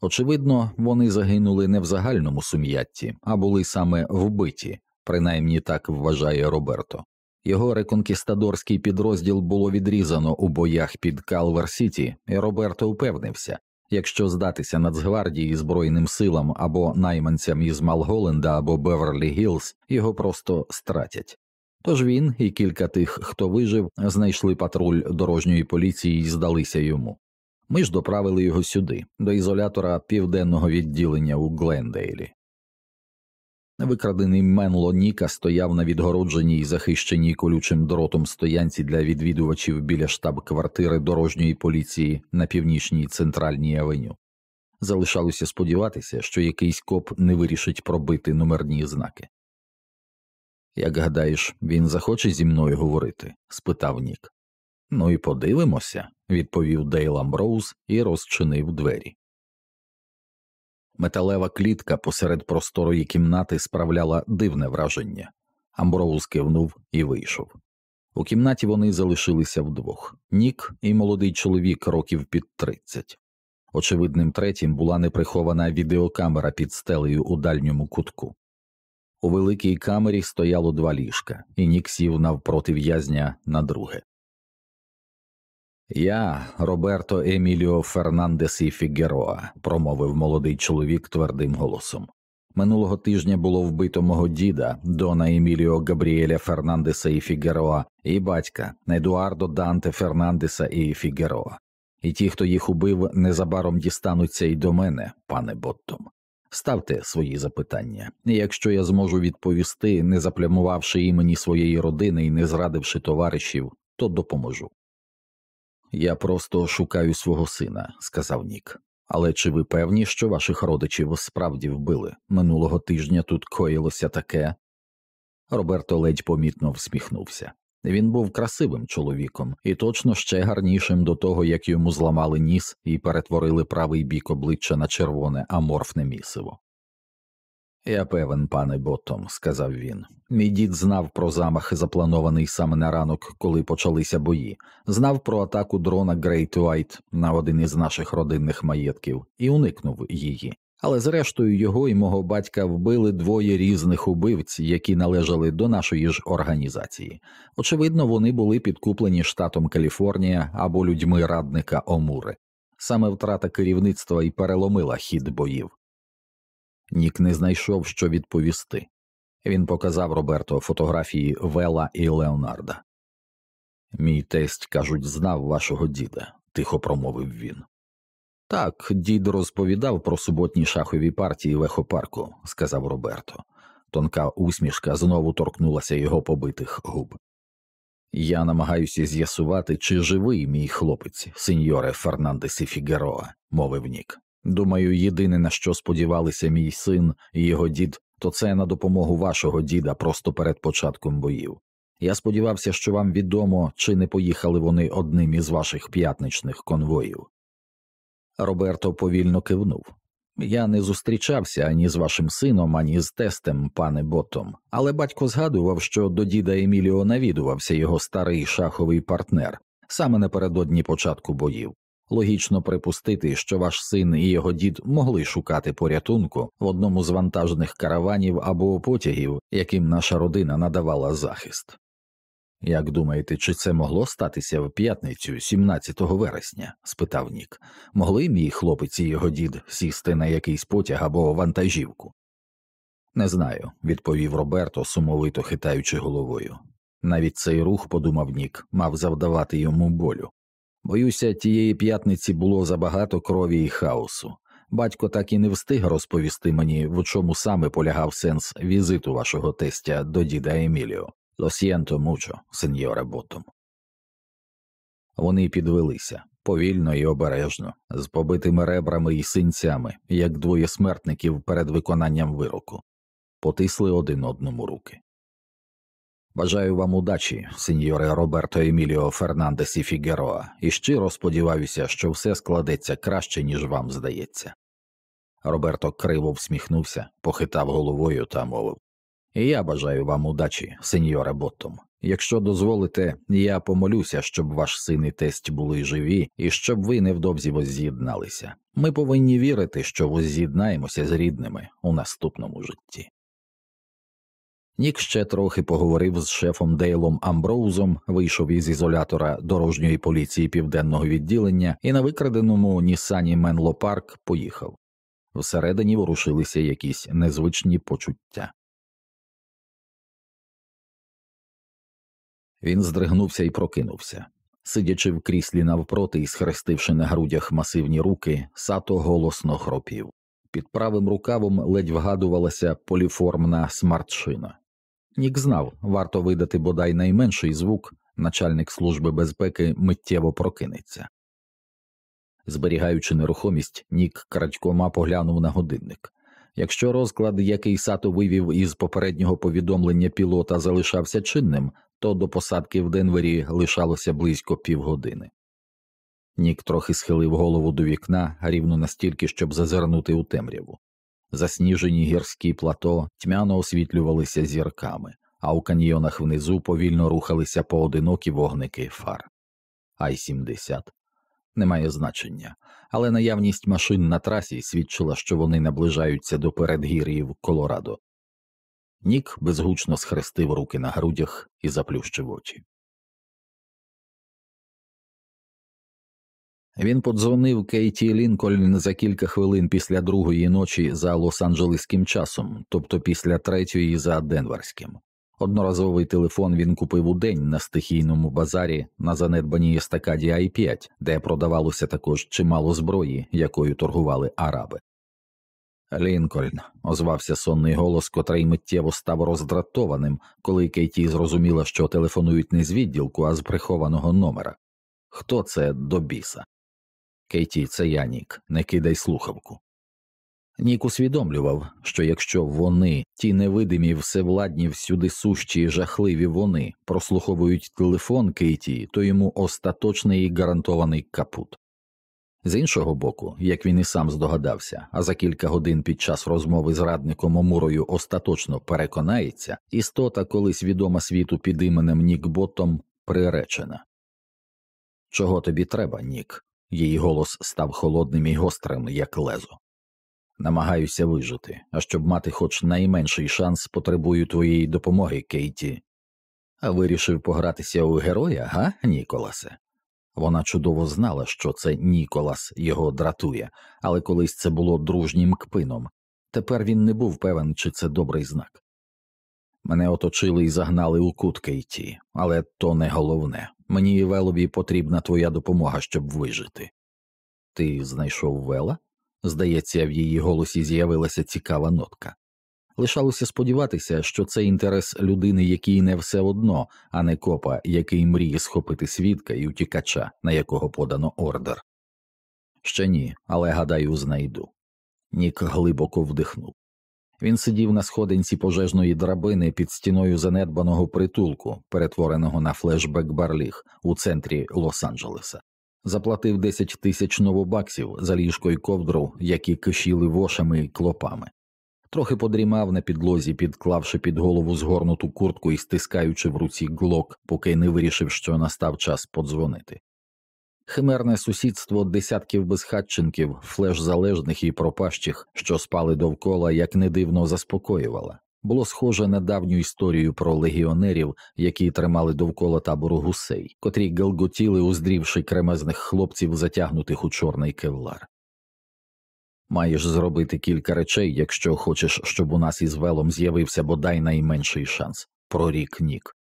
S1: Очевидно, вони загинули не в загальному сум'ятті, а були саме вбиті, принаймні так вважає Роберто. Його реконкістадорський підрозділ було відрізано у боях під Калвер Сіті, і Роберто упевнився, якщо здатися Нацгвардії Збройним силам або найманцям із Малголенда або Беверлі Гілз, його просто стратять. Тож він і кілька тих, хто вижив, знайшли патруль дорожньої поліції і здалися йому. Ми ж доправили його сюди, до ізолятора південного відділення у Глендейлі. Викрадений Менло Ніка стояв на відгородженій захищеній колючим дротом стоянці для відвідувачів біля штаб-квартири дорожньої поліції на північній центральній авеню. Залишалося сподіватися, що якийсь коп не вирішить пробити номерні знаки. Як гадаєш, він захоче зі мною говорити? спитав Нік. Ну і подивимося, відповів Дейл Амброуз і розчинив двері. Металева клітка посеред просторої кімнати справляла дивне враження. Амброуз кивнув і вийшов. У кімнаті вони залишилися вдвох Нік і молодий чоловік років під тридцять. Очевидним третім була неприхована відеокамера під стелею у дальньому кутку. У великій камері стояло два ліжка, і Нік сів навпроти в'язня на друге. Я, Роберто Еміліо Фернандес і Фігероа, промовив молодий чоловік твердим голосом. Минулого тижня було вбито мого діда, Дона Еміліо Габріеля Фернандеса і Фігероа, і батька Едуардо Данте Фернандеса і Фігероа. І ті, хто їх убив, незабаром дістануться і до мене, пане Боттом. Ставте свої запитання, і якщо я зможу відповісти, не заплямувавши імені своєї родини і не зрадивши товаришів, то допоможу. Я просто шукаю свого сина, сказав Нік. Але чи ви певні, що ваших родичів справді вбили? Минулого тижня тут коїлося таке. Роберто ледь помітно всміхнувся. Він був красивим чоловіком і точно ще гарнішим до того, як йому зламали ніс і перетворили правий бік обличчя на червоне аморфне місиво. Я певен, пане Боттом, сказав він. Мій дід знав про замах, запланований саме на ранок, коли почалися бої, знав про атаку дрона Грейт Уайт на один із наших родинних маєтків і уникнув її. Але зрештою його і мого батька вбили двоє різних убивць, які належали до нашої ж організації. Очевидно, вони були підкуплені штатом Каліфорнія або людьми радника Омури. Саме втрата керівництва і переломила хід боїв. Нік не знайшов, що відповісти. Він показав Роберто фотографії Вела і Леонарда. Мій тесть, кажуть, знав вашого діда, тихо промовив він. Так, дід розповідав про суботні шахові партії в ехопарку, сказав Роберто. Тонка усмішка знову торкнулася його побитих губ. Я намагаюся з'ясувати, чи живий мій хлопець, сеньоре Фернандес і Фігероа, мовив Нік. Думаю, єдине на що сподівалися мій син і його дід, то це на допомогу вашого діда просто перед початком боїв. Я сподівався, що вам відомо, чи не поїхали вони одним із ваших п'ятничних конвоїв. Роберто повільно кивнув. Я не зустрічався ані з вашим сином, ані з тестем, пане Ботом, але батько згадував, що до діда Еміліо навідувався його старий шаховий партнер саме напередодні початку боїв. Логічно припустити, що ваш син і його дід могли шукати порятунку в одному з вантажних караванів або потягів, яким наша родина надавала захист. Як думаєте, чи це могло статися в п'ятницю, 17 вересня? спитав Нік. Могли мій хлопець і його дід сісти на якийсь потяг або вантажівку? Не знаю, відповів Роберто, сумовито хитаючи головою. Навіть цей рух, подумав Нік, мав завдавати йому болю. Боюся, тієї п'ятниці було забагато крові і хаосу. Батько так і не встиг розповісти мені, в чому саме полягав сенс візиту вашого тестя до діда Еміліо. Лосьєнто мучо, сеньоре Ботом. Вони підвелися повільно і обережно, з побитими ребрами і синцями, як двоє смертників перед виконанням вироку, потисли один одному руки. Бажаю вам удачі, сеньоре Роберто Еміліо Фернандес і Фігероа, і щиро сподіваюся, що все складеться краще, ніж вам здається. Роберто криво всміхнувся, похитав головою та мовив І я бажаю вам удачі, сеньоре Боттом. Якщо дозволите, я помолюся, щоб ваш син і тесть були живі і щоб ви невдовзі возз'єдналися. Ми повинні вірити, що возз'єднаємося з рідними у наступному житті. Нік ще трохи поговорив з шефом Дейлом Амброузом, вийшов із ізолятора дорожньої поліції південного відділення і на викраденому Нісані Менло Парк поїхав. Всередині ворушилися якісь незвичні почуття. Він здригнувся і прокинувся. Сидячи в кріслі навпроти і схрестивши на грудях масивні руки, сато голосно хропів. Під правим рукавом ледь вгадувалася поліформна смартшина. Нік знав, варто видати бодай найменший звук, начальник служби безпеки миттєво прокинеться. Зберігаючи нерухомість, Нік крадькома поглянув на годинник. Якщо розклад, який сато вивів із попереднього повідомлення пілота, залишався чинним, то до посадки в Денвері лишалося близько півгодини. Нік трохи схилив голову до вікна рівно настільки, щоб зазирнути у темряву. Засніжені гірські плато тьмяно освітлювалися зірками, а у каньйонах внизу повільно рухалися поодинокі вогники фар. Ай 70 немає значення, але наявність машин на трасі свідчила, що вони наближаються до передгір'їв Колорадо. Нік безгучно схрестив руки на грудях і заплющив очі. Він подзвонив Кейті Лінкольн за кілька хвилин після другої ночі за Лос-Анджелеським часом, тобто після третьої за Денверським. Одноразовий телефон він купив у день на стихійному базарі на занедбаній естакаді Ай-5, де продавалося також чимало зброї, якою торгували араби. Лінкольн, озвався сонний голос, котрий миттєво став роздратованим, коли Кейті зрозуміла, що телефонують не з відділку, а з прихованого номера. Хто це до біса? Кейті, це я, Нік, не кидай слухавку. Нік усвідомлював, що якщо вони, ті невидимі, всевладні, всюди сущі, жахливі вони, прослуховують телефон Кейті, то йому остаточний і гарантований капут. З іншого боку, як він і сам здогадався, а за кілька годин під час розмови з радником Омурою остаточно переконається, істота колись відома світу під іменем Нік Боттом приречена. Чого тобі треба, Нік? Її голос став холодним і гострим, як лезо. Намагаюся вижити, а щоб мати хоч найменший шанс, потребую твоєї допомоги, Кейті. А вирішив погратися у героя, га, Ніколасе? Вона чудово знала, що це Ніколас його дратує, але колись це було дружнім кпином. Тепер він не був певен, чи це добрий знак. Мене оточили і загнали у кут Кейті, але то не головне. Мені і Велові потрібна твоя допомога, щоб вижити. Ти знайшов Вела? Здається, в її голосі з'явилася цікава нотка. Лишалося сподіватися, що це інтерес людини, якій не все одно, а не копа, який мріє схопити свідка і утікача, на якого подано ордер. Ще ні, але гадаю, знайду. Нік глибоко вдихнув. Він сидів на сходинці пожежної драбини під стіною занедбаного притулку, перетвореного на флешбек барліг у центрі Лос-Анджелеса. Заплатив 10 тисяч новобаксів за ліжко й ковдру, які кишіли вошами й клопами. Трохи подрімав на підлозі, підклавши під голову згорнуту куртку і стискаючи в руці глок, поки не вирішив, що настав час подзвонити. Химерне сусідство десятків безхатченків, флеш залежних і пропащих, що спали довкола, як не дивно заспокоювало. Було схоже на давню історію про легіонерів, які тримали довкола табору гусей, котрі галготіли, уздрівши кремезних хлопців, затягнутих у чорний кевлар. Маєш зробити кілька речей, якщо хочеш, щоб у нас із велом з'явився бодай найменший шанс. Прорік Нік.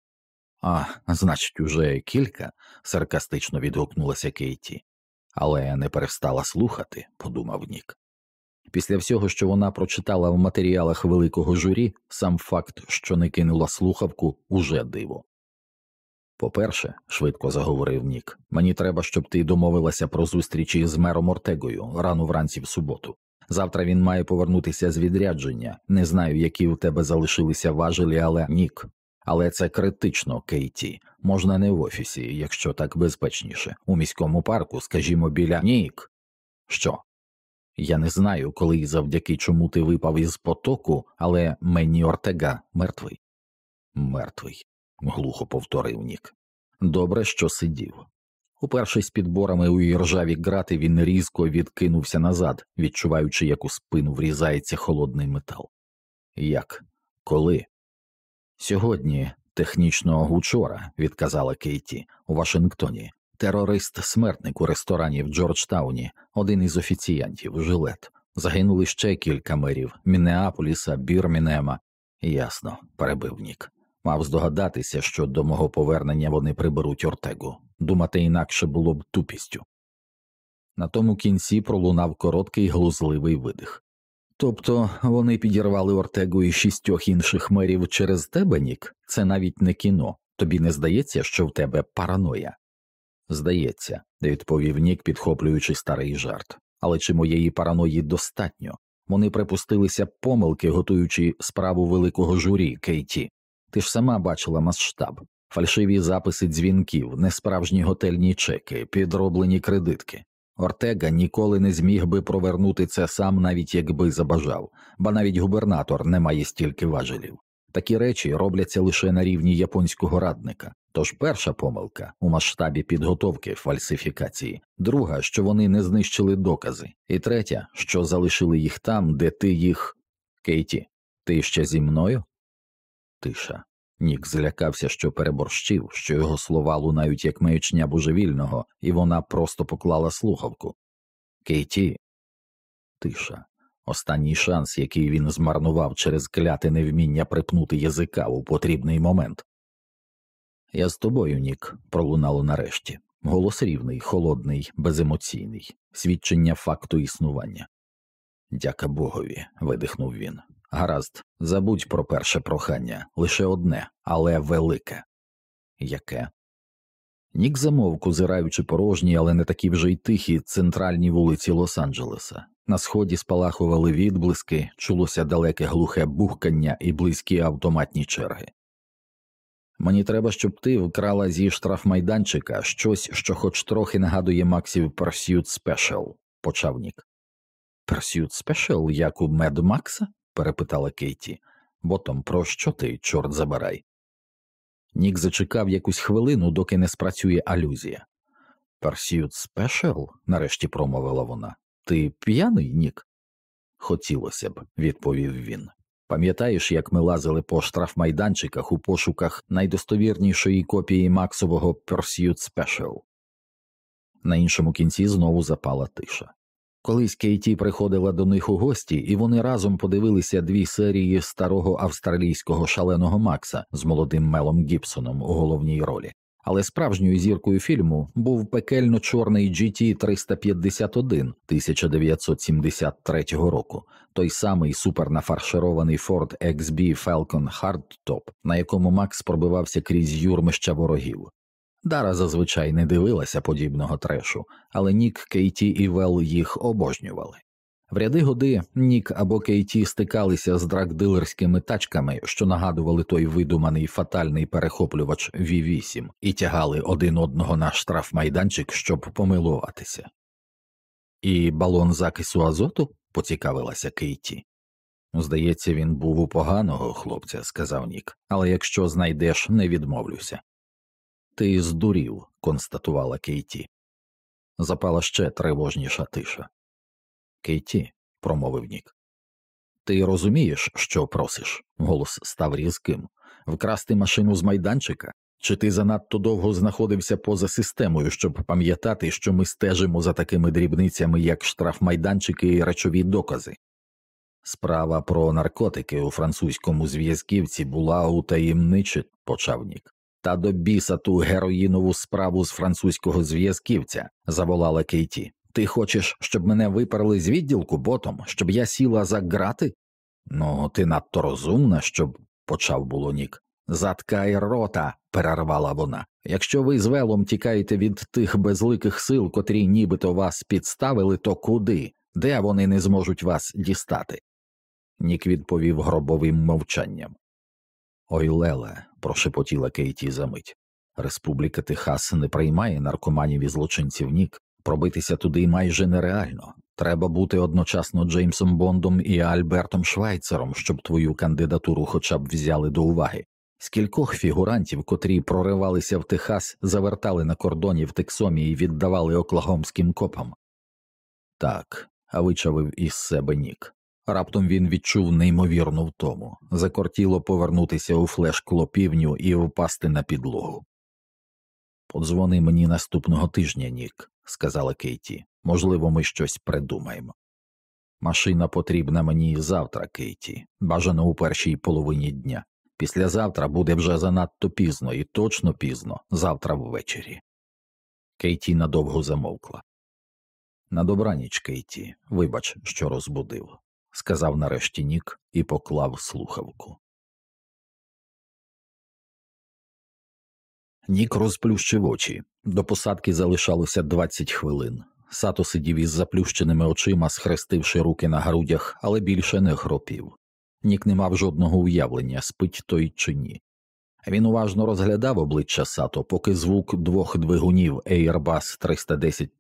S1: А, значить, уже кілька, саркастично відгукнулася Кейті, але не перестала слухати, подумав Нік. Після всього, що вона прочитала в матеріалах великого журі, сам факт, що не кинула слухавку, уже диво. По перше, швидко заговорив Нік, мені треба, щоб ти домовилася про зустрічі з мером Ортегою рано вранці в суботу. Завтра він має повернутися з відрядження. Не знаю, які у тебе залишилися важелі, але Нік. Але це критично, Кейті. Можна не в офісі, якщо так безпечніше. У міському парку, скажімо, біля Нік. Що? Я не знаю, коли і завдяки чому ти випав із потоку, але Менні Ортега мертвий. Мертвий, глухо повторив Нік. Добре, що сидів. Упершись підборами у іржаві грати, він різко відкинувся назад, відчуваючи, як у спину врізається холодний метал. Як? Коли? Сьогодні, технічно учора, відказала Кейті, у Вашингтоні. Терорист смертник у ресторані в Джорджтауні, один із офіціянтів, жилет. Загинули ще кілька мерів Мінеаполіса, Бірмінема. Ясно, перебив Нік. Мав здогадатися, що до мого повернення вони приберуть Ортегу. Думати інакше було б тупістю. На тому кінці пролунав короткий глузливий видих. Тобто вони підірвали Ортегу і шістьох інших мерів через тебе, Нік? Це навіть не кіно. Тобі не здається, що в тебе параноя? Здається, відповів Нік, підхоплюючи старий жарт. Але чи моєї параної достатньо? Вони припустилися помилки, готуючи справу великого журі Кейті. Ти ж сама бачила масштаб, фальшиві записи дзвінків, несправжні готельні чеки, підроблені кредитки. Ортега ніколи не зміг би провернути це сам, навіть якби забажав, ба навіть губернатор не має стільки важелів. Такі речі робляться лише на рівні японського радника. Тож перша помилка у масштабі підготовки фальсифікації, друга, що вони не знищили докази, і третя, що залишили їх там, де ти їх. Кейті, ти ще зі мною? Тиша. Нік злякався, що переборщив, що його слова лунають як маячня божевільного, і вона просто поклала слухавку. Кейті, тиша. Останній шанс, який він змарнував через кляте невміння припнути язика у потрібний момент. Я з тобою, Нік, пролунало нарешті. Голос рівний, холодний, беземоційний, свідчення факту існування. Дяка Богові, видихнув він. Гаразд, забудь про перше прохання, лише одне, але велике. Яке? Нік замовк, узираючи порожні, але не такі вже й тихі центральні вулиці Лос-Анджелеса. На сході спалахували відблиски, чулося далеке глухе бухкання і близькі автоматні черги. Мені треба, щоб ти вкрала зі штрафмайданчика щось, що хоч трохи нагадує Максів Pursuit Special», – почав Нік. «Pursuit Special, як у Мед Макса? Перепитала Кейті. Ботом, про що ти, чорт забирай? Нік зачекав якусь хвилину, доки не спрацює алюзія. «Pursuit Special?» – нарешті промовила вона. Ти п'яний, Нік? Хотілося б, відповів він. Пам'ятаєш, як ми лазили по штрафмайданчиках у пошуках найдостовірнішої копії Максового Pursuit Special? На іншому кінці знову запала тиша. Колись Кейті приходила до них у гості, і вони разом подивилися дві серії старого австралійського шаленого Макса з молодим Мелом Гібсоном у головній ролі але справжньою зіркою фільму був пекельно чорний GT 351 1973 року, той самий супернафарширований Ford XB Falcon Hardtop, на якому Макс пробивався крізь юрмища ворогів. Дара зазвичай не дивилася подібного трешу, але Нік, Кейті і Вел їх обожнювали. В ряди годи Нік або Кейті стикалися з драгдилерськими тачками, що нагадували той видуманий фатальний перехоплювач V8, і тягали один одного на штрафмайданчик, щоб помилуватися. І балон закису азоту поцікавилася Кейті. Здається, він був у поганого хлопця, сказав Нік, але якщо знайдеш, не відмовлюся. Ти здурів, констатувала Кейті. Запала ще тривожніша тиша. Кейті, промовив Нік. Ти розумієш, що просиш? Голос став різким. Вкрасти машину з майданчика? Чи ти занадто довго знаходився поза системою, щоб пам'ятати, що ми стежимо за такими дрібницями, як штрафмайданчики і речові докази? Справа про наркотики у французькому зв'язківці була у таємничі, почав Нік. Та до біса ту героїнову справу з французького зв'язківця, заволала Кейті. Ти хочеш, щоб мене виперли з відділку ботом, щоб я сіла за грати? Ну, ти надто розумна, щоб, почав було Нік. Заткай рота, перервала вона. Якщо ви з велом тікаєте від тих безликих сил, котрі нібито вас підставили, то куди? Де вони не зможуть вас дістати? Нік відповів гробовим мовчанням. Ой, Леле, прошепотіла Кейті за мить. Республіка Техас не приймає наркоманів і злочинців Нік, Пробитися туди майже нереально. Треба бути одночасно Джеймсом Бондом і Альбертом Швайцером, щоб твою кандидатуру хоча б взяли до уваги. Скількох фігурантів, котрі проривалися в Техас, завертали на кордоні в Тексомі і віддавали оклагомським копам. Так, а вичавив із себе нік. Раптом він відчув неймовірну втому, закортіло повернутися у флеш клопівню і впасти на підлогу. Подзвони мені наступного тижня, Нік сказала Кейті. Можливо, ми щось придумаємо. Машина потрібна мені завтра, Кейті, бажано у першій половині дня. Післязавтра буде вже занадто пізно і точно пізно, завтра ввечері. Кейті надовго замовкла. На добраніч, Кейті, вибач, що розбудив, сказав нарешті Нік і поклав слухавку. Нік розплющив очі. До посадки залишалося 20 хвилин. Сато сидів із заплющеними очима, схрестивши руки на грудях, але більше не хропів. Нік не мав жодного уявлення, спить той чи ні. Він уважно розглядав обличчя Сато, поки звук двох двигунів Airbus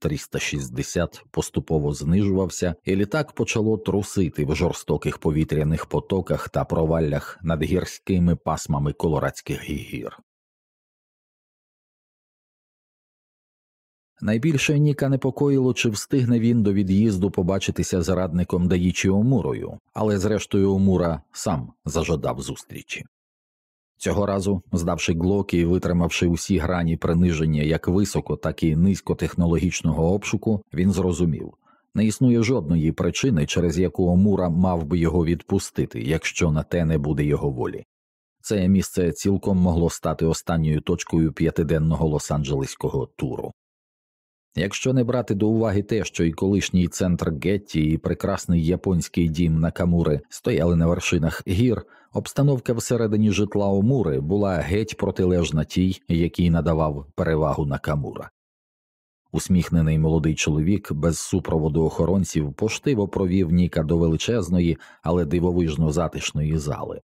S1: 310-360 поступово знижувався, і літак почало трусити в жорстоких повітряних потоках та проваллях над гірськими пасмами колорадських гір. Найбільше Ніка непокоїло, чи встигне він до від'їзду побачитися з радником Даїчі Омурою, але зрештою Омура сам зажадав зустрічі. Цього разу, здавши глоки і витримавши усі грані приниження як високо, так і низькотехнологічного обшуку, він зрозумів не існує жодної причини, через яку Мура мав би його відпустити, якщо на те не буде його волі. Це місце цілком могло стати останньою точкою п'ятиденного лос-анджелеського туру. Якщо не брати до уваги те, що і колишній центр Гетті, і прекрасний японський дім Накамури стояли на вершинах гір, обстановка всередині житла Омури була геть протилежна тій, який надавав перевагу Накамура. Усміхнений молодий чоловік без супроводу охоронців поштиво провів Ніка до величезної, але дивовижно затишної зали.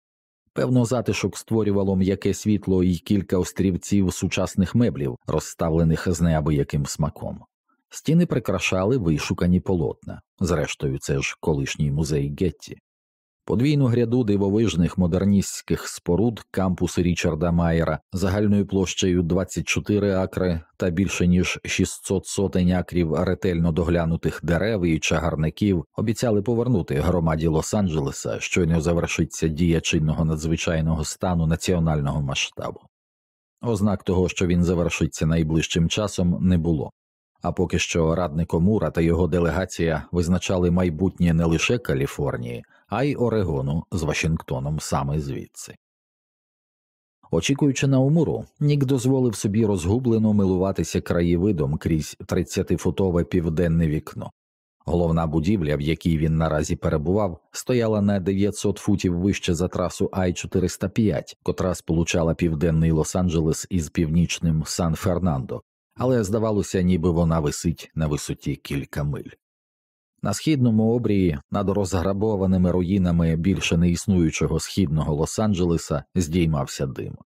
S1: Певно, затишок створювало м'яке світло і кілька острівців сучасних меблів, розставлених з неабияким смаком. Стіни прикрашали вишукані полотна, зрештою, це ж колишній музей Гетті. Подвійну гряду дивовижних модерністських споруд кампус Річарда Майера загальною площею 24 акри та більше ніж 600 сотень акрів ретельно доглянутих дерев і чагарників обіцяли повернути громаді Лос-Анджелеса, щойно завершиться дія чинного надзвичайного стану національного масштабу. Ознак того, що він завершиться найближчим часом, не було. А поки що радник Омура та його делегація визначали майбутнє не лише Каліфорнії, а й Орегону з Вашингтоном саме звідси. Очікуючи на Омуру, Нік дозволив собі розгублено милуватися краєвидом крізь 30-футове південне вікно. Головна будівля, в якій він наразі перебував, стояла на 900 футів вище за трасу Ай 405 котра сполучала південний Лос-Анджелес із північним Сан Фернандо, але здавалося, ніби вона висить на висоті кілька миль. На східному обрії над розграбованими руїнами більше неіснуючого східного Лос-Анджелеса здіймався дим.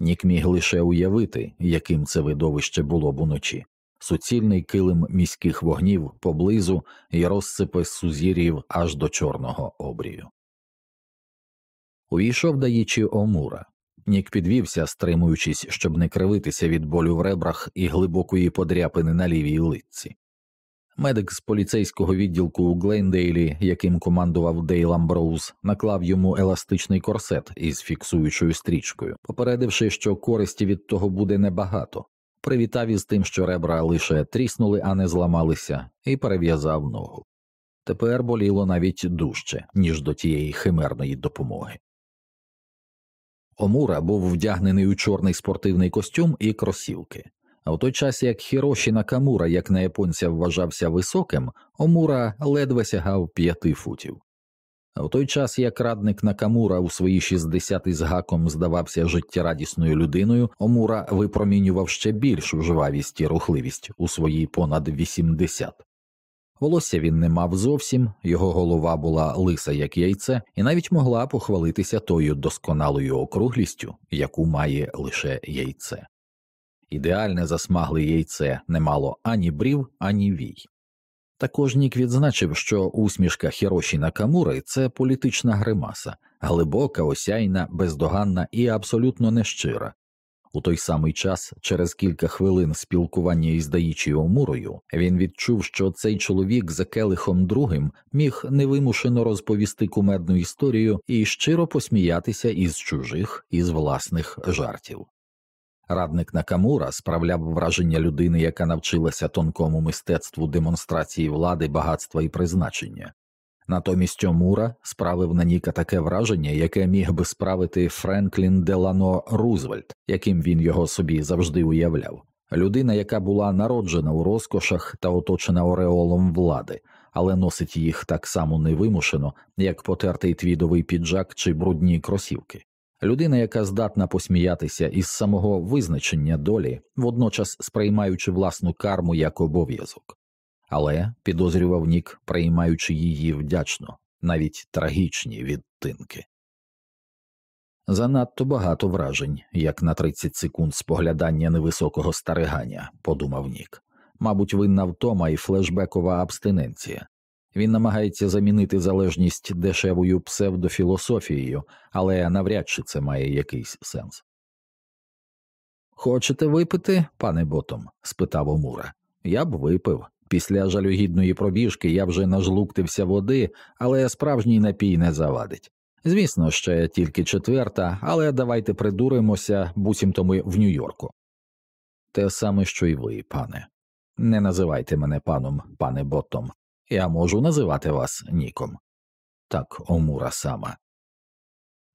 S1: Нік міг лише уявити, яким це видовище було б уночі суцільний килим міських вогнів поблизу і розсипи сузір'їв аж до чорного обрію. Увійшов даючи Омура. Нік підвівся, стримуючись, щоб не кривитися від болю в ребрах і глибокої подряпини на лівій литці. Медик з поліцейського відділку у Глендейлі, яким командував Дейл Амброуз, наклав йому еластичний корсет із фіксуючою стрічкою, попередивши, що користі від того буде небагато, привітав із тим, що ребра лише тріснули, а не зламалися, і перев'язав ногу. Тепер боліло навіть дужче, ніж до тієї химерної допомоги. Омура був вдягнений у чорний спортивний костюм і кросівки. А в той час як Хіроші Накамура, як на японця вважався високим, Омура ледве сягав п'яти футів. А в той час як радник Накамура у свої 60 із гаком здавався життєрадісною людиною, Омура випромінював ще більшу жвавість і рухливість у свої понад 80. Волосся він не мав зовсім, його голова була лиса, як яйце, і навіть могла похвалитися тою досконалою округлістю, яку має лише яйце. Ідеальне засмагле яйце не мало ані брів, ані вій. Також Нік відзначив, що усмішка Хіроші Накамури – це політична гримаса, глибока, осяйна, бездоганна і абсолютно нещира. У той самий час, через кілька хвилин спілкування із Даїчі Омурою, він відчув, що цей чоловік за келихом другим міг невимушено розповісти кумедну історію і щиро посміятися із чужих із власних жартів. Радник Накамура справляв враження людини, яка навчилася тонкому мистецтву демонстрації влади, багатства і призначення. Натомість Омура справив на Ніка таке враження, яке міг би справити Френклін Делано Рузвельт, яким він його собі завжди уявляв, людина, яка була народжена у розкошах та оточена ореолом влади, але носить їх так само невимушено, як потертий твідовий піджак чи брудні кросівки. Людина, яка здатна посміятися із самого визначення долі, водночас сприймаючи власну карму як обов'язок, але підозрював Нік, приймаючи її вдячно, навіть трагічні відтинки. Занадто багато вражень, як на 30 секунд споглядання невисокого старигання, подумав Нік. Мабуть, винна втома і флешбекова абстиненція. Він намагається замінити залежність дешевою псевдофілософією, але навряд чи це має якийсь сенс. Хочете випити, пане ботом? спитав Омура. Я б випив. Після жалюгідної пробіжки я вже нажлуктився води, але справжній напій не завадить. Звісно, ще тільки четверта, але давайте придуримося, буцімто ми в Нью-Йорку. Те саме, що й ви, пане. Не називайте мене паном, пане Боттом. Я можу називати вас Ніком. Так, Омура сама.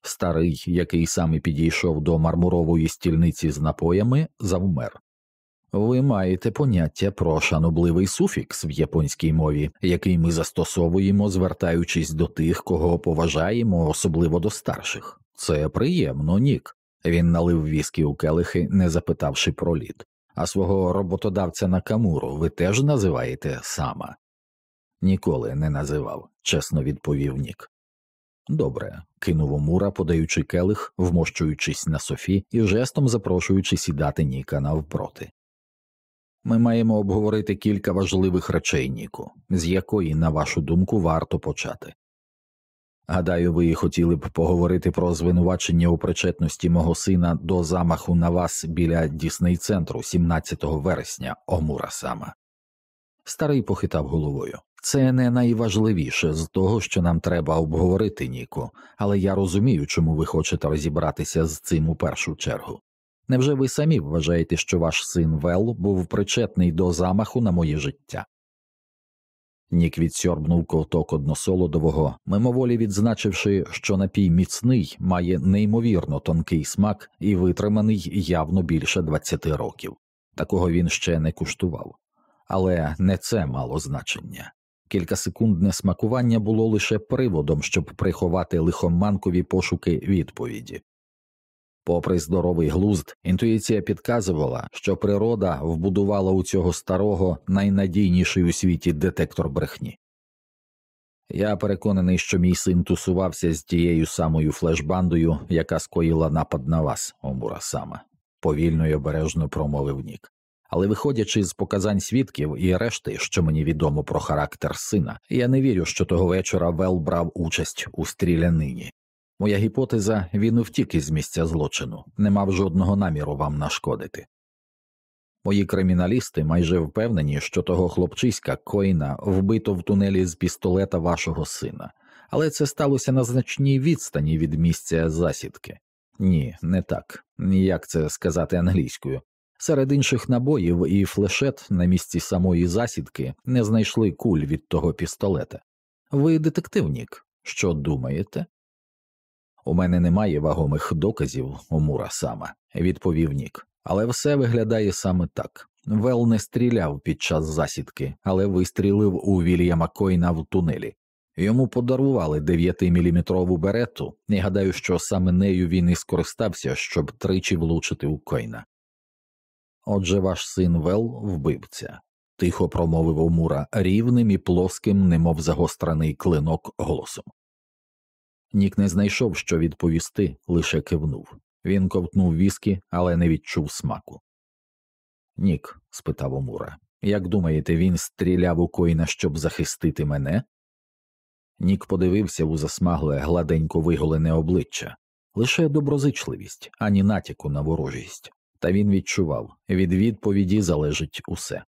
S1: Старий, який саме підійшов до мармурової стільниці з напоями, завмер. Ви маєте поняття про шанобливий суфікс в японській мові, який ми застосовуємо, звертаючись до тих, кого поважаємо, особливо до старших. Це приємно, Нік. Він налив віскі у келихи, не запитавши про лід. А свого роботодавця Накамуру ви теж називаєте сама? Ніколи не називав, чесно відповів Нік. Добре, кинув Омура, подаючи келих, вмощуючись на Софі і жестом запрошуючи сідати Ніка навпроти. Ми маємо обговорити кілька важливих речей, Ніку, з якої, на вашу думку, варто почати. Гадаю, ви хотіли б поговорити про звинувачення у причетності мого сина до замаху на вас біля Дісней центру 17 вересня, Омура сама. Старий похитав головою. Це не найважливіше з того, що нам треба обговорити, Ніку, але я розумію, чому ви хочете розібратися з цим у першу чергу. Невже ви самі вважаєте, що ваш син Вел був причетний до замаху на моє життя? Нік відсьорбнув ковток односолодового, мимоволі відзначивши, що напій міцний має неймовірно тонкий смак і витриманий явно більше 20 років. Такого він ще не куштував. Але не це мало значення. Кількасекундне смакування було лише приводом, щоб приховати лихоманкові пошуки відповіді. Попри здоровий глузд, інтуїція підказувала, що природа вбудувала у цього старого найнадійніший у світі детектор брехні. Я переконаний, що мій син тусувався з тією самою флешбандою, яка скоїла напад на вас, Омура сама, повільно й обережно промовив Нік. Але виходячи з показань свідків і решти, що мені відомо про характер сина, я не вірю, що того вечора Вел брав участь у стрілянині. Моя гіпотеза він втік із місця злочину, не мав жодного наміру вам нашкодити. Мої криміналісти майже впевнені, що того хлопчиська Коїна вбито в тунелі з пістолета вашого сина, але це сталося на значній відстані від місця засідки. Ні, не так, як це сказати англійською. Серед інших набоїв і флешет на місці самої засідки не знайшли куль від того пістолета. Ви детективнік, що думаєте? У мене немає вагомих доказів, Омура сама, відповів Нік, але все виглядає саме так. Вел не стріляв під час засідки, але вистрілив у Вільяма Койна в тунелі. Йому подарували 9-міліметрову берету, і гадаю, що саме нею він і скористався, щоб тричі влучити у Койна. Отже, ваш син Вел вбивця, тихо промовив Омура рівним і плоским, немов загострений клинок голосом. Нік не знайшов, що відповісти, лише кивнув. Він ковтнув віскі, але не відчув смаку. Нік, спитав Омура, як думаєте, він стріляв у коїна, щоб захистити мене? Нік подивився у засмагле, гладенько виголене обличчя, лише доброзичливість, ані натяку на ворожість, та він відчував від відповіді залежить усе.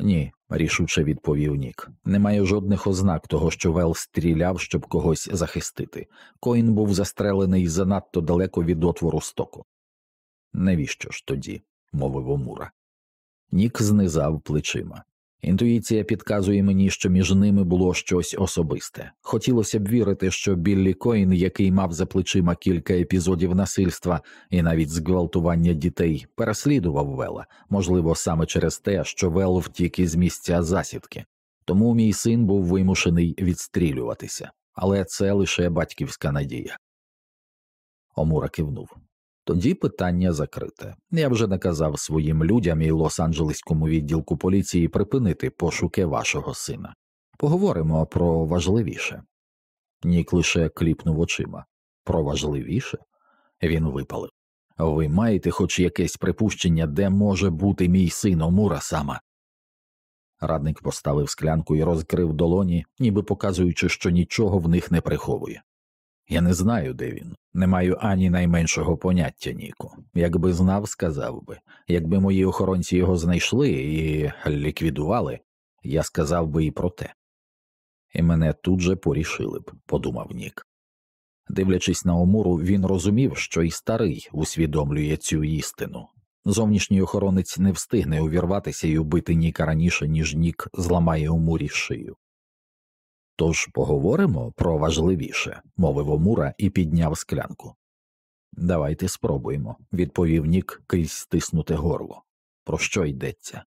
S1: Ні, рішуче відповів Нік. Немає жодних ознак того, що Вел стріляв, щоб когось захистити. Коін був застрелений занадто далеко від отвору стоку. Навіщо ж тоді? мовив Омура. Нік знизав плечима. Інтуїція підказує мені, що між ними було щось особисте. Хотілося б вірити, що Біллі Коін, який мав за плечима кілька епізодів насильства і навіть зґвалтування дітей, переслідував Вела, можливо, саме через те, що Вел втік із місця засідки. Тому мій син був вимушений відстрілюватися, але це лише батьківська надія. Омура кивнув. Тоді питання закрите. Я вже наказав своїм людям і Лос-Анджелеському відділку поліції припинити пошуки вашого сина. Поговоримо про важливіше. Нік лише кліпнув очима. Про важливіше? Він випалив. Ви маєте хоч якесь припущення, де може бути мій син Омура сама? Радник поставив склянку і розкрив долоні, ніби показуючи, що нічого в них не приховує. Я не знаю, де він, не маю ані найменшого поняття, Ніку. Якби знав, сказав би. Якби мої охоронці його знайшли і ліквідували, я сказав би і про те. І мене тут же порішили б, подумав Нік. Дивлячись на Омуру, він розумів, що і старий усвідомлює цю істину. Зовнішній охоронець не встигне увірватися і убити Ніка раніше, ніж Нік зламає Омурі шию. Тож поговоримо про важливіше, мовив Омура і підняв склянку. Давайте спробуємо, відповів Нік крізь стиснуте горло. Про що йдеться?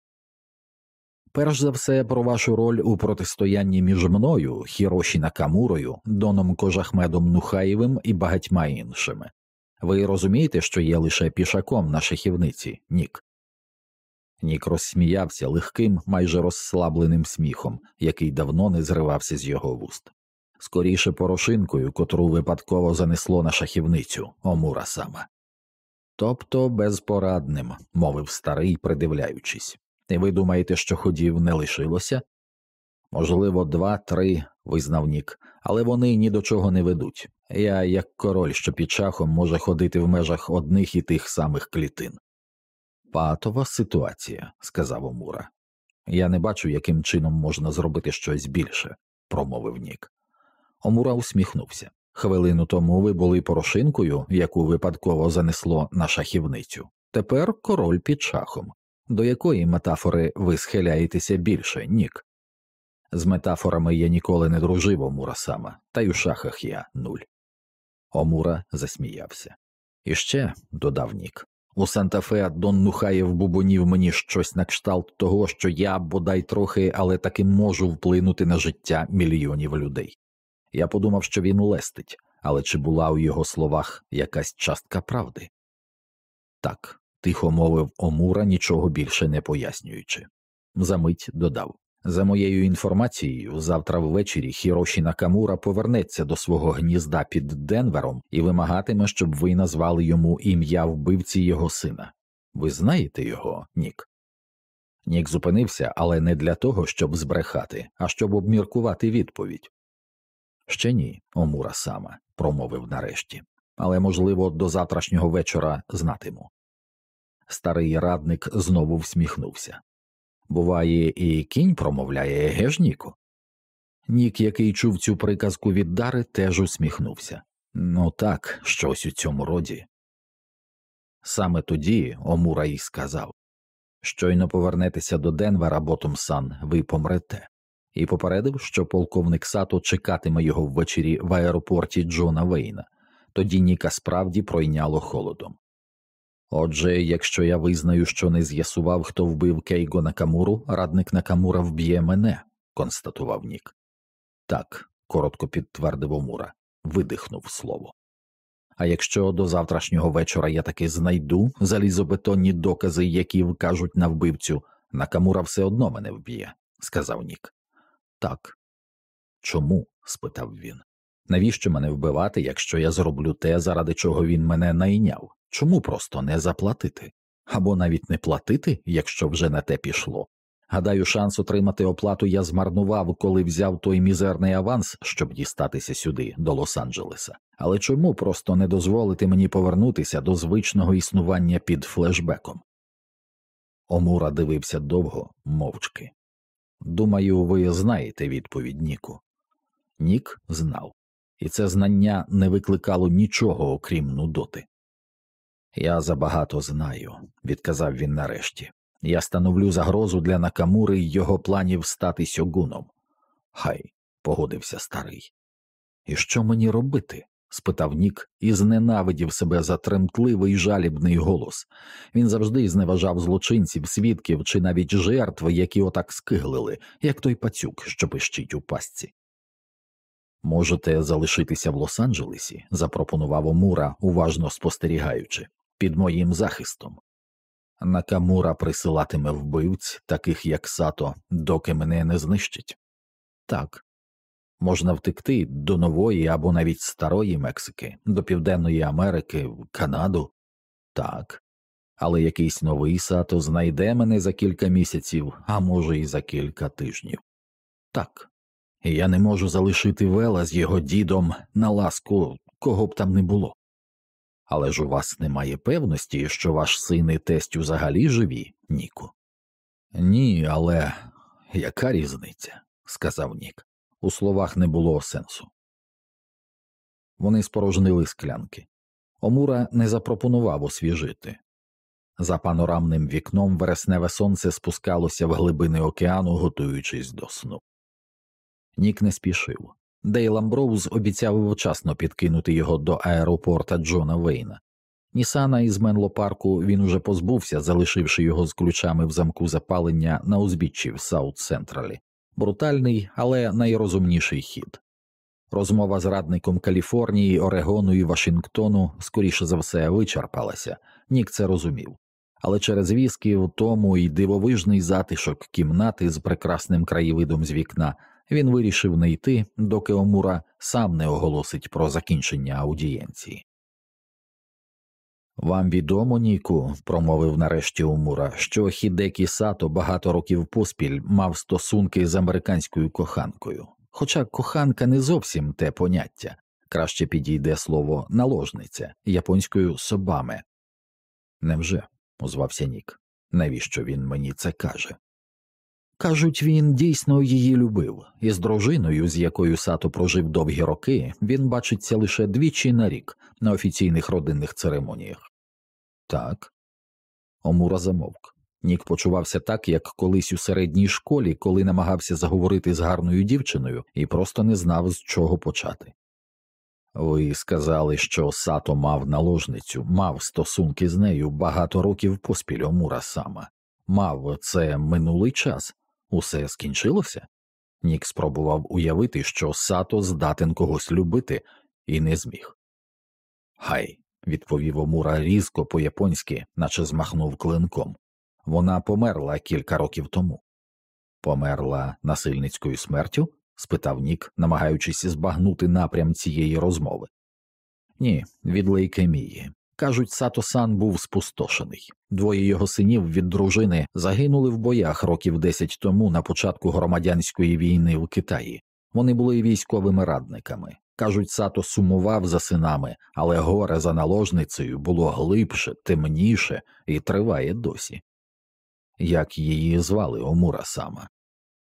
S1: Перш за все про вашу роль у протистоянні між мною, Хіроші Накамурою, Доном Кожахмедом Нухаєвим і багатьма іншими. Ви розумієте, що є лише пішаком на шахівниці, Нік? Нік розсміявся легким, майже розслабленим сміхом, який давно не зривався з його вуст. Скоріше порошинкою, котру випадково занесло на шахівницю, Омура сама. Тобто безпорадним, мовив старий, придивляючись. І ви думаєте, що ходів не лишилося? Можливо, два, три, визнав Нік, але вони ні до чого не ведуть. Я, як король, що під шахом може ходити в межах одних і тих самих клітин. Патова ситуація, сказав Омура. Я не бачу, яким чином можна зробити щось більше, промовив Нік. Омура усміхнувся. Хвилину тому ви були порошинкою, яку випадково занесло на шахівницю. Тепер король під шахом. До якої метафори ви схиляєтеся більше, Нік? З метафорами я ніколи не дружив Омура сама, та й у шахах я нуль. Омура засміявся. І ще, додав Нік, у Санта-Фе Дон Нухаєв бубонів мені щось на кшталт того, що я бодай трохи, але таки можу вплинути на життя мільйонів людей. Я подумав, що він лестить, але чи була у його словах якась частка правди? Так, тихо мовив Омура, нічого більше не пояснюючи. Замить додав за моєю інформацією, завтра ввечері Хіроші Накамура повернеться до свого гнізда під Денвером і вимагатиме, щоб ви назвали йому ім'я вбивці його сина. Ви знаєте його, Нік? Нік зупинився, але не для того, щоб збрехати, а щоб обміркувати відповідь. Ще ні, Омура сама, промовив нарешті, але, можливо, до завтрашнього вечора знатиму. Старий радник знову всміхнувся. Буває, і кінь промовляє геж Ніку. Нік, який чув цю приказку від Дари, теж усміхнувся. Ну так, щось у цьому роді. Саме тоді Омура й сказав щойно повернетеся до Денвера, Ботомсан, ви помрете, і попередив, що полковник Сато чекатиме його ввечері в аеропорті Джона Вейна. Тоді Ніка справді пройняло холодом. Отже, якщо я визнаю, що не з'ясував, хто вбив Кейго Накамуру, радник Накамура вб'є мене, констатував Нік. Так, коротко підтвердив Омура, видихнув слово. А якщо до завтрашнього вечора я таки знайду залізобетонні докази, які вкажуть на вбивцю, Накамура все одно мене вб'є, сказав Нік. Так. Чому? спитав він. Навіщо мене вбивати, якщо я зроблю те, заради чого він мене найняв? Чому просто не заплатити? Або навіть не платити, якщо вже на те пішло. Гадаю, шанс отримати оплату я змарнував, коли взяв той мізерний аванс, щоб дістатися сюди, до Лос-Анджелеса. Але чому просто не дозволити мені повернутися до звичного існування під флешбеком? Омура дивився довго, мовчки. Думаю, ви знаєте відповідь Ніку. Нік знав, і це знання не викликало нічого окрім нудоти. Я забагато знаю, відказав він нарешті. Я становлю загрозу для Накамури й його планів стати сьогуном. Хай, погодився старий. І що мені робити? спитав Нік і зненавидів себе за тремтливий жалібний голос. Він завжди зневажав злочинців, свідків чи навіть жертв, які отак скиглили, як той пацюк, що пищить у пастці. Можете залишитися в Лос-Анджелесі, запропонував Омура, уважно спостерігаючи під моїм захистом. Накамура присилатиме вбивць, таких як Сато, доки мене не знищить. Так, можна втекти до нової або навіть старої Мексики, до Південної Америки, в Канаду. Так, але якийсь новий Сато знайде мене за кілька місяців, а може, і за кілька тижнів. Так, я не можу залишити вела з його дідом на ласку, кого б там не було. Але ж у вас немає певності, що ваш син і тесть взагалі живі, Ніку? Ні, але яка різниця? сказав Нік. У словах не було сенсу. Вони спорожнили склянки. Омура не запропонував освіжити. За панорамним вікном вересневе сонце спускалося в глибини океану, готуючись до сну. Нік не спішив. Дейл Амброуз обіцяв вчасно підкинути його до аеропорта Джона Вейна. Нісана із Менло парку він уже позбувся, залишивши його з ключами в замку запалення на узбіччі в Саут Централі. Брутальний, але найрозумніший хід. Розмова з радником Каліфорнії, Орегону і Вашингтону скоріше за все вичерпалася, Нік це розумів. Але через віскі, втому і дивовижний затишок кімнати з прекрасним краєвидом з вікна він вирішив не йти, доки Омура сам не оголосить про закінчення аудієнції. Вам відомо, Ніку, промовив нарешті Омура, що Хідекі Сато багато років поспіль мав стосунки з американською коханкою. Хоча коханка не зовсім те поняття, краще підійде слово наложниця японською собаме. Невже? озвався Нік. Навіщо він мені це каже? Кажуть, він дійсно її любив, і з дружиною, з якою Сато прожив довгі роки, він бачиться лише двічі на рік на офіційних родинних церемоніях. Так. Омура замовк. Нік почувався так, як колись у середній школі, коли намагався заговорити з гарною дівчиною і просто не знав, з чого почати. Ви сказали, що Сато мав наложницю, мав стосунки з нею багато років поспіль Омура сама. Мав це минулий час. Усе скінчилося? Нік спробував уявити, що Сато здатен когось любити, і не зміг. Хай, відповів Омура різко по японськи, наче змахнув клинком. Вона померла кілька років тому. Померла насильницькою смертю? спитав Нік, намагаючись збагнути напрям цієї розмови. Ні, від лейкемії. Кажуть, Сато Сан був спустошений. Двоє його синів від дружини загинули в боях років десять тому на початку громадянської війни в Китаї. Вони були військовими радниками. Кажуть, Сато сумував за синами, але горе за наложницею було глибше, темніше і триває досі. Як її звали Омура сама?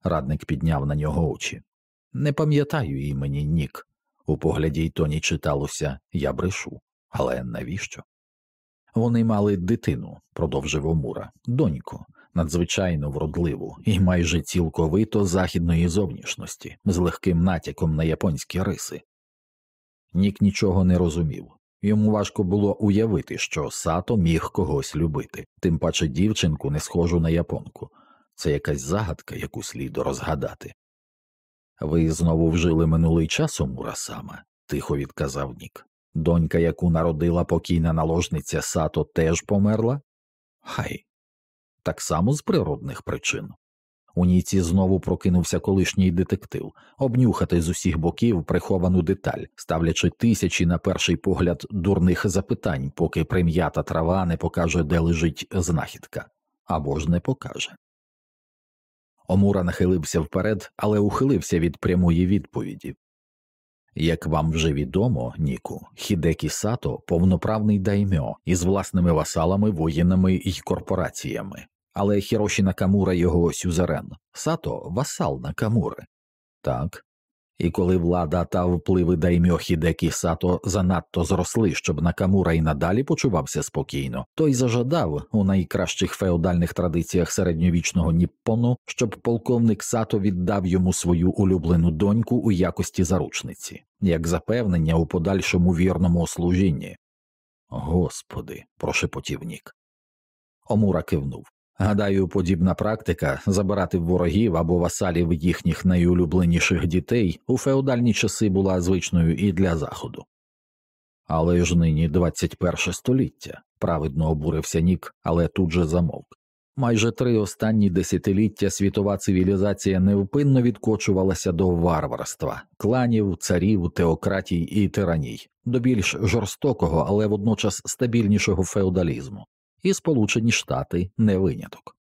S1: Радник підняв на нього очі. Не пам'ятаю імені Нік. У погляді й тоні читалося я брешу. Але навіщо? Вони мали дитину, продовжив Омура, доньку, надзвичайно вродливу і майже цілковито західної зовнішності, з легким натяком на японські риси. Нік нічого не розумів. Йому важко було уявити, що Сато міг когось любити, тим паче дівчинку не схожу на японку. Це якась загадка, яку слід розгадати. Ви знову вжили минулий час Омура саме, тихо відказав Нік. Донька, яку народила покійна наложниця Сато, теж померла? Хай так само з природних причин. У Ніці знову прокинувся колишній детектив обнюхати з усіх боків приховану деталь, ставлячи тисячі на перший погляд дурних запитань, поки прим'ята трава не покаже, де лежить знахідка, або ж не покаже. Омура нахилився вперед, але ухилився від прямої відповіді. Як вам вже відомо, Ніку, Хідекі Сато повноправний даймьо із власними васалами, воїнами і корпораціями, але Хіроші Накамура його сюзерен, Сато васал Накамури. Так, і коли влада та впливи даймьо Хідекі Сато занадто зросли, щоб Накамура і надалі почувався спокійно, той зажадав у найкращих феодальних традиціях середньовічного Ніппону, щоб полковник Сато віддав йому свою улюблену доньку у якості заручниці, як запевнення у подальшому вірному служінні. Господи, прошепотів Нік. Омура кивнув. Гадаю, подібна практика забирати ворогів або васалів їхніх найулюбленіших дітей у феодальні часи була звичною і для заходу. Але ж нині 21 століття, праведно обурився Нік, але тут же замовк. Майже три останні десятиліття світова цивілізація невпинно відкочувалася до варварства, кланів, царів, теократій і тираній, до більш жорстокого, але водночас стабільнішого феодалізму і Сполучені Штати не виняток.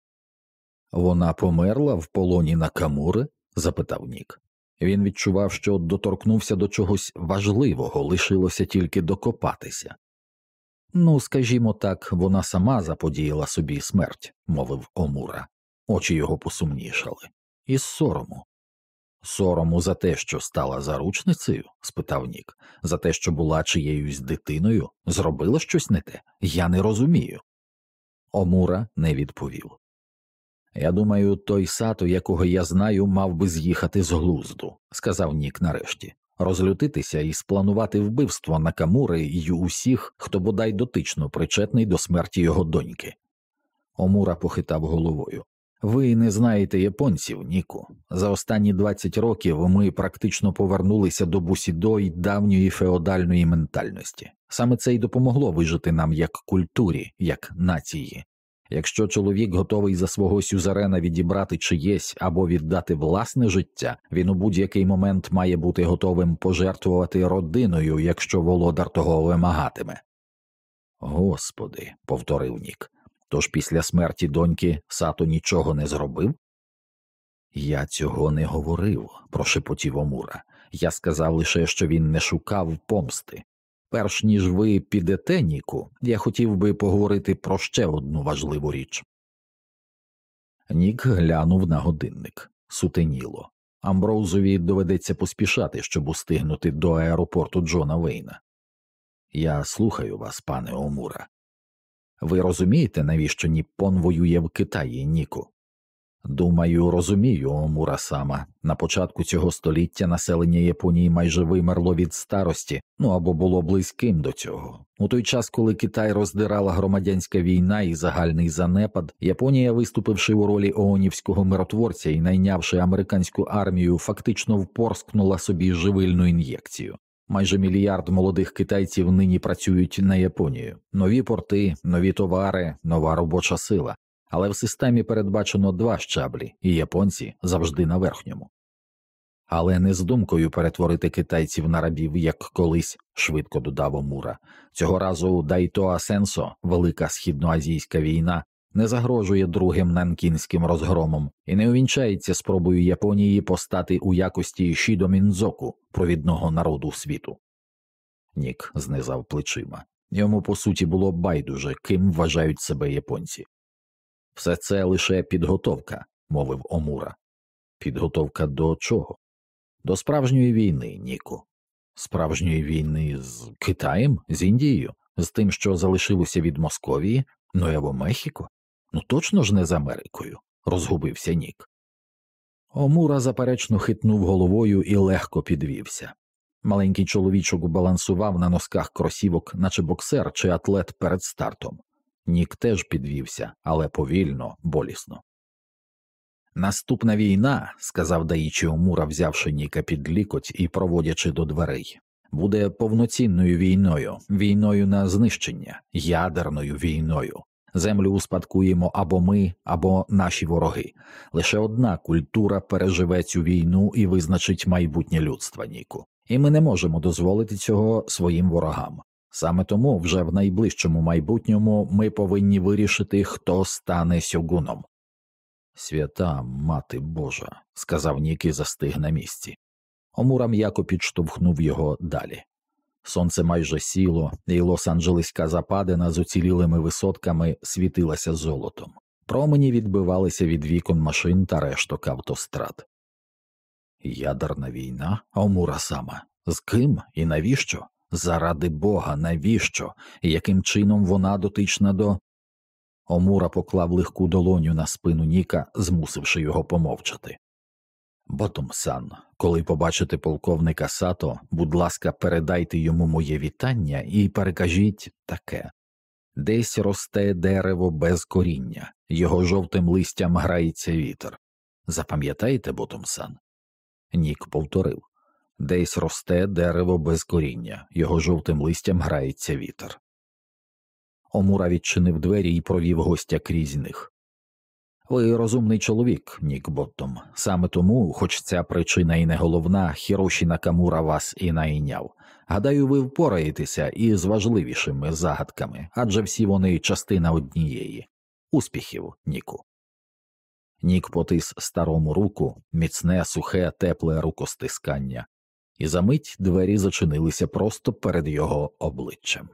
S1: Вона померла в полоні Накамури? запитав Нік. Він відчував, що доторкнувся до чогось важливого, лишилося тільки докопатися. Ну, скажімо так, вона сама заподіяла собі смерть, мовив Омура, очі його посумнішали, із сорому. Сорому за те, що стала заручницею? спитав Нік, за те, що була чиєюсь дитиною, зробила щось не те? Я не розумію. Омура не відповів. Я думаю, той сато, якого я знаю, мав би з'їхати з глузду, сказав Нік нарешті, розлютитися і спланувати вбивство Накамури й усіх, хто бодай дотично причетний до смерті його доньки. Омура похитав головою. Ви не знаєте японців, Ніку. За останні 20 років ми практично повернулися до бусідо й давньої феодальної ментальності. Саме це й допомогло вижити нам як культурі, як нації. Якщо чоловік готовий за свого сюзерена відібрати чиєсь або віддати власне життя, він у будь-який момент має бути готовим пожертвувати родиною, якщо володар того вимагатиме. Господи, повторив Нік. Тож після смерті доньки Сато нічого не зробив? Я цього не говорив, прошепотів Омура. Я сказав лише, що він не шукав помсти. Перш ніж ви підете, Ніку, я хотів би поговорити про ще одну важливу річ. Нік глянув на годинник сутеніло. Амброузові доведеться поспішати, щоб устигнути до аеропорту Джона Вейна. Я слухаю вас, пане Омура. Ви розумієте, навіщо Ніппон воює в Китаї, Ніку? Думаю, розумію, Мурасама. На початку цього століття населення Японії майже вимерло від старості, ну або було близьким до цього. У той час, коли Китай роздирала громадянська війна і загальний занепад, Японія, виступивши у ролі оонівського миротворця і найнявши американську армію, фактично впорскнула собі живильну ін'єкцію. Майже мільярд молодих китайців нині працюють на Японію, нові порти, нові товари, нова робоча сила. Але в системі передбачено два щаблі, і японці завжди на верхньому. Але не з думкою перетворити китайців на рабів, як колись, швидко додав Омура. Цього разу Дайто Асенсо, велика східноазійська війна, не загрожує другим нанкінським розгромом і не увінчається спробою Японії постати у якості Шідомінзоку, провідного народу світу. Нік знизав плечима. Йому по суті було байдуже, ким вважають себе японці. Все це лише підготовка, мовив Омура. Підготовка до чого? До справжньої війни, Ніку. Справжньої війни з Китаєм, з Індією, з тим, що залишилося від Московії, Ноєво Мехіко? Ну точно ж не з Америкою, розгубився Нік. Омура заперечно хитнув головою і легко підвівся. Маленький чоловічок балансував на носках кросівок, наче боксер чи атлет перед стартом. Нік теж підвівся, але повільно, болісно. Наступна війна, сказав Даїчі Омура, взявши Ніка під лікоть і проводячи до дверей, буде повноцінною війною, війною на знищення, ядерною війною. Землю успадкуємо або ми, або наші вороги. Лише одна культура переживе цю війну і визначить майбутнє людства, Ніку. І ми не можемо дозволити цього своїм ворогам. Саме тому вже в найближчому майбутньому ми повинні вирішити, хто стане сьогуном. Свята мати Божа, сказав Нікі застиг на місці. Омура м'яко підштовхнув його далі. Сонце майже сіло, і Лос-Анджелеська западина з уцілілими висотками світилася золотом. Промені відбивалися від вікон машин та решток автострад. Ядерна війна, Омура сама. З ким і навіщо? Заради бога, навіщо яким чином вона дотична до. Омура поклав легку долоню на спину Ніка, змусивши його помовчати. Ботомсан, коли побачите полковника Сато, будь ласка, передайте йому моє вітання і перекажіть таке десь росте дерево без коріння, його жовтим листям грається вітер. Запам'ятаєте, Ботомсан? Нік повторив Десь росте дерево без коріння, його жовтим листям грається вітер. Омура відчинив двері і провів гостя крізь них. Ви розумний чоловік, Нік Боттом. Саме тому, хоч ця причина і не головна, Хіроші Накамура вас і найняв. Гадаю, ви впораєтеся із важливішими загадками, адже всі вони частина однієї. Успіхів, Ніку. Нік потис старому руку, міцне, сухе, тепле рукостискання і за мить двері зачинилися просто перед його обличчям.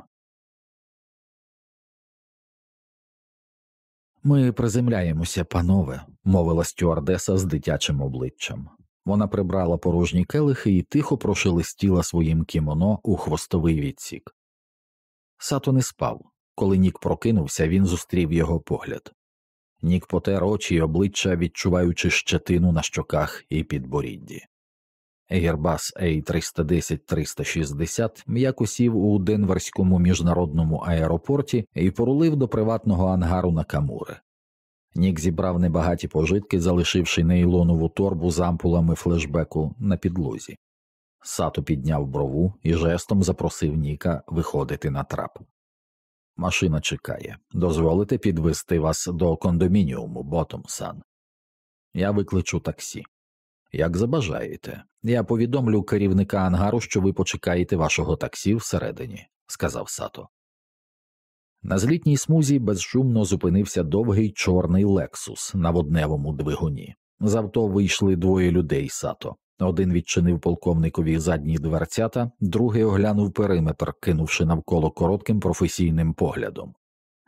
S1: Ми приземляємося, панове, мовила стюардеса з дитячим обличчям. Вона прибрала порожні келихи і тихо прошелестіла своїм кімоно у хвостовий відсік. Сато не спав. Коли Нік прокинувся, він зустрів його погляд. Нік потер очі й обличчя, відчуваючи щетину на щоках і підборідді. Airbus A310-360 м'яко сів у Денверському міжнародному аеропорті і порулив до приватного ангару на Камури. Нік зібрав небагаті пожитки, залишивши нейлонову торбу з ампулами флешбеку на підлозі. Сато підняв брову і жестом запросив Ніка виходити на трап. Машина чекає. Дозволите підвести вас до кондомініуму Ботомсан. Я викличу таксі. Як забажаєте, я повідомлю керівника ангару, що ви почекаєте вашого таксі всередині, сказав Сато. На злітній смузі безшумно зупинився довгий чорний лексус на водневому двигуні. З авто вийшли двоє людей сато. Один відчинив полковникові задні дверцята, другий оглянув периметр, кинувши навколо коротким професійним поглядом.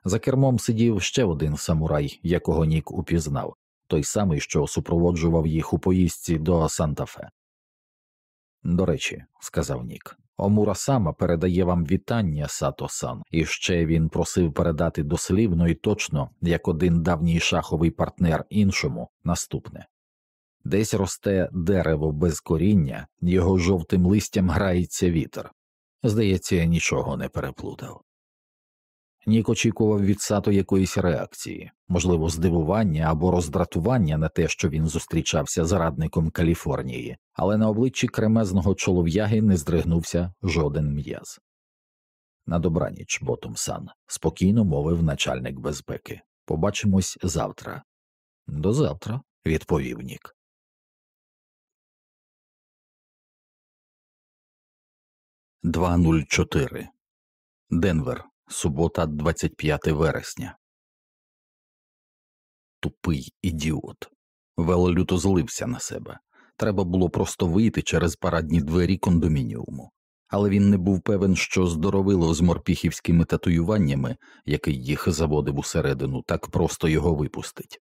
S1: За кермом сидів ще один самурай, якого Нік упізнав, той самий, що супроводжував їх у поїздці до Санта-Фе. До речі, сказав Нік, Омура сама передає вам вітання, Сато Сан, і ще він просив передати дослівно і точно, як один давній шаховий партнер іншому, наступне десь росте дерево без коріння, його жовтим листям грається вітер. Здається, я нічого не переплутав. Нік очікував від Сато якоїсь реакції, можливо, здивування або роздратування на те, що він зустрічався з радником Каліфорнії, але на обличчі кремезного чолов'яги не здригнувся жоден м'яз. На добраніч, Ботумсан, спокійно мовив начальник безпеки. Побачимось завтра. До завтра, відповів Нік. Два нуль чотири Денвер субота, 25 вересня. Тупий ідіот. Вел люто злився на себе. Треба було просто вийти через парадні двері кондомініуму, але він не був певен, що здоровило з морпіхівськими татуюваннями, який їх заводив усередину, так просто його випустить.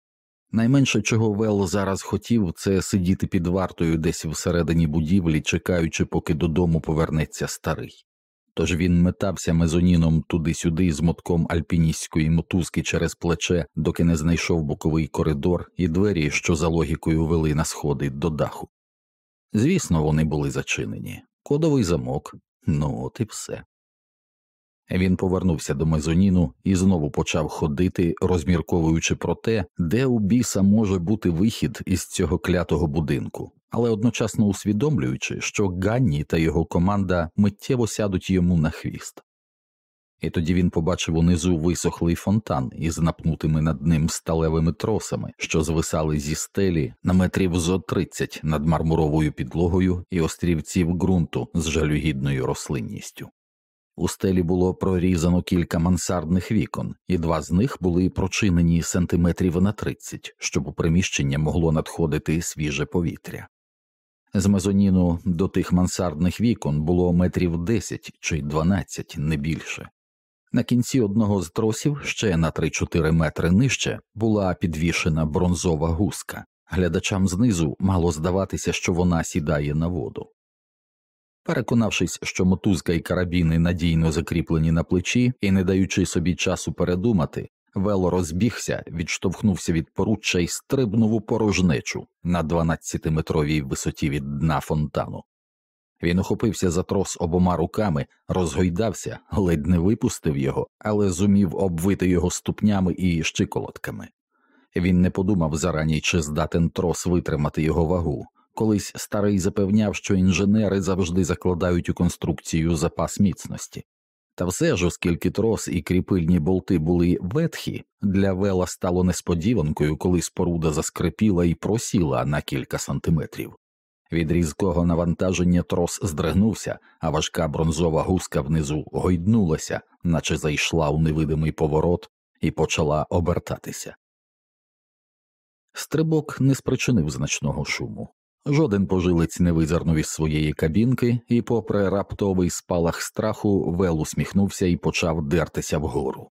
S1: Найменше чого Вел зараз хотів, це сидіти під вартою десь всередині будівлі, чекаючи, поки додому повернеться старий тож він метався мезоніном туди-сюди з мотком альпіністської мотузки через плече, доки не знайшов боковий коридор і двері, що за логікою вели на сходи до даху. Звісно, вони були зачинені, кодовий замок, ну от і все. Він повернувся до мезоніну і знову почав ходити, розмірковуючи про те, де у біса може бути вихід із цього клятого будинку, але одночасно усвідомлюючи, що Ганні та його команда миттєво сядуть йому на хвіст. І тоді він побачив унизу висохлий фонтан із напнутими над ним сталевими тросами, що звисали зі стелі на метрів зо тридцять над мармуровою підлогою і острівців ґрунту з жалюгідною рослинністю. У стелі було прорізано кілька мансардних вікон, і два з них були прочинені сантиметрів на тридцять, щоб у приміщення могло надходити свіже повітря. З мезоніну до тих мансардних вікон було метрів десять чи дванадцять, не більше. На кінці одного з тросів, ще на 3-4 метри нижче, була підвішена бронзова гуска. Глядачам знизу мало здаватися, що вона сідає на воду. Переконавшись, що мотузка і карабіни надійно закріплені на плечі і не даючи собі часу передумати, вело розбігся, відштовхнувся від поруччя і стрибнув у порожнечу на 12-метровій висоті від дна фонтану. Він охопився за трос обома руками, розгойдався, ледь не випустив його, але зумів обвити його ступнями і щиколотками. Він не подумав зарані, чи здатен трос витримати його вагу, Колись старий запевняв, що інженери завжди закладають у конструкцію запас міцності. Та все ж, оскільки трос і кріпильні болти були ветхі, для вела стало несподіванкою, коли споруда заскрипіла і просіла на кілька сантиметрів. Від різкого навантаження трос здригнувся, а важка бронзова гуска внизу гойднулася, наче зайшла у невидимий поворот, і почала обертатися. Стрибок не спричинив значного шуму. Жоден пожилець не визирнув із своєї кабінки, і, попри раптовий спалах страху, Вел усміхнувся і почав дертися вгору.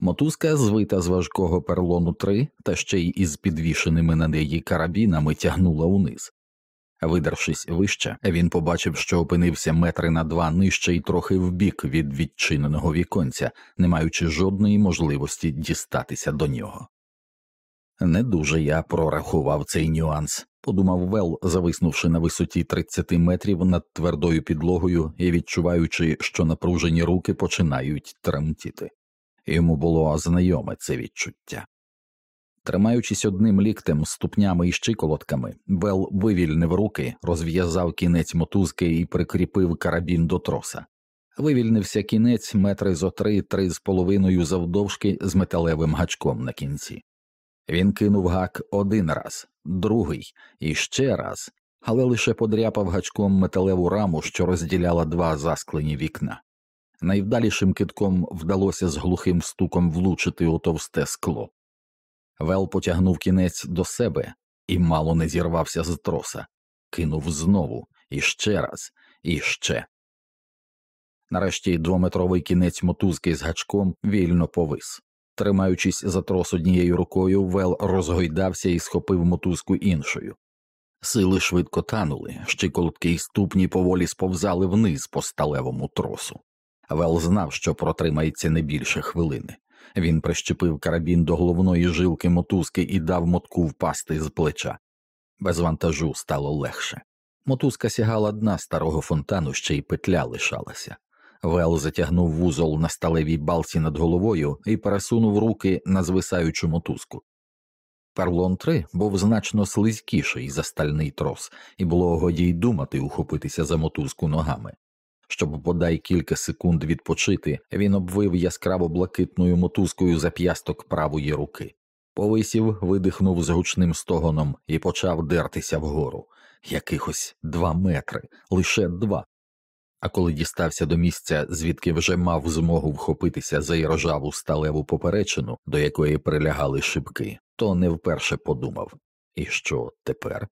S1: Мотузка, звита з важкого перлону 3 та ще й із підвішеними на неї карабінами тягнула униз. Видершись вище, він побачив, що опинився метри на два нижче і трохи вбік від відчиненого віконця, не маючи жодної можливості дістатися до нього. Не дуже я прорахував цей нюанс, подумав Вел, зависнувши на висоті 30 метрів над твердою підлогою і відчуваючи, що напружені руки починають тремтіти. Йому було знайоме це відчуття. Тримаючись одним ліктем, ступнями і щиколотками, Бел вивільнив руки, розв'язав кінець мотузки і прикріпив карабін до троса. Вивільнився кінець метри зо три, три з половиною завдовжки з металевим гачком на кінці. Він кинув гак один раз, другий і ще раз, але лише подряпав гачком металеву раму, що розділяла два засклені вікна. Найвдалішим китком вдалося з глухим стуком влучити у товсте скло. Вел потягнув кінець до себе і мало не зірвався з троса, кинув знову, і ще раз, і ще. Нарешті двометровий кінець мотузки з гачком вільно повис. Тримаючись за трос однією рукою, Вел розгойдався і схопив мотузку іншою. Сили швидко танули, щиколотки й ступні поволі сповзали вниз по сталевому тросу. Вел знав, що протримається не більше хвилини. Він прищепив карабін до головної жилки мотузки і дав мотку впасти з плеча. Без вантажу стало легше. Мотузка сягала дна старого фонтану, ще й петля лишалася. Вел затягнув вузол на сталевій балці над головою і пересунув руки на звисаючу мотузку. Перлон 3 був значно слизькіший за стальний трос, і було годі й думати ухопитися за мотузку ногами. Щоб бодай кілька секунд відпочити, він обвив яскраво блакитною мотузкою зап'ясток правої руки, повисів, видихнув з гучним стогоном і почав дертися вгору. Якихось два метри, лише два. А коли дістався до місця, звідки вже мав змогу вхопитися за ірожаву сталеву поперечину, до якої прилягали шибки, то не вперше подумав і що тепер?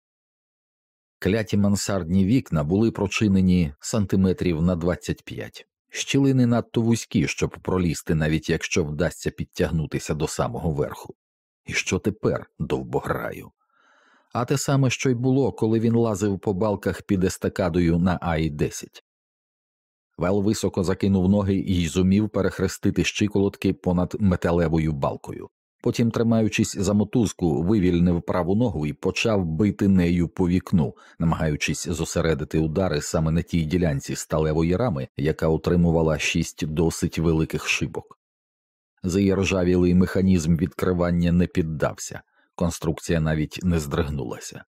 S1: Кляті мансардні вікна були прочинені сантиметрів на 25. щілини надто вузькі, щоб пролізти, навіть якщо вдасться підтягнутися до самого верху. І що тепер довбограю? А те саме, що й було, коли він лазив по балках під естакадою на Аї 10 Вел високо закинув ноги і зумів перехрестити щиколотки понад металевою балкою. Потім, тримаючись за мотузку, вивільнив праву ногу і почав бити нею по вікну, намагаючись зосередити удари саме на тій ділянці сталевої рами, яка утримувала шість досить великих шибок. Заіржавілий механізм відкривання не піддався, конструкція навіть не здригнулася.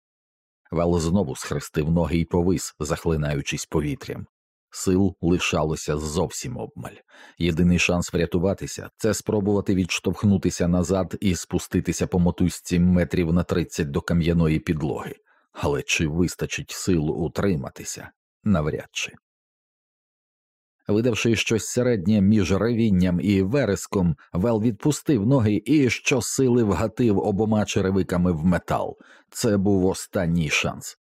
S1: Вел знову схрестив ноги і повис, захлинаючись повітрям. Сил лишалося зовсім обмаль. Єдиний шанс врятуватися це спробувати відштовхнутися назад і спуститися по мотузці метрів на тридцять до кам'яної підлоги, але чи вистачить сил утриматися навряд чи. Видавши щось середнє між ревінням і вереском, Вел відпустив ноги і щосили вгатив обома черевиками в метал. Це був останній шанс.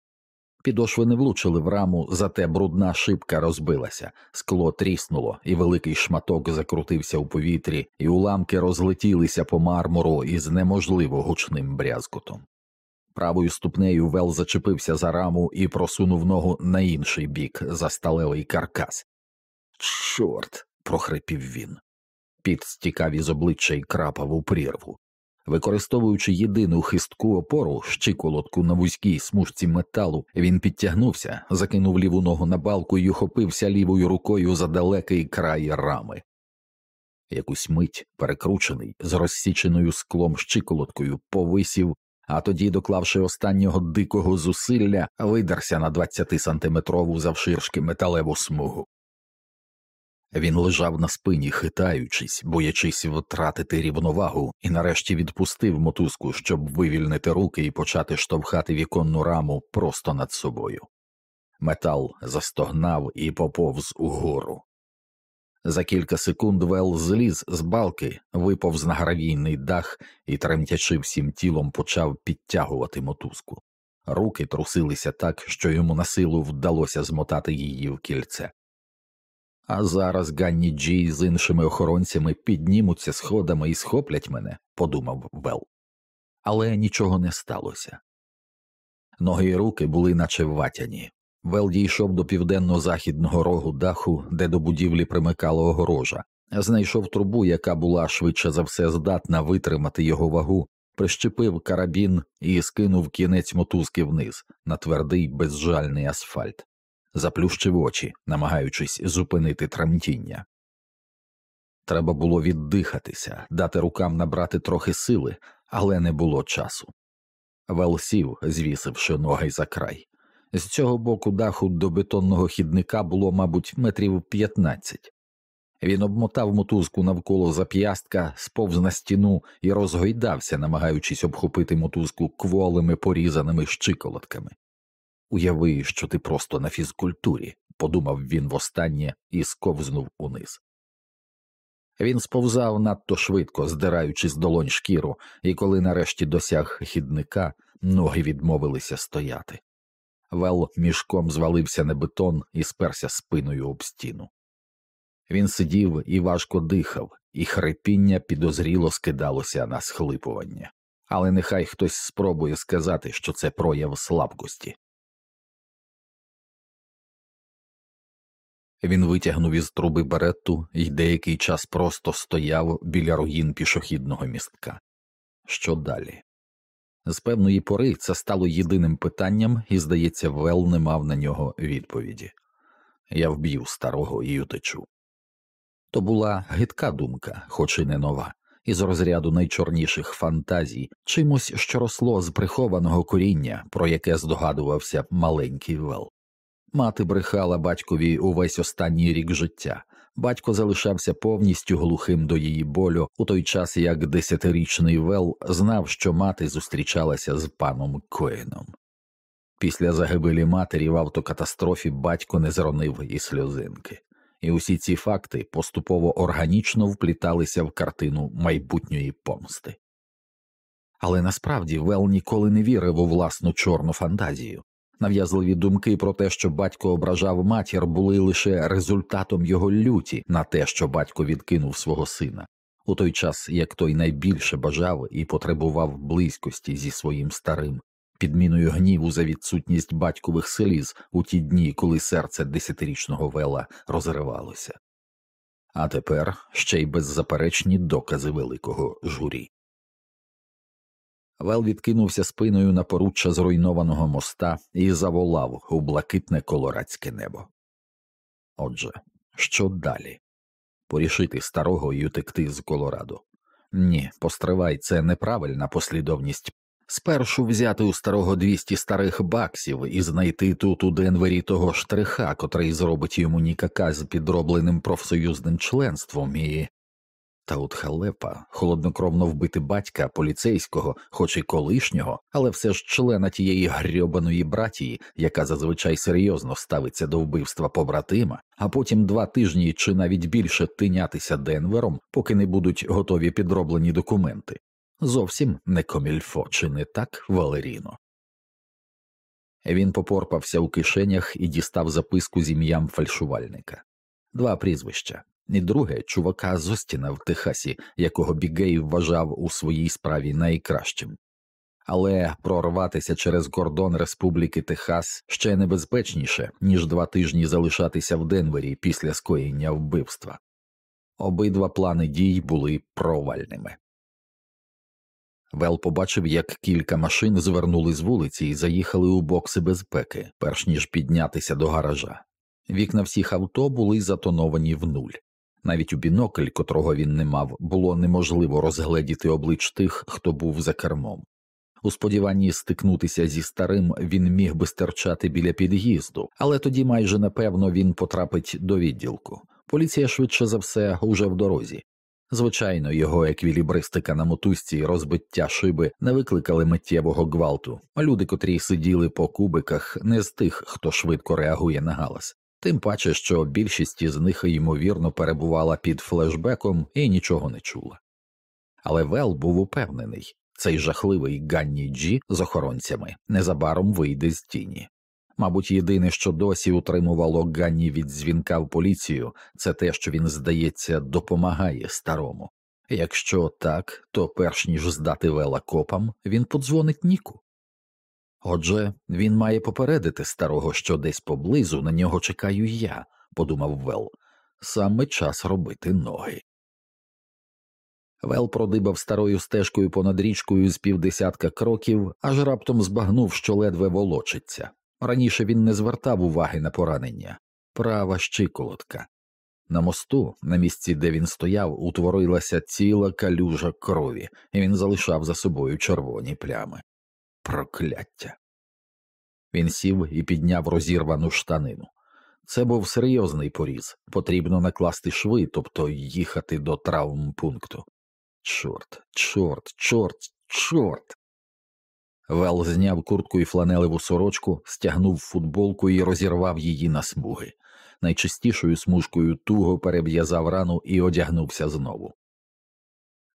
S1: Підошви не влучили в раму, зате брудна шибка розбилася, скло тріснуло, і великий шматок закрутився у повітрі, і уламки розлетілися по мармуру із неможливо гучним брязкутом. Правою ступнею Вел зачепився за раму і просунув ногу на інший бік за сталевий каркас. Чорт. прохрипів він. Під стікав із обличчя й крапав у прірву. Використовуючи єдину хистку опору, щиколотку на вузькій смужці металу, він підтягнувся, закинув ліву ногу на балку і ухопився лівою рукою за далекий край рами. Якусь мить, перекручений, з розсіченою склом щиколоткою, повисів, а тоді, доклавши останнього дикого зусилля, видерся на 20-сантиметрову завширшки металеву смугу. Він лежав на спині, хитаючись, боячись втратити рівновагу, і нарешті відпустив мотузку, щоб вивільнити руки і почати штовхати віконну раму просто над собою. Метал застогнав і поповз угору. За кілька секунд Вел зліз з балки, виповз на гравійний дах і, тремтячи всім тілом, почав підтягувати мотузку. Руки трусилися так, що йому на силу вдалося змотати її в кільце. А зараз Ганні Джі з іншими охоронцями піднімуться сходами і схоплять мене, подумав Вел. Але нічого не сталося. Ноги й руки були наче ватяні. Вел дійшов до південно-західного рогу даху, де до будівлі примикала огорожа, знайшов трубу, яка була швидше за все здатна витримати його вагу, прищепив карабін і скинув кінець мотузки вниз на твердий безжальний асфальт, заплющив очі, намагаючись зупинити тремтіння. Треба було віддихатися, дати рукам набрати трохи сили, але не було часу. Вел сів, звісивши ноги за край. З цього боку даху до бетонного хідника було, мабуть, метрів п'ятнадцять. Він обмотав мотузку навколо зап'ястка, сповз на стіну і розгойдався, намагаючись обхопити мотузку кволими порізаними щиколотками. Уяви, що ти просто на фізкультурі, подумав він востаннє і сковзнув униз. Він сповзав надто швидко, здираючи з долонь шкіру, і коли нарешті досяг хідника, ноги відмовилися стояти. Вел мішком звалився на бетон і сперся спиною об стіну. Він сидів і важко дихав, і хрипіння підозріло скидалося на схлипування, але нехай хтось спробує сказати, що це прояв слабкості. Він витягнув із труби беретту і деякий час просто стояв біля руїн пішохідного містка. Що далі? З певної пори це стало єдиним питанням, і, здається, Вел не мав на нього відповіді я вб'ю старого і утечу. То була гидка думка, хоч і не нова, із розряду найчорніших фантазій, чимось, що росло з прихованого коріння, про яке здогадувався маленький Вел. Мати брехала батькові увесь останній рік життя. Батько залишався повністю глухим до її болю, у той час як десятирічний Вел знав, що мати зустрічалася з паном Коеном. Після загибелі матері в автокатастрофі батько не зронив і сльозинки, і усі ці факти поступово органічно впліталися в картину майбутньої помсти. Але насправді Вел ніколи не вірив у власну чорну фантазію. Нав'язливі думки про те, що батько ображав матір, були лише результатом його люті на те, що батько відкинув свого сина, у той час як той найбільше бажав і потребував близькості зі своїм старим, підміною гніву за відсутність батькових сліз у ті дні, коли серце десятирічного вела розривалося. А тепер ще й беззаперечні докази великого журі. Вел відкинувся спиною на поруччя зруйнованого моста і заволав у блакитне колорадське небо. Отже, що далі? Порішити старого і утекти з Колорадо? Ні, постривай, це неправильна послідовність. Спершу взяти у старого 200 старих баксів і знайти тут у Денвері того штриха, котрий зробить йому нікака з підробленим профсоюзним членством, і та от халепа, холоднокровно вбити батька поліцейського, хоч і колишнього, але все ж члена тієї грьобаної братії, яка зазвичай серйозно ставиться до вбивства побратима, а потім два тижні чи навіть більше тинятися Денвером, поки не будуть готові підроблені документи. Зовсім не комільфо, чи не так, Валеріно. Він попорпався у кишенях і дістав записку з ім'ям фальшувальника, два прізвища і друге чувака з Остіна в Техасі, якого Бігей вважав у своїй справі найкращим. Але прорватися через кордон Республіки Техас ще небезпечніше, ніж два тижні залишатися в Денвері після скоєння вбивства. Обидва плани дій були провальними. Вел побачив, як кілька машин звернули з вулиці і заїхали у бокси безпеки, перш ніж піднятися до гаража. Вікна всіх авто були затоновані в нуль. Навіть у бінокль, котрого він не мав, було неможливо розгледіти облич тих, хто був за кермом. У сподіванні стикнутися зі старим він міг би стерчати біля під'їзду, але тоді майже напевно він потрапить до відділку. Поліція швидше за все уже в дорозі. Звичайно, його еквілібристика на мотузці і розбиття шиби не викликали миттєвого гвалту, люди, котрі сиділи по кубиках, не з тих, хто швидко реагує на галас тим паче, що більшість із них ймовірно перебувала під флешбеком і нічого не чула. Але Вел був упевнений цей жахливий Ганні Джі з охоронцями незабаром вийде з тіні. Мабуть, єдине, що досі утримувало Ганні від дзвінка в поліцію, це те, що він, здається, допомагає старому. Якщо так, то перш ніж здати Вела копам, він подзвонить Ніку. Отже, він має попередити старого, що десь поблизу на нього чекаю я, подумав Вел. Саме час робити ноги. Вел продибав старою стежкою понад річкою з півдесятка кроків, аж раптом збагнув, що ледве волочиться. Раніше він не звертав уваги на поранення права щиколотка. На мосту, на місці, де він стояв, утворилася ціла калюжа крові, і він залишав за собою червоні плями. Прокляття. Він сів і підняв розірвану штанину. Це був серйозний поріз, потрібно накласти шви, тобто їхати до травмпункту. Чорт, чорт, чорт, чорт. Вел зняв куртку і фланелеву сорочку, стягнув футболку і розірвав її на смуги. Найчистішою смужкою туго перев'язав рану і одягнувся знову.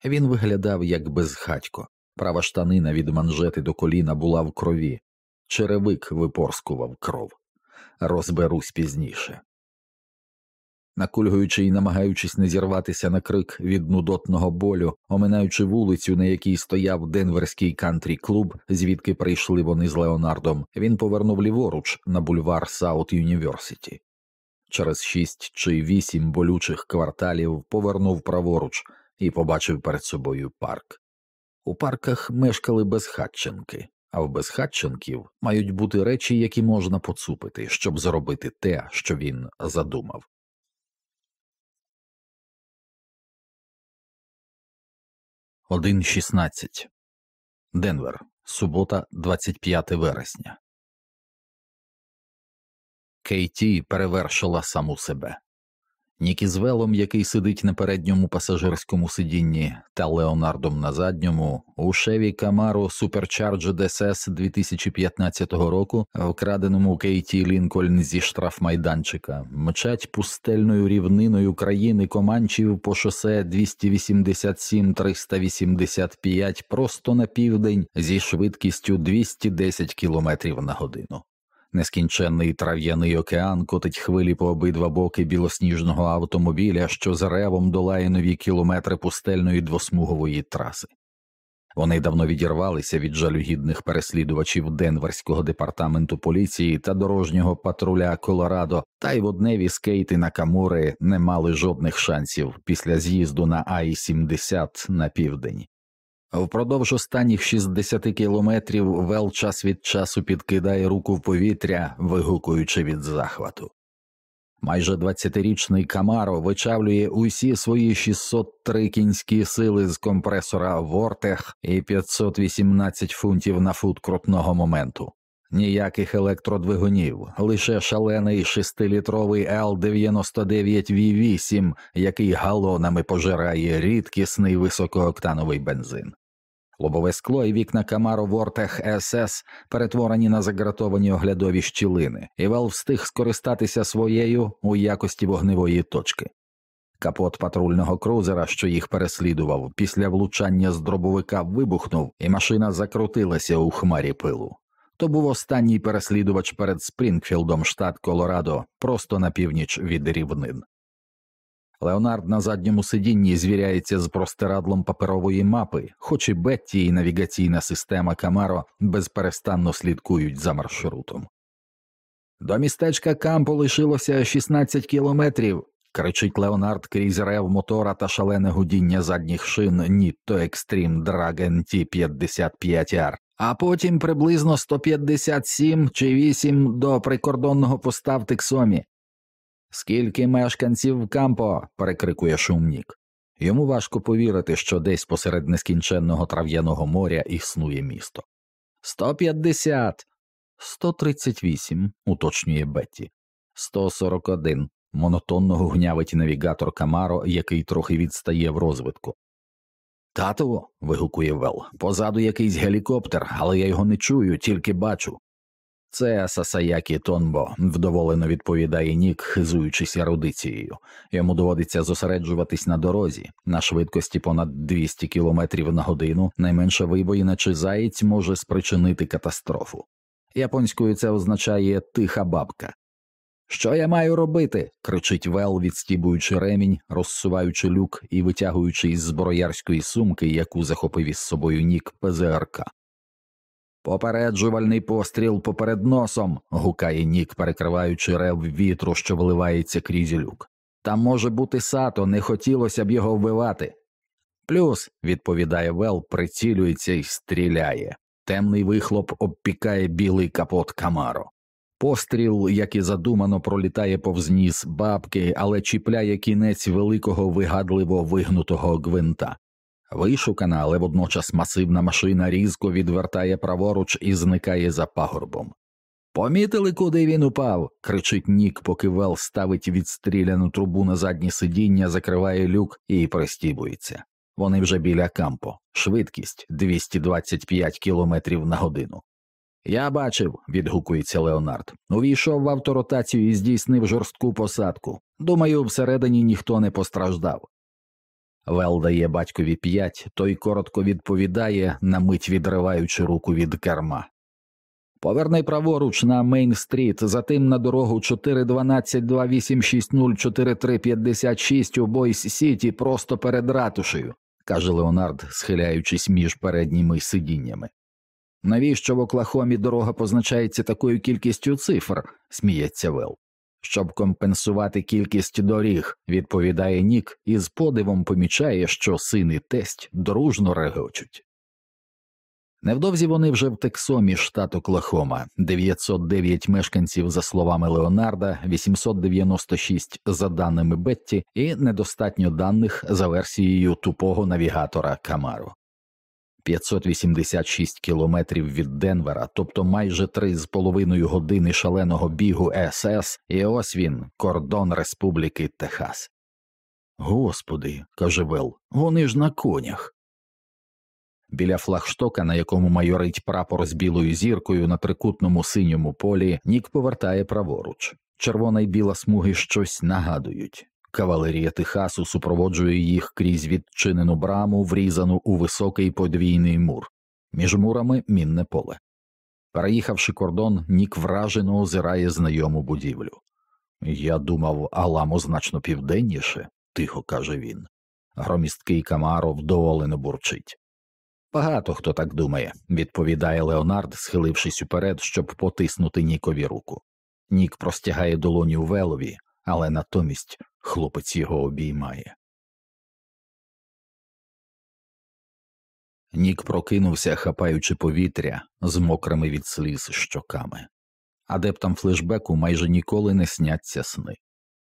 S1: Він виглядав як безхатько, права штанина від манжети до коліна була в крові, черевик випорскував кров. Розберусь пізніше. Накульгуючи і намагаючись не зірватися на крик від нудотного болю, оминаючи вулицю, на якій стояв денверський кантрі клуб, звідки прийшли вони з Леонардом, він повернув ліворуч на бульвар Саут Юніверсіті. Через шість чи вісім болючих кварталів повернув праворуч і побачив перед собою парк. У парках мешкали безхатченки, а в безхатченків мають бути речі, які можна поцупити, щоб зробити те, що він задумав. Один шістнадцять Денвер, субота, 25 вересня. Кейті перевершила саму себе. Нікі з який сидить на передньому пасажирському сидінні, та Леонардом на задньому, у шеві Камаро Supercharged SS 2015 року, вкраденому Кейті Лінкольн зі штрафмайданчика, мчать пустельною рівниною країни Команчів по шосе 287-385 просто на південь зі швидкістю 210 км на годину. Нескінченний трав'яний океан котить хвилі по обидва боки білосніжного автомобіля, що з ревом долає нові кілометри пустельної двосмугової траси. Вони давно відірвалися від жалюгідних переслідувачів Денверського департаменту поліції та дорожнього патруля Колорадо, та й водневі скейти на Камури не мали жодних шансів після з'їзду на Ай 70 на південь. Впродовж останніх 60 кілометрів Вел час від часу підкидає руку в повітря, вигукуючи від захвату. Майже 20-річний Камаро вичавлює усі свої 603 кінські сили з компресора Вортех і 518 фунтів на фут крутного моменту. Ніяких електродвигунів, лише шалений 6-літровий L99 V8, який галонами пожирає рідкісний високооктановий бензин. Лобове скло і вікна Камаро Vortech SS перетворені на загратовані оглядові щілини, і Вел встиг скористатися своєю у якості вогневої точки. Капот патрульного крузера, що їх переслідував, після влучання з дробовика вибухнув, і машина закрутилася у хмарі пилу. То був останній переслідувач перед Спрінгфілдом, штат Колорадо, просто на північ від рівнин. Леонард на задньому сидінні звіряється з простирадлом паперової мапи, хоч і Бетті і навігаційна система Камаро безперестанно слідкують за маршрутом. До містечка Кампо лишилося 16 кілометрів. кричить Леонард крізь рев мотора та шалене гудіння задніх шин Nitto Extreme Drag NT55R, а потім приблизно 157 чи 8 до прикордонного поста в Тексомі. Скільки мешканців Кампо? перекрикує шумнік. Йому важко повірити, що десь посеред нескінченного трав'яного моря існує місто. Сто п'ятдесят, сто тридцять вісім, уточнює Бетті. Сто сорок один. Монотонно гугнявить навігатор Камаро, який трохи відстає в розвитку. Тату. вигукує Вел, позаду якийсь гелікоптер, але я його не чую, тільки бачу. Це Сасаякі Тонбо, вдоволено відповідає Нік, хизуючись ерудицією. Йому доводиться зосереджуватись на дорозі, на швидкості понад 200 км на годину, найменша вибоїна чи заєць може спричинити катастрофу. Японською це означає тиха бабка. Що я маю робити? кричить Вел, відстібуючи ремінь, розсуваючи люк і витягуючи із зброярської сумки, яку захопив із собою нік ПЗРК. Попереджувальний постріл поперед носом. гукає Нік, перекриваючи рев вітру, що вливається крізь люк. Там може бути сато, не хотілося б його вбивати. Плюс, відповідає Вел, прицілюється і стріляє. Темний вихлоп обпікає білий капот Камаро. Постріл, як і задумано, пролітає повз ніс бабки, але чіпляє кінець великого вигадливо вигнутого гвинта. Вишукана, але водночас масивна машина різко відвертає праворуч і зникає за пагорбом. Помітили, куди він упав? кричить Нік, поки Вел ставить відстріляну трубу на заднє сидіння, закриває люк і пристібується. Вони вже біля кампо, швидкість 225 км на годину. Я бачив, відгукується Леонард. Увійшов в авторотацію і здійснив жорстку посадку. Думаю, всередині ніхто не постраждав. Вел дає батькові п'ять, той коротко відповідає, на мить відриваючи руку від керма. Поверни праворуч на Мейн-стріт, затим на дорогу 412 2860 4356 у Бойс Сіті просто перед ратушею, каже Леонард, схиляючись між передніми сидіннями. Навіщо в Оклахомі дорога позначається такою кількістю цифр? сміється Вел. Щоб компенсувати кількість доріг, відповідає Нік і з подивом помічає, що син і тесть дружно регочуть. Невдовзі вони вже в Тексомі, штат Оклахома, 909 мешканців, за словами Леонарда, 896 за даними Бетті, і недостатньо даних за версією тупого навігатора Камаро. 586 кілометрів від Денвера, тобто майже три з половиною години шаленого бігу СС, і ось він, кордон Республіки Техас. Господи, каже Вел, вони ж на конях. Біля флагштока, на якому майорить прапор з білою зіркою на трикутному синьому полі, Нік повертає праворуч. Червона й біла смуги щось нагадують. Кавалерія Техасу супроводжує їх крізь відчинену браму, врізану у високий подвійний мур, між мурами мінне поле. Переїхавши кордон, Нік вражено озирає знайому будівлю. Я думав, Аламо значно південніше, тихо каже він. Громісткий Камаро вдоволено бурчить. Багато хто так думає, відповідає Леонард, схилившись уперед, щоб потиснути Нікові руку. Нік простягає долоню Велові, але натомість хлопець його обіймає. Нік прокинувся, хапаючи повітря з мокрими від сліз щоками. Адептам флешбеку майже ніколи не сняться сни.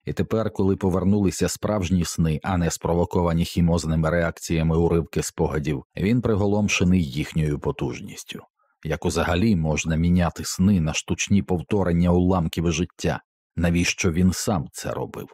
S1: І тепер, коли повернулися справжні сни, а не спровоковані хімозними реакціями уривки спогадів, він приголомшений їхньою потужністю. Як узагалі можна міняти сни на штучні повторення уламків життя, навіщо він сам це робив?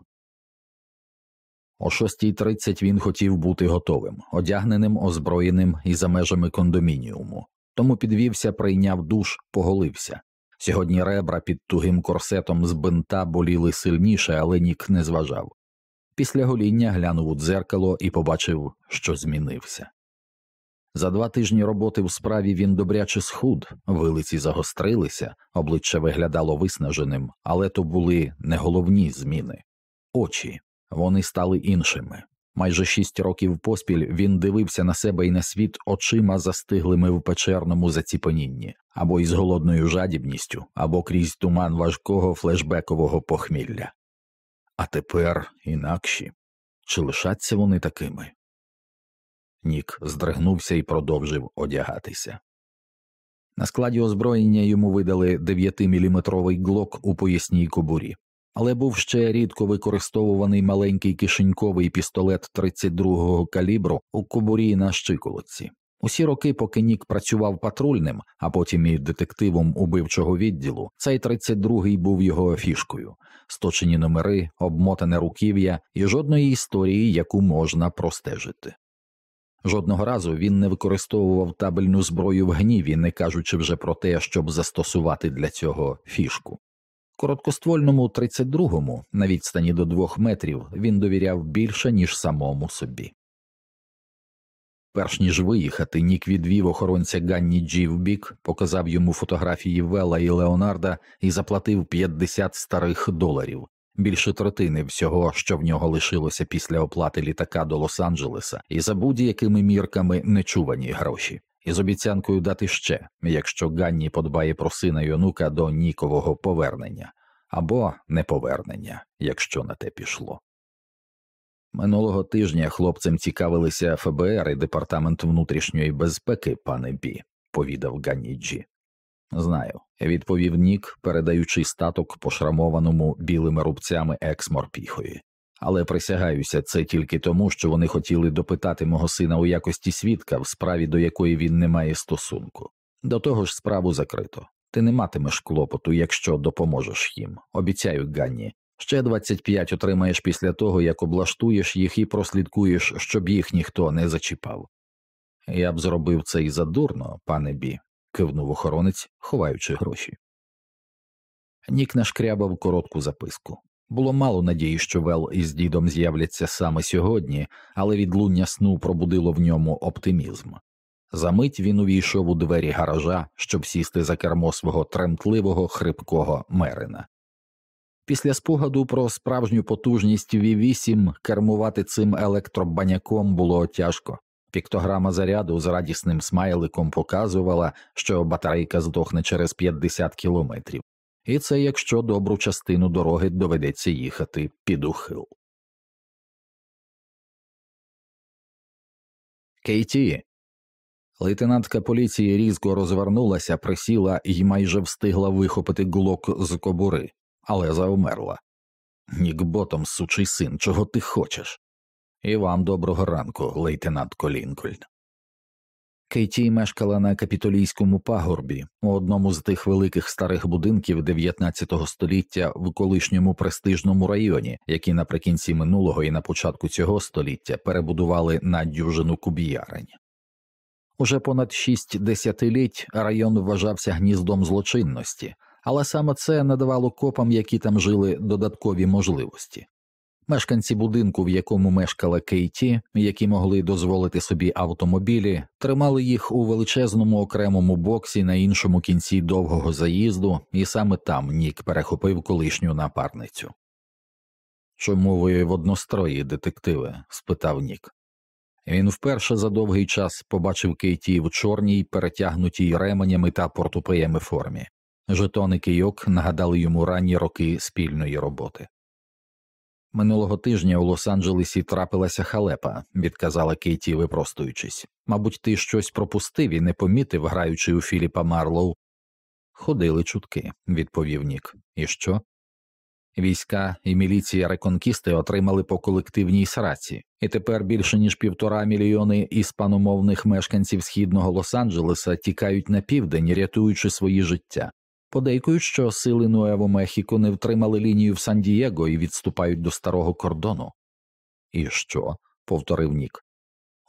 S1: О 6.30 він хотів бути готовим, одягненим, озброєним і за межами кондомініуму, тому підвівся, прийняв душ, поголився. Сьогодні ребра під тугим корсетом з бинта боліли сильніше, але нік не зважав. Після гоління глянув у дзеркало і побачив, що змінився. За два тижні роботи в справі він добряче схуд, вилиці загострилися, обличчя виглядало виснаженим, але то були не головні зміни очі вони стали іншими. Майже шість років поспіль він дивився на себе і на світ очима застиглими в печерному заціпанінні, або із голодною жадібністю, або крізь туман важкого флешбекового похмілля. А тепер інакші чи лишаться вони такими? Нік здригнувся і продовжив одягатися. На складі озброєння йому видали 9-міліметровий глок у поясній кобурі, але був ще рідко використовуваний маленький кишеньковий пістолет 32-го калібру у кобурі на щиколотці. Усі роки, поки Нік працював патрульним, а потім і детективом убивчого відділу, цей 32-й був його фішкою, сточені номери, обмотане руків'я і жодної історії, яку можна простежити. Жодного разу він не використовував табельну зброю в гніві, не кажучи вже про те, щоб застосувати для цього фішку. Короткоствольному 32-му на відстані до двох метрів він довіряв більше, ніж самому собі. Перш ніж виїхати, Нік відвів охоронця Ганні Джі в бік, показав йому фотографії Вела і Леонарда і заплатив 50 старих доларів, більше третини всього, що в нього лишилося після оплати літака до Лос-Анджелеса, і за будь-якими мірками нечувані гроші, і з обіцянкою дати ще, якщо Ганні подбає про сина й онука до нікового повернення або неповернення, якщо на те пішло. Минулого тижня хлопцем цікавилися ФБР і Департамент внутрішньої безпеки, пане Бі, повідав Ганніджі. Знаю, відповів Нік, передаючи статок пошрамованому білими рубцями екс-морпіхої. Але присягаюся це тільки тому, що вони хотіли допитати мого сина у якості свідка в справі, до якої він не має стосунку. До того ж, справу закрито. Ти не матимеш клопоту, якщо допоможеш їм. Обіцяю, Ганні. Ще 25 отримаєш після того, як облаштуєш їх і прослідкуєш, щоб їх ніхто не зачіпав. Я б зробив це і задурно, пане Бі, кивнув охоронець, ховаючи гроші. Нік нашкрябав коротку записку. Було мало надії, що Вел із дідом з'являться саме сьогодні, але відлуння сну пробудило в ньому оптимізм. Замить він увійшов у двері гаража, щоб сісти за кермо свого тремтливого хрипкого мерина. Після спогаду про справжню потужність V8 кермувати цим електробаняком було тяжко. Піктограма заряду з радісним смайликом показувала, що батарейка здохне через 50 кілометрів, і це якщо добру частину дороги доведеться їхати під ухил. Кейті. Лейтенантка поліції різко розвернулася, присіла і майже встигла вихопити глок з кобури але завмерла. Нікботом, сучий син, чого ти хочеш? І вам доброго ранку, лейтенант Колінкольн. Кейті мешкала на капітолійському пагорбі у одному з тих великих старих будинків 19 століття в колишньому престижному районі, які наприкінці минулого і на початку цього століття перебудували на дюжину куб'ярень. Уже понад шість десятиліть район вважався гніздом злочинності, але саме це надавало копам, які там жили, додаткові можливості. Мешканці будинку, в якому мешкала Кейті, які могли дозволити собі автомобілі, тримали їх у величезному окремому боксі на іншому кінці довгого заїзду, і саме там Нік перехопив колишню напарницю. Чому ви в однострої, детективе? спитав Нік. Він вперше за довгий час побачив Кейті в чорній, перетягнутій ременями та портупеями формі. Жетони кийок нагадали йому ранні роки спільної роботи. Минулого тижня у Лос-Анджелесі трапилася халепа, відказала Кейті, випростуючись. Мабуть, ти щось пропустив і не помітив, граючи у Філіпа Марлоу. Ходили чутки, відповів Нік. І що? Війська і міліція реконкісти отримали по колективній сраці, і тепер більше ніж півтора мільйони іспаномовних мешканців східного Лос-Анджелеса тікають на південь, рятуючи свої життя. Подейкують, що сили Нуево Мехіко не втримали лінію в Сан Дієго і відступають до старого кордону. І що? повторив Нік.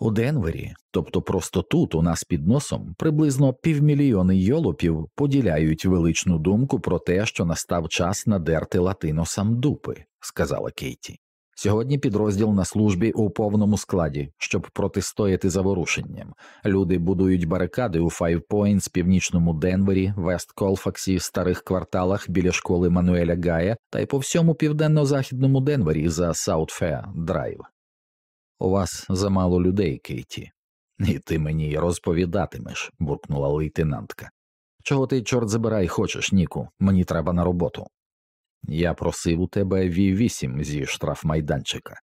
S1: У Денвері, тобто просто тут, у нас під носом, приблизно півмільйони йолопів поділяють величну думку про те, що настав час надерти латиносам дупи, сказала Кейті. Сьогодні підрозділ на службі у повному складі, щоб протистояти заворушенням. Люди будують барикади у Points, північному Денвері, Вест Колфаксі, старих кварталах біля школи Мануель Гай та й по всьому південно-західному Денвері за Санта-Фе Драйв. У вас замало людей, Кейті, і ти мені розповідатимеш, буркнула лейтенантка. Чого ти, чорт забирай, хочеш, Ніку? Мені треба на роботу. Я просив у тебе V8 зі штрафмайданчика.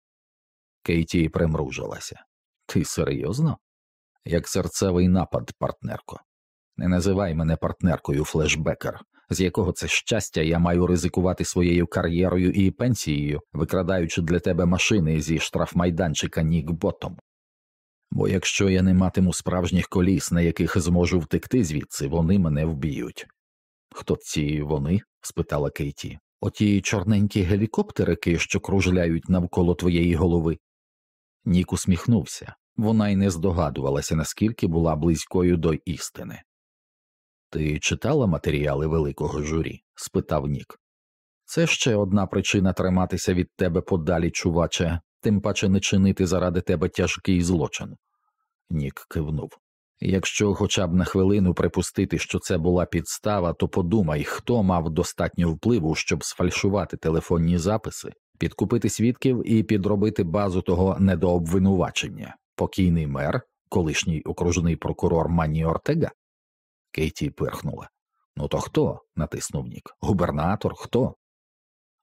S1: Кейті примружилася. Ти серйозно? Як серцевий напад, партнерко. Не називай мене партнеркою флешбекер, з якого це щастя я маю ризикувати своєю кар'єрою і пенсією, викрадаючи для тебе машини зі штрафмайданчика Нік Ботом. Бо якщо я не матиму справжніх коліс, на яких зможу втекти звідси, вони мене вб'ють. Хто ці вони? спитала Кейті. Оті чорненькі гелікоптерики, що кружляють навколо твоєї голови. Нік усміхнувся, вона й не здогадувалася, наскільки була близькою до істини. Ти читала матеріали великого журі? спитав Нік. Це ще одна причина триматися від тебе подалі, чуваче, тим паче не чинити заради тебе тяжкий злочин. Нік кивнув. Якщо хоча б на хвилину припустити, що це була підстава, то подумай, хто мав достатньо впливу, щоб сфальшувати телефонні записи, підкупити свідків і підробити базу того недообвинувачення, покійний мер, колишній окружний прокурор Мані Ортега? Кейті пирхнула. Ну то хто? натиснув Нік. Губернатор, хто?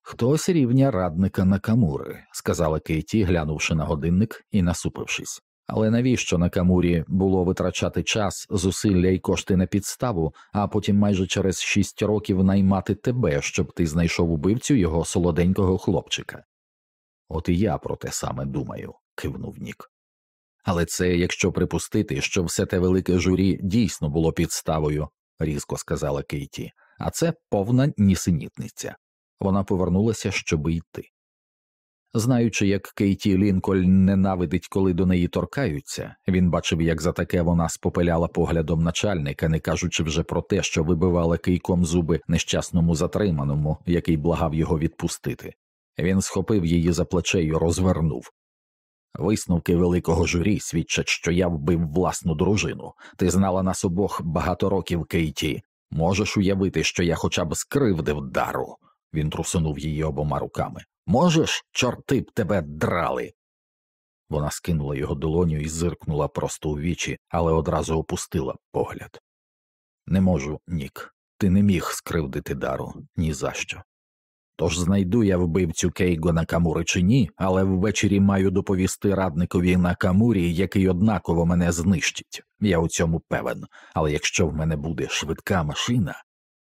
S1: Хтось рівня радника Накамури, сказала Кейті, глянувши на годинник і насупившись. Але навіщо на Камурі було витрачати час, зусилля й кошти на підставу, а потім майже через шість років наймати тебе, щоб ти знайшов убивцю його солоденького хлопчика? От і я про те саме думаю, кивнув Нік. Але це якщо припустити, що все те велике журі дійсно було підставою, різко сказала Кейті, а це повна нісенітниця. Вона повернулася, щоби йти. Знаючи, як Кейті Лінкольн ненавидить, коли до неї торкаються, він бачив, як за таке вона спопеляла поглядом начальника, не кажучи вже про те, що вибивала кийком зуби нещасному затриманому, який благав його відпустити. Він схопив її за плече й розвернув. Висновки великого журі свідчать, що я вбив власну дружину. Ти знала нас обох багато років, Кейті. Можеш уявити, що я хоча б скривдив дару. Він трусунув її обома руками. Можеш, чорти б тебе драли. Вона скинула його долоню і зиркнула просто у вічі, але одразу опустила погляд. Не можу, Нік, ти не міг скривдити дару ні за що. Тож знайду я вбивцю Кейго Накамури чи ні, але ввечері маю доповісти радникові Накамурі, який однаково мене знищить. Я у цьому певен, але якщо в мене буде швидка машина,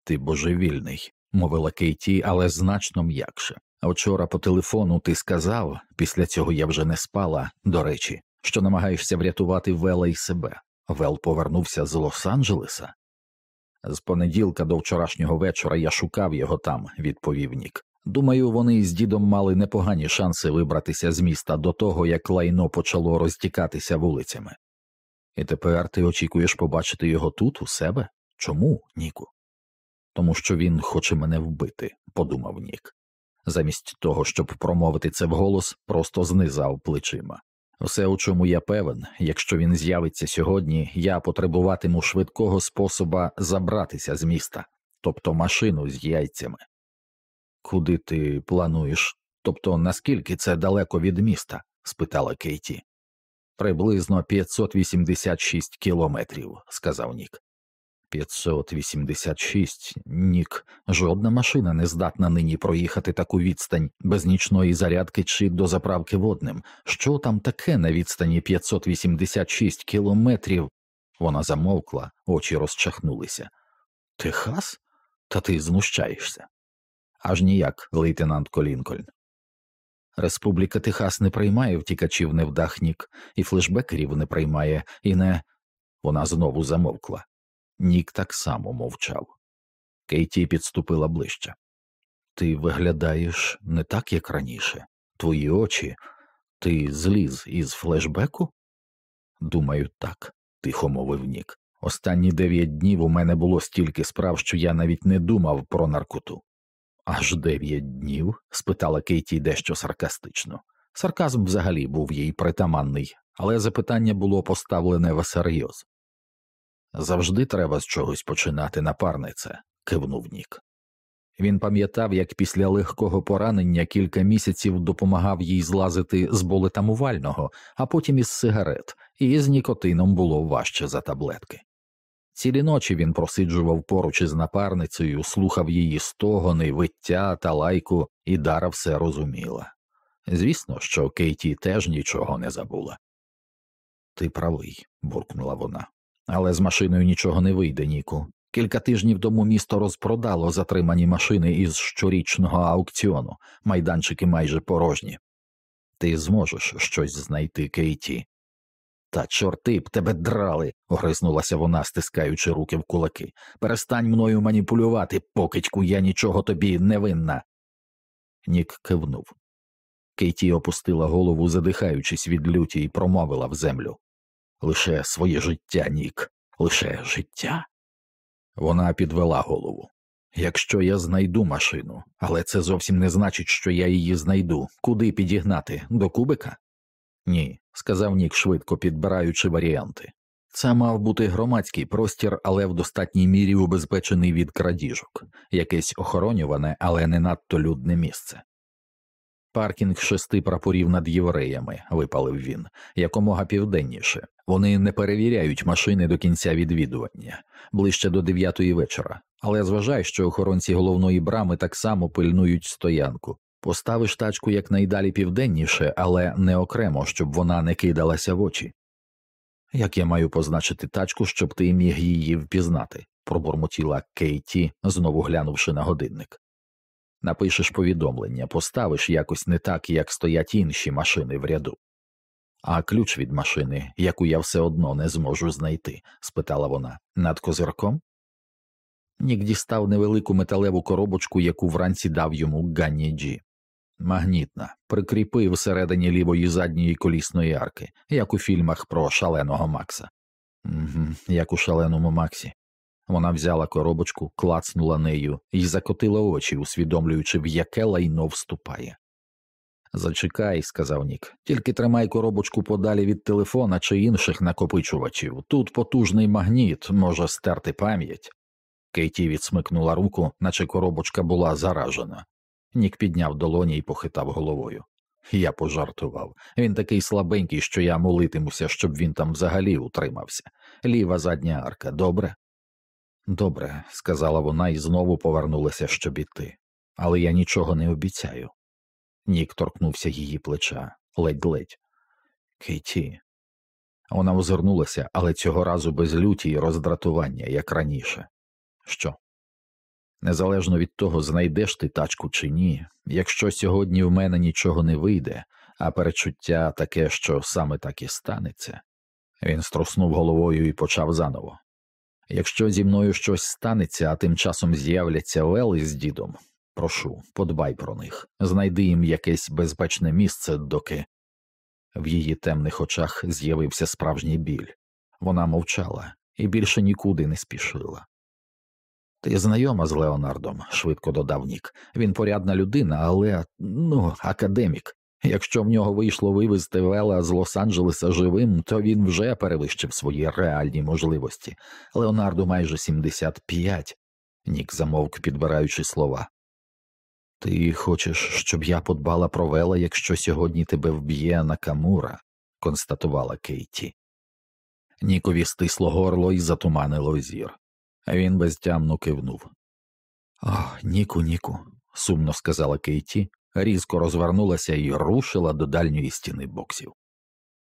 S1: ти божевільний, мовила Кейті, але значно м'якше. Вчора по телефону ти сказав, після цього я вже не спала, до речі, що намагаєшся врятувати Вела і себе. Вел повернувся з Лос-Анджелеса. З понеділка до вчорашнього вечора я шукав його там, відповів Нік. Думаю, вони з дідом мали непогані шанси вибратися з міста до того, як лайно почало розтікатися вулицями. І тепер ти очікуєш побачити його тут, у себе? Чому, Ніку? Тому що він хоче мене вбити, подумав Нік замість того, щоб промовити це вголос, просто знизав плечима. Все, у чому я певен, якщо він з'явиться сьогодні, я потребуватиму швидкого способа забратися з міста, тобто машину з яйцями. Куди ти плануєш? Тобто наскільки це далеко від міста? спитала Кейті. Приблизно 586 кілометрів, сказав Нік. 586. Нік, жодна машина не здатна нині проїхати таку відстань без нічної зарядки чи до заправки водним. Що там таке на відстані 586 кілометрів? Вона замовкла, очі розчахнулися. Техас? Та ти знущаєшся. Аж ніяк, лейтенант Колінкольн. Республіка Техас не приймає втікачів невдах Нік, і флешбекерів не приймає, і не. Вона знову замовкла. Нік так само мовчав. Кейті підступила ближче. Ти виглядаєш не так, як раніше. Твої очі, ти зліз із флешбеку? Думаю, так, тихо мовив Нік. Останні дев'ять днів у мене було стільки справ, що я навіть не думав про наркоту. Аж дев'ять днів? спитала Кейті дещо саркастично. Сарказм взагалі був їй притаманний, але запитання було поставлене всерйоз. Завжди треба з чогось починати, напарнице, кивнув Нік. Він пам'ятав, як після легкого поранення кілька місяців допомагав їй злазити з болетамувального, а потім із сигарет, і з нікотином було важче за таблетки. Цілі ночі він просиджував поруч із напарницею, слухав її стогони, виття та лайку, і Дара все розуміла. Звісно, що Кейті теж нічого не забула. Ти правий, буркнула вона. Але з машиною нічого не вийде, Ніку. Кілька тижнів тому місто розпродало затримані машини із щорічного аукціону, майданчики майже порожні. Ти зможеш щось знайти, Кейті. Та чорти б тебе драли, огризнулася вона, стискаючи руки в кулаки. Перестань мною маніпулювати, покидьку, я нічого тобі не винна. Нік кивнув. Кейті опустила голову, задихаючись від люті, і промовила в землю лише своє життя, Нік, лише життя. Вона підвела голову. Якщо я знайду машину, але це зовсім не значить, що я її знайду. Куди підігнати? До кубика? Ні, сказав Нік, швидко підбираючи варіанти. Це мав бути громадський простір, але в достатній мірі убезпечений від крадіжок, якесь охоронюване, але не надто людне місце. Паркінг шести прапорів над євреями, випалив він, якомога південніше. Вони не перевіряють машини до кінця відвідування, ближче до дев'ятої вечора, але зважай, що охоронці головної брами так само пильнують стоянку. Поставиш тачку якнайдалі південніше, але не окремо, щоб вона не кидалася в очі. Як я маю позначити тачку, щоб ти міг її впізнати, пробурмотіла Кейті, знову глянувши на годинник. Напишеш повідомлення, поставиш якось не так, як стоять інші машини в ряду. А ключ від машини, яку я все одно не зможу знайти? спитала вона, над козирком. Нік дістав невелику металеву коробочку, яку вранці дав йому Ганні Джі. Магнітна, прикріпив всередині лівої задньої колісної арки, як у фільмах про шаленого Макса. Угу, Як у шаленому Максі. Вона взяла коробочку, клацнула нею і закотила очі, усвідомлюючи, в яке лайно вступає. Зачекай, сказав Нік, тільки тримай коробочку подалі від телефона чи інших накопичувачів. Тут потужний магніт може стерти пам'ять. Кейті відсмикнула руку, наче коробочка була заражена. Нік підняв долоні і похитав головою. Я пожартував. Він такий слабенький, що я молитимуся, щоб він там взагалі утримався. Ліва задня арка, добре? Добре, сказала вона і знову повернулася, щоб іти. Але я нічого не обіцяю. Нік торкнувся її плеча ледь-ледь. Кейті. Вона озирнулася, але цього разу без люті й роздратування, як раніше. Що? Незалежно від того, знайдеш ти тачку чи ні, якщо сьогодні в мене нічого не вийде, а перечуття таке, що саме так і станеться. Він струснув головою і почав заново. Якщо зі мною щось станеться, а тим часом з'являться Лели з дідом, прошу, подбай про них, знайди їм якесь безпечне місце, доки. В її темних очах з'явився справжній біль. Вона мовчала і більше нікуди не спішила. Ти знайома з Леонардом, швидко додав Нік. Він порядна людина, але ну, академік. Якщо в нього вийшло вивезти Вела з Лос-Анджелеса живим, то він вже перевищив свої реальні можливості. Леонарду майже 75. Нік замовк, підбираючи слова. Ти хочеш, щоб я подбала про Вела, якщо сьогодні тебе вб'є Накамура, констатувала Кейті. Нікові стисло горло і затуманило зір. Він безтямно кивнув. Ох, Ніку, Ніку, сумно сказала Кейті, різко розвернулася і рушила до дальньої стіни боксів.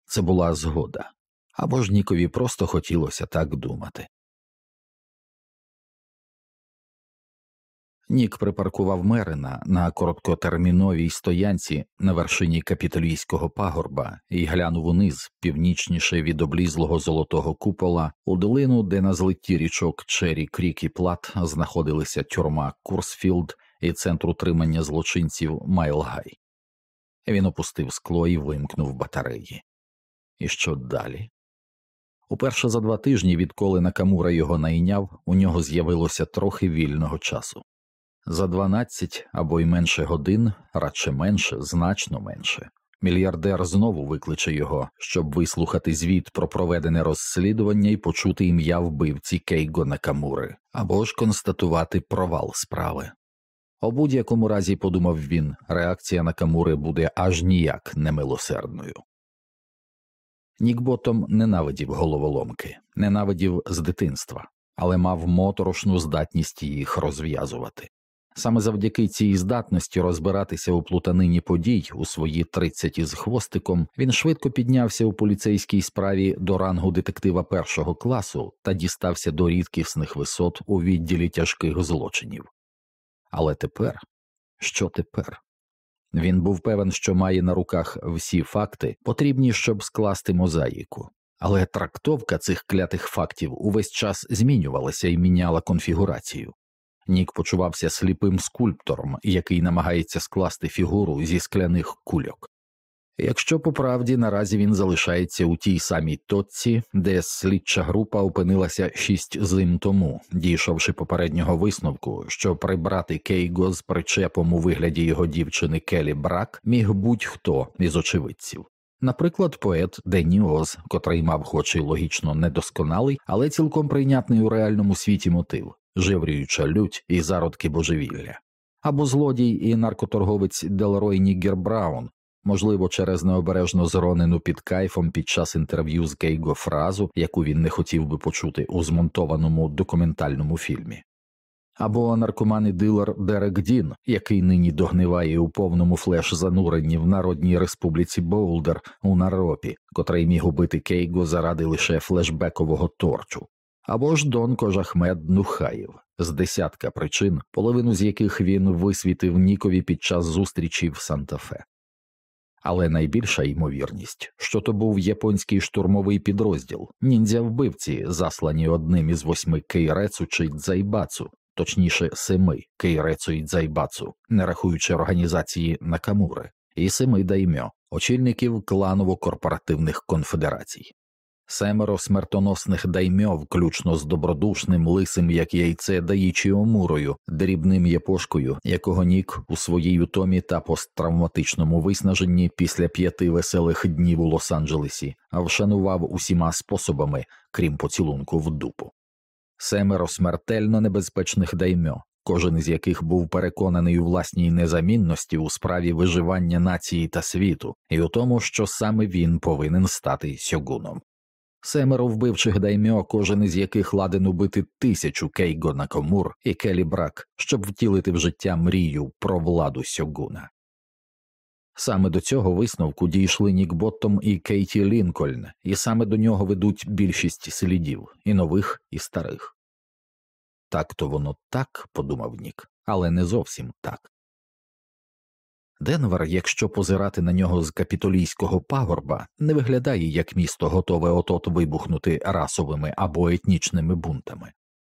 S1: Це була згода, або ж Нікові просто хотілося так думати. Нік припаркував Мерина на короткотерміновій стоянці на вершині капітолійського пагорба і глянув униз, північніше від облізлого золотого купола, у долину, де на злитті річок Чері Крік і Платт знаходилися тюрма Coors Field і центр утримання злочинців Mile High. Він опустив скло і вимкнув батареї. І що далі? Уперше за два тижні, відколи Накамура його найняв, у нього з'явилося трохи вільного часу. За 12 або й менше годин, радше менше, значно менше. Мільярдер знову викличе його, щоб вислухати звіт про проведене розслідування і почути ім'я вбивці Кейго Накамури, або ж констатувати провал справи. У будь-якому разі, подумав він, реакція Накамури буде аж ніяк немилосердною. Нікботом ненавидів головоломки, ненавидів з дитинства, але мав моторошну здатність їх розв'язувати. Саме завдяки цій здатності розбиратися у плутанині подій у свої тридцяті з хвостиком він швидко піднявся у поліцейській справі до рангу детектива першого класу та дістався до рідкісних висот у відділі тяжких злочинів. Але тепер що тепер? Він був певен, що має на руках всі факти, потрібні, щоб скласти мозаїку. Але трактовка цих клятих фактів увесь час змінювалася і міняла конфігурацію. Нік почувався сліпим скульптором, який намагається скласти фігуру зі скляних кульок. Якщо по правді наразі він залишається у тій самій точці, де слідча група опинилася шість зим тому, дійшовши попереднього висновку, що прибрати Кейго з причепом у вигляді його дівчини Келі Брак міг будь-хто із очевидців. Наприклад, поет Денні Оз, котрий мав, хоч і логічно недосконалий, але цілком прийнятний у реальному світі мотив, жевріюча лють і зародки божевілля, або злодій і наркоторговець Делрой Ніггер Браун, можливо, через необережно зронену під кайфом під час інтерв'ю з Кейго фразу, яку він не хотів би почути у змонтованому документальному фільмі або наркоман і дилер Дерек Дін, який нині догниває у повному флеш зануренні в Народній Республіці Боулдер у Наропі, котрий міг убити Кейго заради лише флешбекового торчу, або ж Дон Кожахмед Нухаєв з десятка причин, половину з яких він висвітив Нікові під час зустрічі в Санта-Фе. Але найбільша ймовірність, що то був японський штурмовий підрозділ, ніндзя вбивці, заслані одним із восьми кейрецу чи дзайбацу, точніше семи Кейрецу і Дзайбацу, не рахуючи організації Накамури, і семи даймьо, очільників кланово-корпоративних конфедерацій. Семеро смертоносних даймьо, включно з добродушним лисим, як яйце Даїчі Омурою, дрібним єпошкою, якого Нік у своїй утомі та посттравматичному виснаженні після п'яти веселих днів у Лос-Анджелесі вшанував усіма способами, крім поцілунку в дупу семеро смертельно небезпечних даймьо, кожен із яких був переконаний у власній незамінності у справі виживання нації та світу, і у тому, що саме він повинен стати сьогуном. Семеро вбивчих даймьо, кожен із яких ладен убити тисячу Кейго Накомур і Келі Брак, щоб втілити в життя мрію про владу сьогуна. Саме до цього висновку дійшли Нік Боттом і Кейті Лінкольн, і саме до нього ведуть більшість слідів і нових, і старих. Так то воно так, подумав Нік, але не зовсім так. Денвер, якщо позирати на нього з капітолійського пагорба, не виглядає як місто готове отот вибухнути расовими або етнічними бунтами.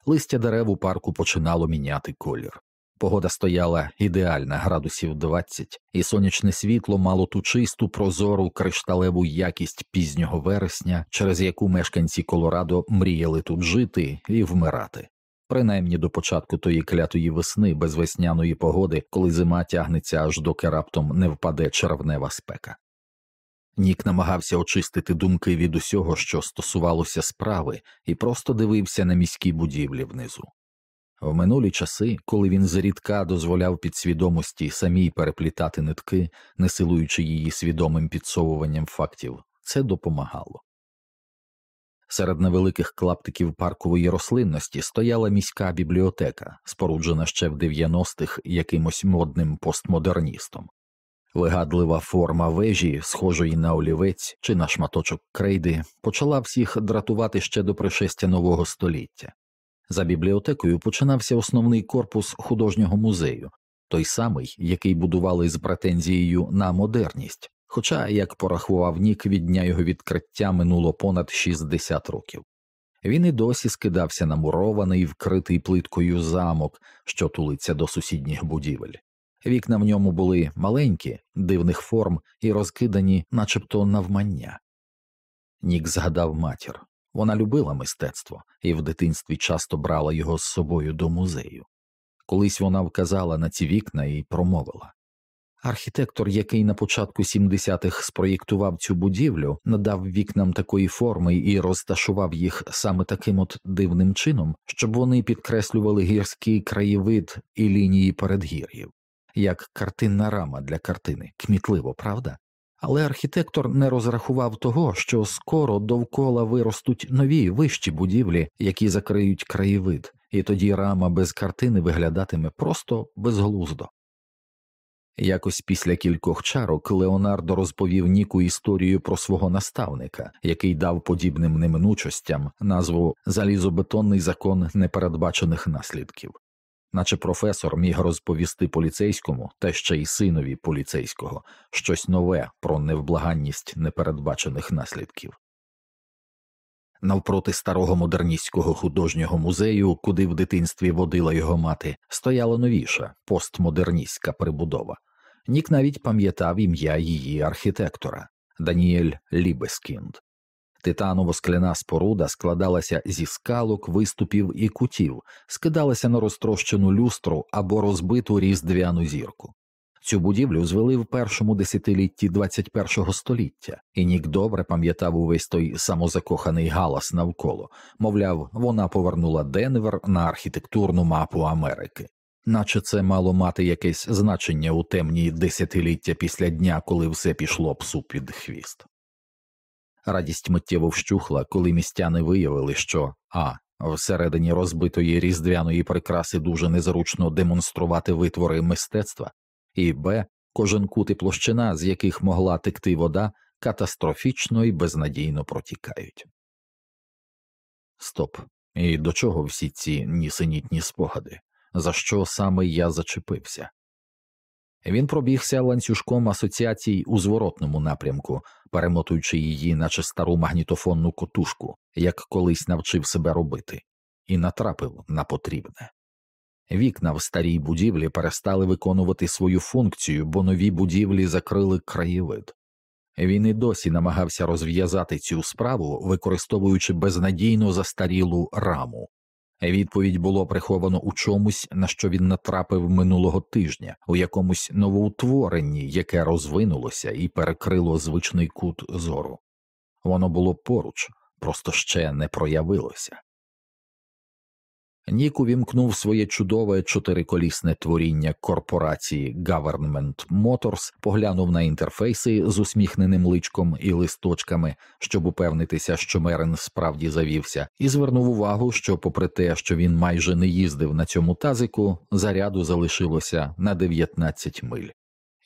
S1: Листя дерев у парку починало міняти колір. Погода стояла ідеальна градусів 20, і сонячне світло мало ту чисту прозору кришталеву якість пізнього вересня, через яку мешканці Колорадо мріяли тут жити і вмирати, принаймні до початку тої клятої весни без весняної погоди, коли зима тягнеться аж доки раптом не впаде червнева спека. Нік намагався очистити думки від усього, що стосувалося справи, і просто дивився на міські будівлі внизу. В минулі часи, коли він зрідка дозволяв підсвідомості самій переплітати нитки, не силуючи її свідомим підсовуванням фактів, це допомагало. Серед невеликих клаптиків паркової рослинності стояла міська бібліотека, споруджена ще в 90-х якимось модним постмодерністом. Вигадлива форма вежі, схожої на олівець чи на шматочок крейди, почала всіх дратувати ще до пришестя нового століття. За бібліотекою починався основний корпус художнього музею, той самий, який будували з претензією на модерність, хоча, як порахував Нік, від дня його відкриття минуло понад 60 років. Він і досі скидався на мурований, вкритий плиткою замок, що тулиться до сусідніх будівель. Вікна в ньому були маленькі, дивних форм і розкидані, начебто навмання. Нік згадав матір. Вона любила мистецтво і в дитинстві часто брала його з собою до музею. Колись вона вказала на ці вікна і промовила архітектор, який на початку 70-х спроєктував цю будівлю, надав вікнам такої форми і розташував їх саме таким от дивним чином, щоб вони підкреслювали гірський краєвид і лінії передгір'їв, як картинна рама для картини, кмітливо, правда? Але архітектор не розрахував того, що скоро довкола виростуть нові вищі будівлі, які закриють краєвид, і тоді рама без картини виглядатиме просто безглуздо. Якось після кількох чарок Леонардо розповів Ніку історію про свого наставника, який дав подібним неминучостям назву залізобетонний закон непередбачених наслідків наче професор міг розповісти поліцейському та ще й синові поліцейського щось нове про невблаганність непередбачених наслідків. Навпроти старого модерністського художнього музею, куди в дитинстві водила його мати, стояла новіша постмодерністська прибудова. Нік навіть пам'ятав ім'я її архітектора Даніель Лібескінд. Титаново-скляна споруда складалася зі скалок, виступів і кутів, скидалася на розтрощену люстру або розбиту різдвяну зірку. Цю будівлю звели в першому десятилітті 21-го століття, і Нік добре пам'ятав увесь той самозакоханий галас навколо мовляв, вона повернула Денвер на архітектурну мапу Америки, наче це мало мати якесь значення у темні десятиліття після дня, коли все пішло псу під хвіст. Радість миттєво вщухла, коли містяни виявили, що а. Всередині розбитої різдвяної прикраси дуже незручно демонструвати витвори мистецтва, і Б. Кожен кут і площина, з яких могла текти вода, катастрофічно і безнадійно протікають. Стоп. І до чого всі ці нісенітні спогади? За що саме я зачепився? Він пробігся ланцюжком асоціацій у зворотному напрямку, перемотуючи її, наче стару магнітофонну котушку, як колись навчив себе робити, і натрапив на потрібне. Вікна в старій будівлі перестали виконувати свою функцію, бо нові будівлі закрили краєвид. Він і досі намагався розв'язати цю справу, використовуючи безнадійно застарілу раму. Відповідь було приховано у чомусь, на що він натрапив минулого тижня, у якомусь новоутворенні, яке розвинулося і перекрило звичний кут зору. Воно було поруч, просто ще не проявилося. Нік увімкнув своє чудове чотириколісне творіння корпорації Government Motors, поглянув на інтерфейси з усміхненим личком і листочками, щоб упевнитися, що Мерен справді завівся, і звернув увагу, що, попри те, що він майже не їздив на цьому тазику, заряду залишилося на 19 миль.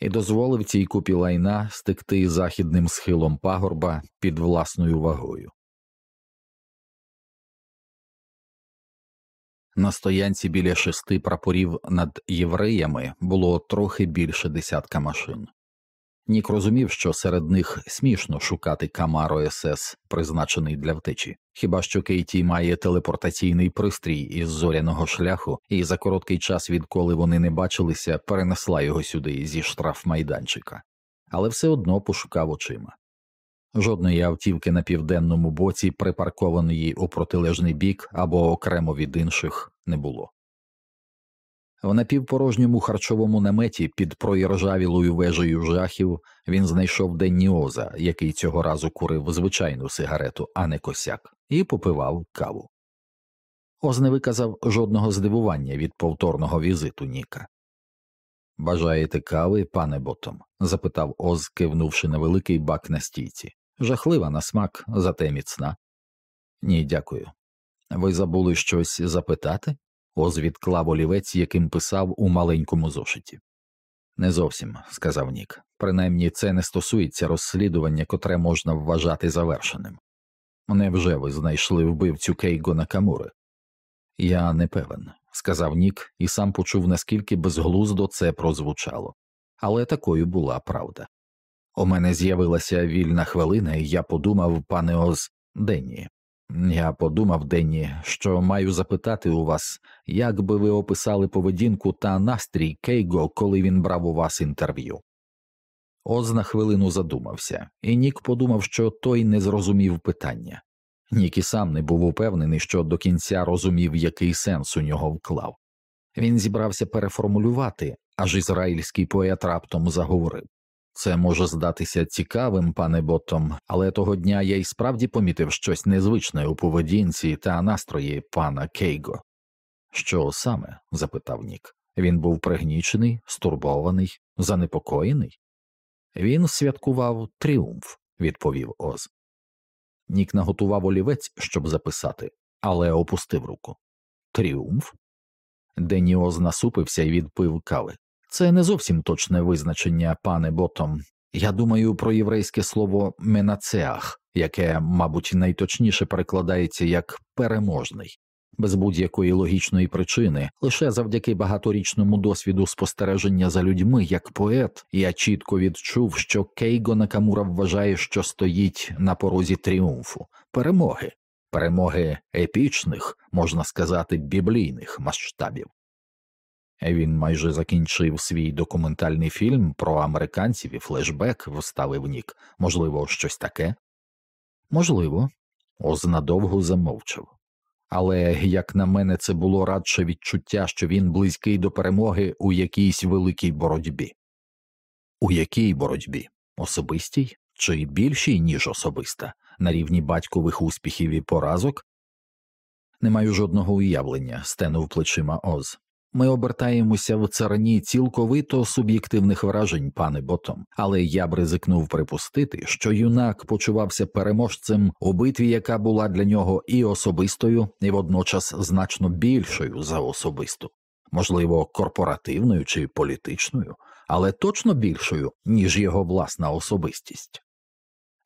S1: І дозволив цій купі лайна стекти західним схилом пагорба під власною вагою. На стоянці біля шести прапорів над євреями було трохи більше десятка машин. Нік розумів, що серед них смішно шукати Камаро СС, призначений для втечі, хіба що Кейті має телепортаційний пристрій із зоряного шляху, і за короткий час, відколи вони не бачилися, перенесла його сюди зі штрафмайданчика, але все одно пошукав очима. Жодної автівки на південному боці, припаркованої у протилежний бік або окремо від інших, не було. В напівпорожньому харчовому наметі під проіржавілою вежею жахів він знайшов Денні Оза, який цього разу курив звичайну сигарету, а не косяк, і попивав каву. Оз не виказав жодного здивування від повторного візиту Ніка. Бажаєте кави, пане ботом? запитав Оз, кивнувши на великий бак на стійці жахлива на смак, зате міцна. Ні, дякую. Ви забули щось запитати? Оз відклав олівець, яким писав у маленькому зошиті. Не зовсім, сказав Нік. Принаймні це не стосується розслідування, котре можна вважати завершеним. Невже ви знайшли вбивцю Кейго Накамури? Я не певен, сказав Нік і сам почув, наскільки безглуздо це прозвучало, але такою була правда. У мене з'явилася вільна хвилина, і я подумав, пане Оз, Денні. Я подумав, Денні, що маю запитати у вас, як би ви описали поведінку та настрій Кейго, коли він брав у вас інтерв'ю. Оз на хвилину задумався, і Нік подумав, що той не зрозумів питання. Нік і сам не був упевнений, що до кінця розумів, який сенс у нього вклав. Він зібрався переформулювати, аж ізраїльський поет раптом заговорив. Це може здатися цікавим, пане Ботом, але того дня я й справді помітив щось незвичне у поведінці та настрої пана Кейго. Що саме? запитав Нік. Він був пригнічений, стурбований, занепокоєний. Він святкував тріумф, відповів Оз. Нік наготував олівець, щоб записати, але опустив руку. Тріумф? Денні Оз насупився і відпив кави. Це не зовсім точне визначення, пане ботом. Я думаю про єврейське слово менацеах, яке, мабуть, найточніше перекладається як переможний, без будь-якої логічної причини, лише завдяки багаторічному досвіду спостереження за людьми як поет, я чітко відчув, що Кейго Накамура вважає, що стоїть на порозі тріумфу, перемоги, перемоги епічних, можна сказати, біблійних масштабів. Він майже закінчив свій документальний фільм про американців і флешбек, вставив Нік. Можливо, щось таке? Можливо, Оз надовго замовчав. Але, як на мене, це було радше відчуття, що він близький до перемоги у якійсь великій боротьбі. У якій боротьбі? Особистій чи більшій, ніж особиста, на рівні батькових успіхів і поразок? Не маю жодного уявлення, стенув плечима Оз. Ми обертаємося в царині цілковито суб'єктивних вражень, пане ботом, але я б ризикнув припустити, що юнак почувався переможцем у битві, яка була для нього і особистою, і водночас значно більшою за особисту, можливо, корпоративною чи політичною, але точно більшою, ніж його власна особистість.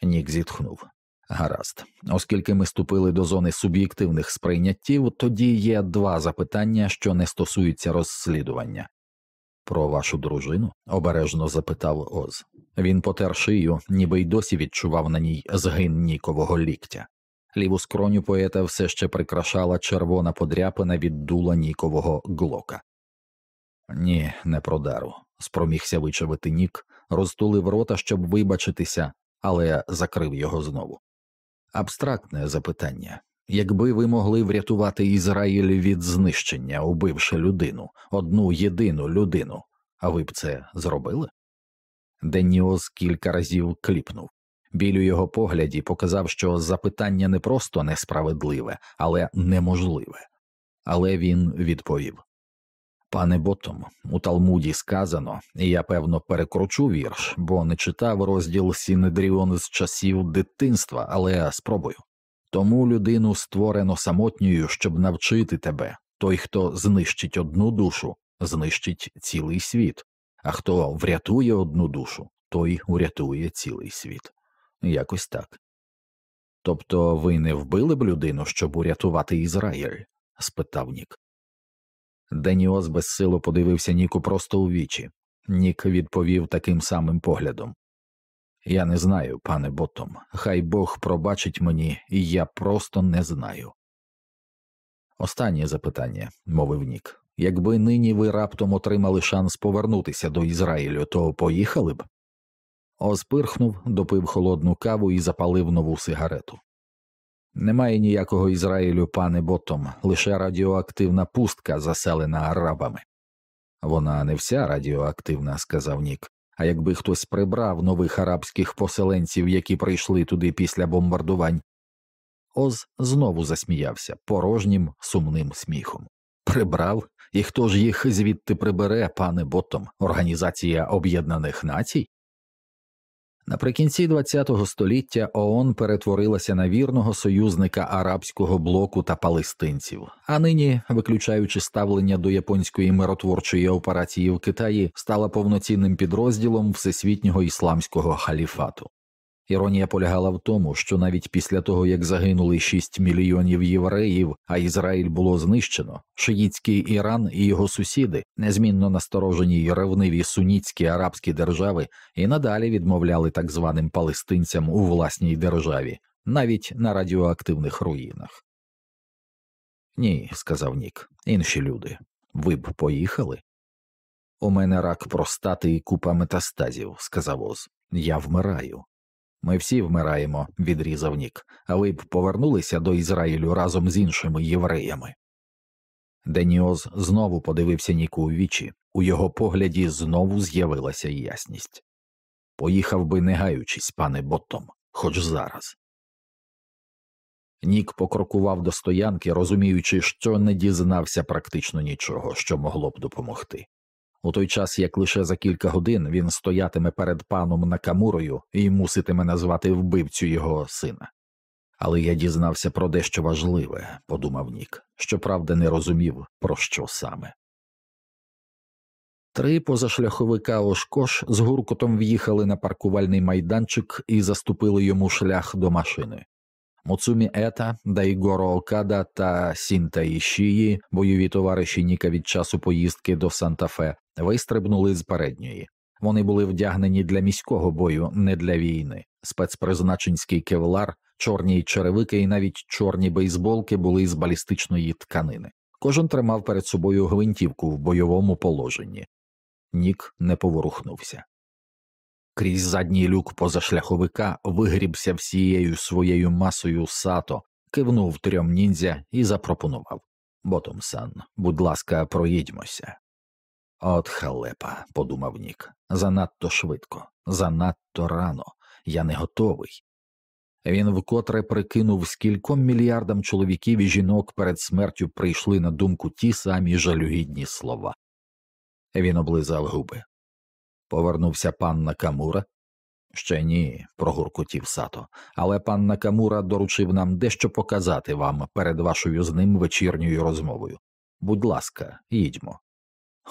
S1: Нік зітхнув. Гаразд, оскільки ми ступили до зони суб'єктивних сприйняттів, тоді є два запитання, що не стосуються розслідування. Про вашу дружину? обережно запитав Оз. Він потер шию, ніби й досі відчував на ній згин нікового ліктя. Ліву скроню поета все ще прикрашала червона подряпина від дула нікового глока. Ні, не про дару, спромігся вичавити нік, розтулив рота, щоб вибачитися, але закрив його знову. Абстрактне запитання якби ви могли врятувати Ізраїль від знищення, убивши людину, одну єдину людину, а ви б це зробили? Деніоз кілька разів кліпнув. Біль у його погляді показав, що запитання не просто несправедливе, але неможливе. Але він відповів Пане Ботом, у Талмуді сказано, і я певно перекручу вірш, бо не читав розділ Сінедріон з часів дитинства, але спробую. Тому людину створено самотньою, щоб навчити тебе той, хто знищить одну душу, знищить цілий світ, а хто врятує одну душу, той урятує цілий світ. Якось так. Тобто ви не вбили б людину, щоб урятувати Ізраїль? спитав Нік. Деніос безсило подивився Ніку просто у вічі. Нік відповів таким самим поглядом. Я не знаю, пане Ботом, хай Бог пробачить мені, і я просто не знаю. Останнє запитання, мовив Нік. Якби нині ви раптом отримали шанс повернутися до Ізраїлю, то поїхали б? Оз пирхнув, допив холодну каву і запалив нову сигарету. Немає ніякого Ізраїлю, пане Ботом, лише радіоактивна пустка, заселена арабами. Вона не вся радіоактивна, сказав Нік. А якби хтось прибрав нових арабських поселенців, які прийшли туди після бомбардувань. Оз знову засміявся порожнім сумним сміхом. Прибрав, і хто ж їх звідти прибере, пане Ботом, Організація Об'єднаних Націй? Наприкінці ХХ століття ООН перетворилася на вірного союзника арабського блоку та палестинців, а нині, виключаючи ставлення до японської миротворчої операції в Китаї, стала повноцінним підрозділом всесвітнього ісламського халіфату. Іронія полягала в тому, що навіть після того, як загинули 6 мільйонів євреїв, а Ізраїль було знищено, шиїцький Іран і його сусіди, незмінно насторожені й ревниві сунітські арабські держави, і надалі відмовляли так званим палестинцям у власній державі, навіть на радіоактивних руїнах. Ні, сказав Нік, інші люди. Ви б поїхали? У мене рак простати і купа метастазів, сказав Оз. Я вмираю. Ми всі вмираємо, відрізав Нік, а ви б повернулися до Ізраїлю разом з іншими євреями. Деніоз знову подивився Ніку у вічі, у його погляді знову з'явилася ясність. Поїхав би, не гаючись, пане Боттом, хоч зараз. Нік покрокував до стоянки, розуміючи, що не дізнався практично нічого, що могло б допомогти у той час як лише за кілька годин він стоятиме перед паном Накамурою і муситиме назвати вбивцю його сина. Але я дізнався про дещо важливе, подумав Нік, щоправда, не розумів, про що саме. Три позашляховика Ошкош з гуркотом в'їхали на паркувальний майданчик і заступили йому шлях до машини. Муцумі Ета, Дайгоро Окада та Сінта Ішії, бойові товариші Ніка від часу поїздки до Санта-Фе, вистрибнули з передньої. Вони були вдягнені для міського бою, не для війни. Спецпризначенський кевлар, чорні черевики і навіть чорні бейсболки були з балістичної тканини. Кожен тримав перед собою гвинтівку в бойовому положенні. Нік не поворухнувся. Крізь задній люк позашляховика вигрібся всією своєю масою сато, кивнув трьом ніндзя і запропонував Ботомсан, будь ласка, проїдьмося. От халепа, подумав Нік, занадто швидко, занадто рано, я не готовий. Він вкотре прикинув, скільком мільярдам чоловіків і жінок перед смертю прийшли на думку ті самі жалюгідні слова. Він облизав губи. Повернувся пан Накамура. Ще ні, прогуркотів сато, але пан Накамура доручив нам дещо показати вам перед вашою з ним вечірньою розмовою. Будь ласка, їдьмо.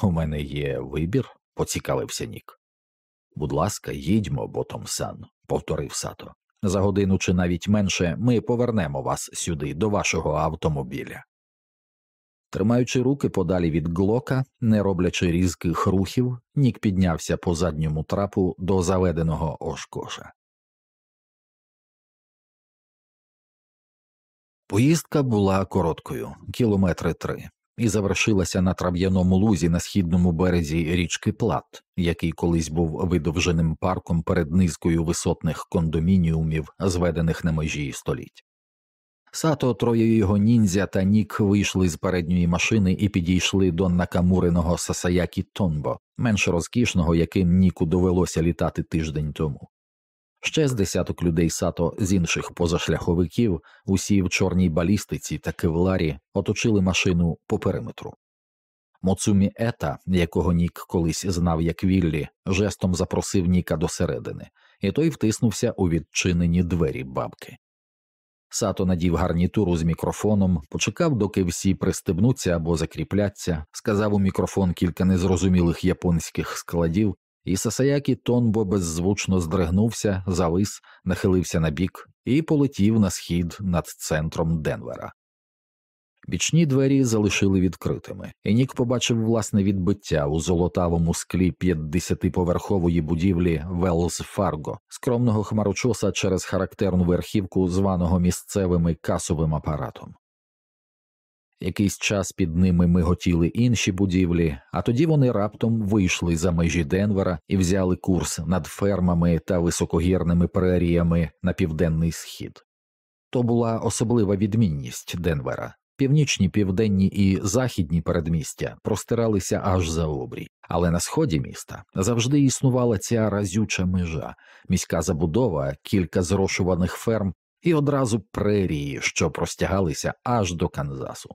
S1: У мене є вибір, поцікавився Нік. Будь ласка, їдьмо, Ботомсан, повторив сато. За годину чи навіть менше ми повернемо вас сюди, до вашого автомобіля. Тримаючи руки подалі від глока, не роблячи різких рухів, Нік піднявся по задньому трапу до заведеного ошкоша. Поїздка була короткою кілометри три, і завершилася на трав'яному лузі на східному березі річки Плат, який колись був видовженим парком перед низкою висотних кондомініумів, зведених на межі століть. Сато, троє його ніндзя та Нік вийшли з передньої машини і підійшли до накамуреного Сасаякі Тонбо, менш розкішного, яким Ніку довелося літати тиждень тому. Ще з десяток людей сато з інших позашляховиків, усі в чорній балістиці та кевларі, оточили машину по периметру. Моцумі Ета, якого Нік колись знав як Віллі, жестом запросив Ніка до середини, і той втиснувся у відчинені двері бабки. Сато надів гарнітуру з мікрофоном, почекав, доки всі пристебнуться або закріпляться, сказав у мікрофон кілька незрозумілих японських складів, і Сасаякі Тонбо беззвучно здригнувся, завис, нахилився на бік і полетів на схід над центром Денвера. Бічні двері залишили відкритими, і Нік побачив власне відбиття у золотавому склі 50-поверхової будівлі Wells Fargo, скромного хмарочоса через характерну верхівку, званого місцевими касовим апаратом. Якийсь час під ними миготіли інші будівлі, а тоді вони раптом вийшли за межі Денвера і взяли курс над фермами та високогірними преріями на південний схід. То була особлива відмінність Денвера. Північні, південні і західні передмістя простиралися аж за обрій, але на сході міста завжди існувала ця разюча межа, міська забудова, кілька зрошуваних ферм і одразу прерії, що простягалися аж до Канзасу.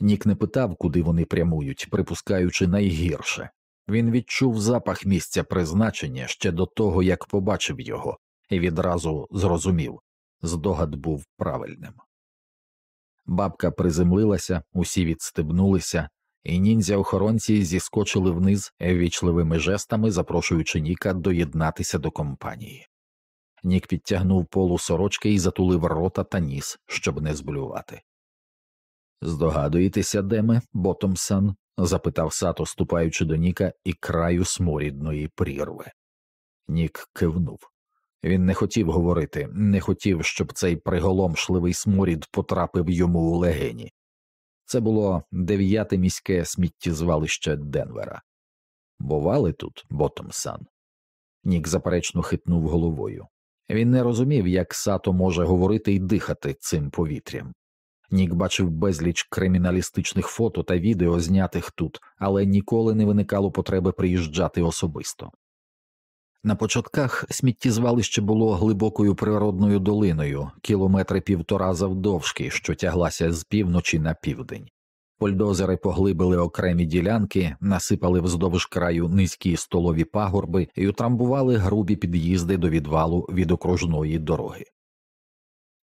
S1: Нік не питав, куди вони прямують, припускаючи найгірше. Він відчув запах місця призначення ще до того, як побачив його, і відразу зрозумів здогад був правильним. Бабка приземлилася, усі відстебнулися, і ніндзя охоронці зіскочили вниз ввічливими жестами, запрошуючи Ніка доєднатися до компанії. Нік підтягнув полу сорочки і затулив рота та ніс, щоб не зблювати. Здогадуєтеся, де ми, Ботомсан? запитав сато, ступаючи до Ніка і краю сморідної прірви. Нік кивнув. Він не хотів говорити, не хотів, щоб цей приголомшливий сморід потрапив йому у легені. Це було дев'яте міське сміттєзвалище Денвера. Бували тут, Ботомсан? Нік заперечно хитнув головою. Він не розумів, як сато може говорити і дихати цим повітрям. Нік бачив безліч криміналістичних фото та відео, знятих тут, але ніколи не виникало потреби приїжджати особисто. На початках сміттєзвалище було глибокою природною долиною, кілометри півтора завдовжки, що тяглася з півночі на південь. Польдозери поглибили окремі ділянки, насипали вздовж краю низькі столові пагорби і утрамбували грубі під'їзди до відвалу від окружної дороги.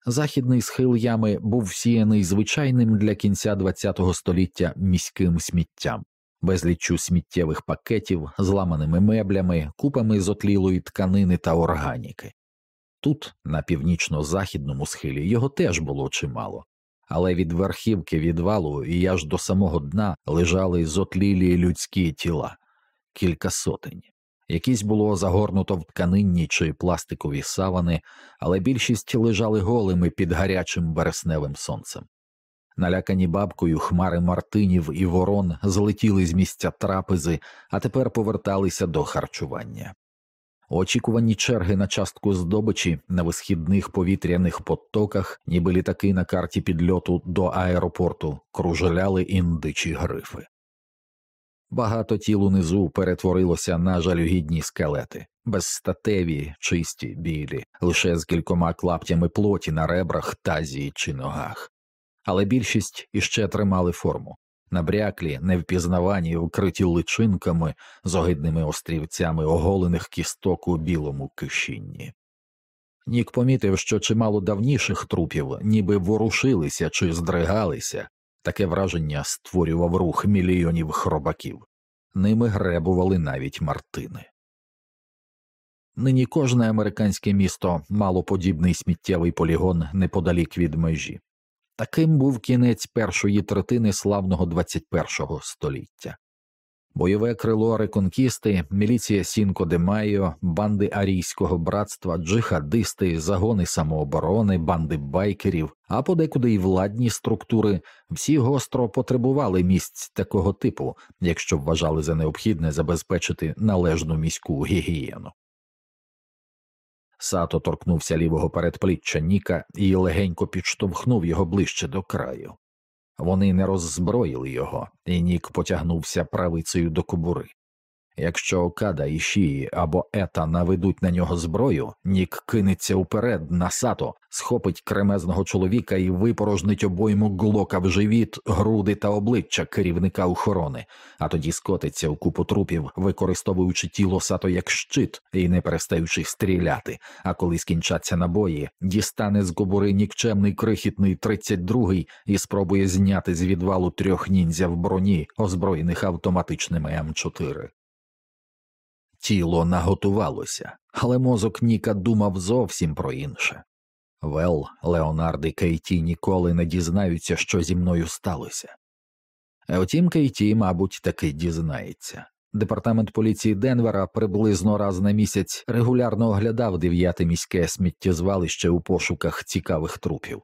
S1: Західний схил ями був всіяний звичайним для кінця ХХ століття міським сміттям, безліччю сміттєвих пакетів, зламаними меблями, купами зотлілої тканини та органіки. Тут, на північно-західному схилі, його теж було чимало, але від верхівки відвалу і аж до самого дна лежали зотлілі людські тіла кілька сотень. Якісь було загорнуто в тканинні чи пластикові савани, але більшість лежали голими під гарячим вересневим сонцем. Налякані бабкою хмари мартинів і ворон злетіли з місця трапези, а тепер поверталися до харчування. Очікувані черги на частку здобичі на висхідних повітряних потоках, ніби літаки на карті підльоту до аеропорту, кружляли індичі грифи. Багато тіл унизу перетворилося на жалюгідні скелети, безстатеві, чисті, білі, лише з кількома клаптями плоті на ребрах, тазі чи ногах. Але більшість іще тримали форму набряклі, невпізнавані, вкриті личинками з огидними острівцями оголених кісток у білому кишінні. Нік помітив, що чимало давніших трупів ніби ворушилися чи здригалися, таке враження створював рух мільйонів хробаків, ними гребували навіть мартини. Нині кожне американське місто мало подібний сміттєвий полігон неподалік від межі. Таким був кінець першої третини славного 21-го століття. Бойове крило реконкісти, міліція Сінко де Майо, банди арійського братства, джихадисти, загони самооборони, банди байкерів, а подекуди й владні структури всі гостро потребували місць такого типу, якщо вважали за необхідне забезпечити належну міську гігієну. Сато торкнувся лівого передпліччя Ніка і легенько підштовхнув його ближче до краю. Вони не роззброїли його, і Нік потягнувся правицею до кобури. Якщо Окада і Шії або Ета наведуть на нього зброю, Нік кинеться уперед на сато, схопить кремезного чоловіка і випорожнить обойму глока в живіт, груди та обличчя керівника охорони, а тоді скотиться у купу трупів, використовуючи тіло Сато як щит і не перестаючи стріляти. А коли скінчаться набої, дістане з кобури нікчемний крихітний 32-й і спробує зняти з відвалу трьох ніндзя в броні, озброєних автоматичними М4. Тіло наготувалося, але мозок Ніка думав зовсім про інше. Вел, Леонард і Кейті ніколи не дізнаються, що зі мною сталося. Втім, Кейті, мабуть, таки дізнається. Департамент поліції Денвера приблизно раз на місяць регулярно оглядав дев'яте міське сміттєзвалище у пошуках цікавих трупів,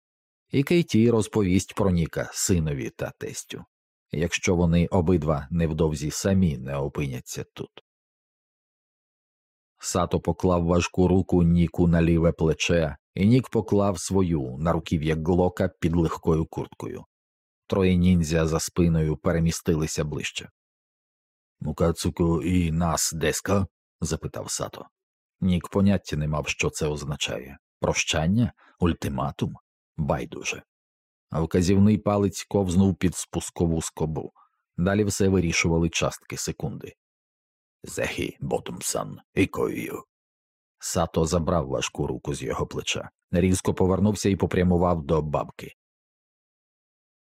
S1: і Кейті розповість про Ніка синові та тестю, якщо вони обидва невдовзі самі не опиняться тут. Сато поклав важку руку Ніку на ліве плече, і Нік поклав свою на руків'я глока під легкою курткою. Троє ніндзя за спиною перемістилися ближче. Мукацуку і нас деска? запитав Сато. Нік поняття не мав, що це означає прощання, ультиматум, байдуже. А вказівний палець ковзнув під спускову скобу. Далі все вирішували частки секунди. Зехі, Ботумсан, ікою. Сато забрав важку руку з його плеча, різко повернувся і попрямував до бабки.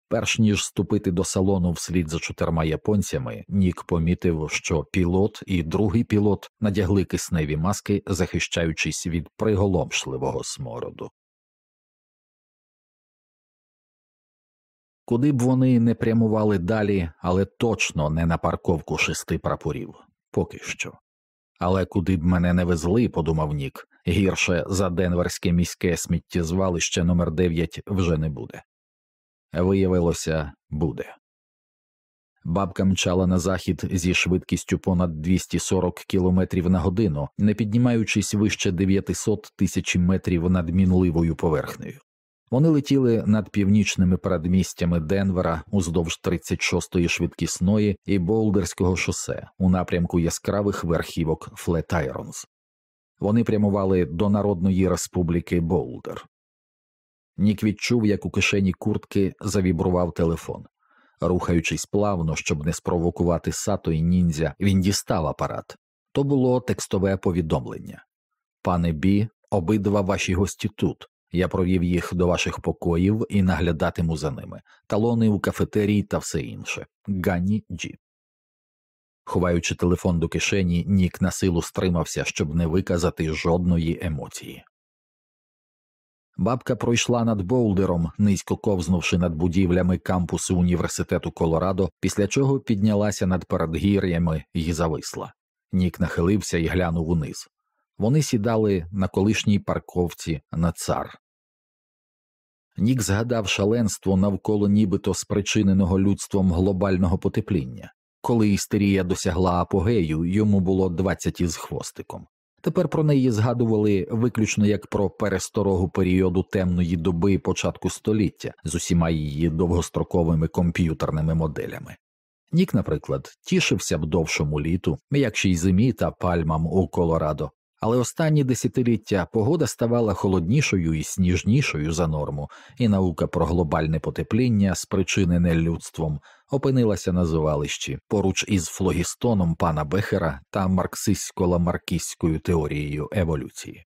S1: Перш ніж ступити до салону вслід за чотирма японцями, Нік помітив, що пілот і другий пілот надягли кисневі маски, захищаючись від приголомшливого смороду. Куди б вони не прямували далі, але точно не на парковку шести прапорів поки що. Але куди б мене не везли, подумав Нік, гірше за денверське міське сміттєзвалище номер 9 вже не буде. Виявилося, буде. Бабка мчала на захід зі швидкістю понад 240 км на годину, не піднімаючись вище 900 тисяч метрів над мінливою поверхнею. Вони летіли над північними передмістями Денвера уздовж 36-ї швидкісної і Болдерського шосе у напрямку яскравих верхівок Флетайронс. Вони прямували до Народної Республіки Болдер. Нік відчув, як у кишені куртки завібрував телефон. Рухаючись плавно, щоб не спровокувати сато і ніндзя, він дістав апарат. То було текстове повідомлення. Пане Бі, обидва ваші гості тут. Я провів їх до ваших покоїв і наглядатиму за ними, талони у кафетерії та все інше. Ганні Джі. Ховаючи телефон до кишені, Нік на силу стримався, щоб не виказати жодної емоції. Бабка пройшла над Болдером, низько ковзнувши над будівлями кампусу університету Колорадо, після чого піднялася над передгір'ями і зависла. Нік нахилився і глянув униз. Вони сідали на колишній парковці на цар. Нік згадав шаленство навколо нібито спричиненого людством глобального потепління. Коли істерія досягла апогею, йому було 20 із хвостиком. Тепер про неї згадували виключно як про пересторогу періоду темної доби початку століття з усіма її довгостроковими комп'ютерними моделями. Нік, наприклад, тішився б довшому літу, м'якшій зимі та пальмам у Колорадо, але останні десятиліття погода ставала холоднішою і сніжнішою за норму, і наука про глобальне потепління, спричинене людством, опинилася на звалищі поруч із флогістоном пана Бехера та марксистсько-ламаркістською теорією еволюції.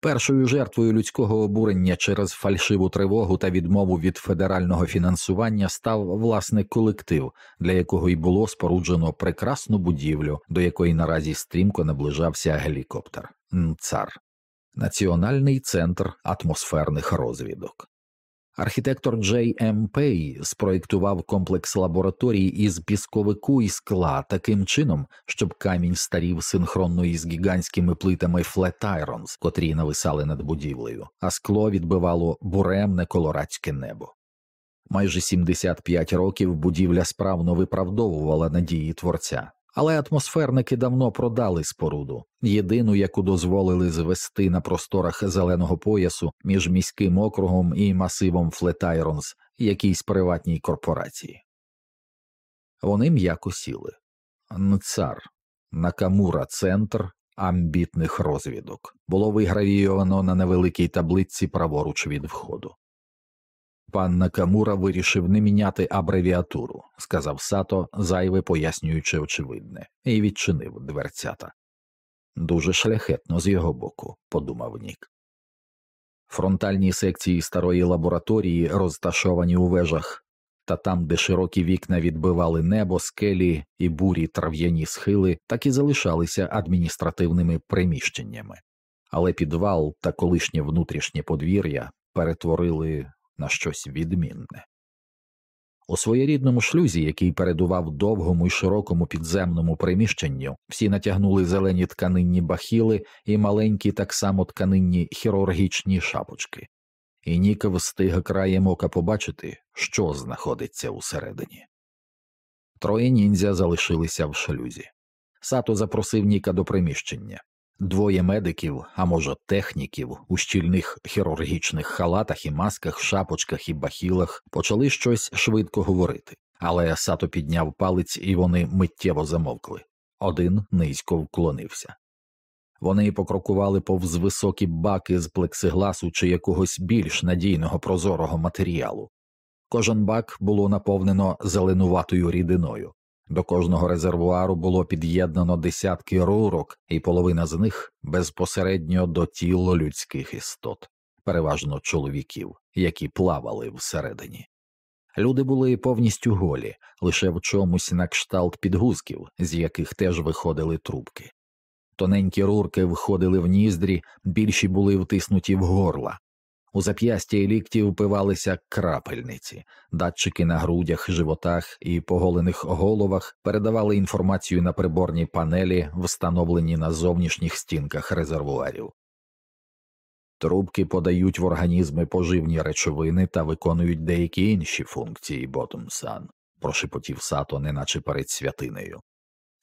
S1: Першою жертвою людського обурення через фальшиву тривогу та відмову від федерального фінансування став власне колектив, для якого й було споруджено прекрасну будівлю, до якої наразі стрімко наближався гелікоптер НЦАР Національний центр атмосферних розвідок. Архітектор Джей М. Пей спроєктував комплекс лабораторій із пісковику і скла таким чином, щоб камінь старів синхронно із гігантськими плитами Флетайронс, котрі нависали над будівлею, а скло відбивало буремне колорадське небо. Майже 75 років будівля справно виправдовувала надії творця. Але атмосферники давно продали споруду, єдину, яку дозволили звести на просторах зеленого поясу між міським округом і масивом Флетайронс якійсь приватній корпорації. Вони м'яко сіли НЦАР, Накамура Центр амбітних розвідок було вигравійовано на невеликій таблиці праворуч від входу. Пан Накамура вирішив не міняти абревіатуру, сказав Сато, зайве пояснюючи очевидне, і відчинив дверцята. Дуже шляхетно з його боку, подумав Нік. Фронтальні секції старої лабораторії, розташовані у вежах, та там, де широкі вікна відбивали небо, скелі і бурі трав'яні схили, так і залишалися адміністративними приміщеннями, але підвал та колишнє внутрішнє подвір'я перетворили на щось відмінне. У своєрідному шлюзі, який передував довгому і широкому підземному приміщенню, всі натягнули зелені тканинні бахіли і маленькі так само тканинні хірургічні шапочки, і Нік встиг краєм ока побачити, що знаходиться усередині. Троє ніндзя залишилися в шлюзі. Сато запросив Ніка до приміщення. Двоє медиків, а може, техніків у щільних хірургічних халатах і масках, шапочках і бахілах почали щось швидко говорити, але Сато підняв палець і вони миттєво замовкли. Один низько вклонився. Вони покрокували повз високі баки з плексигласу чи якогось більш надійного прозорого матеріалу. Кожен бак було наповнено зеленуватою рідиною. До кожного резервуару було під'єднано десятки рурок, і половина з них безпосередньо до тіла людських істот, переважно чоловіків, які плавали всередині. Люди були повністю голі, лише в чомусь на кшталт підгузків, з яких теж виходили трубки. Тоненькі рурки входили в ніздрі, більші були втиснуті в горла, у зап'ястя і лікті впивалися крапельниці, датчики на грудях, животах і поголених головах передавали інформацію на приборні панелі, встановлені на зовнішніх стінках резервуарів. Трубки подають в організми поживні речовини та виконують деякі інші функції Ботумсан, прошепотів сато, неначе перед святинею.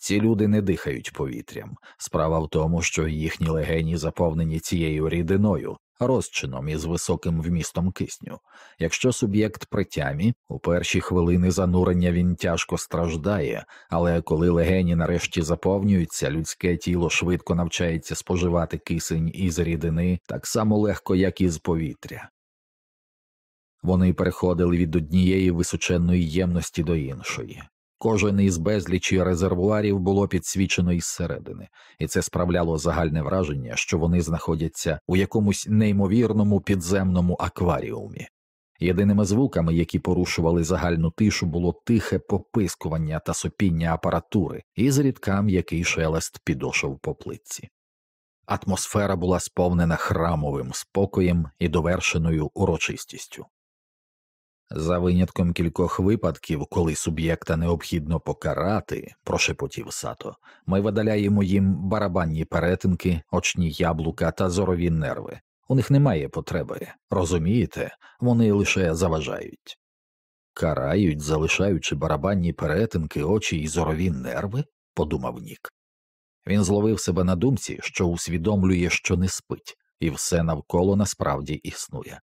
S1: Ці люди не дихають повітрям. Справа в тому, що їхні легені заповнені цією рідиною, розчином із високим вмістом кисню. Якщо суб'єкт при тямі, у перші хвилини занурення він тяжко страждає, але коли легені нарешті заповнюються, людське тіло швидко навчається споживати кисень із рідини так само легко, як і з повітря. Вони переходили від однієї височенної ємності до іншої. Кожен із безлічі резервуарів було підсвічено із середини, і це справляло загальне враження, що вони знаходяться у якомусь неймовірному підземному акваріумі. Єдиними звуками, які порушували загальну тишу, було тихе попискування та сопіння апаратури і зрідка м'який шелест підошов по плитці. Атмосфера була сповнена храмовим спокоєм і довершеною урочистістю. За винятком кількох випадків, коли суб'єкта необхідно покарати, прошепотів сато, ми видаляємо їм барабанні перетинки, очні яблука та зорові нерви. У них немає потреби, розумієте, вони лише заважають. Карають, залишаючи барабанні перетинки, очі й зорові нерви, подумав Нік. Він зловив себе на думці, що усвідомлює, що не спить, і все навколо насправді існує.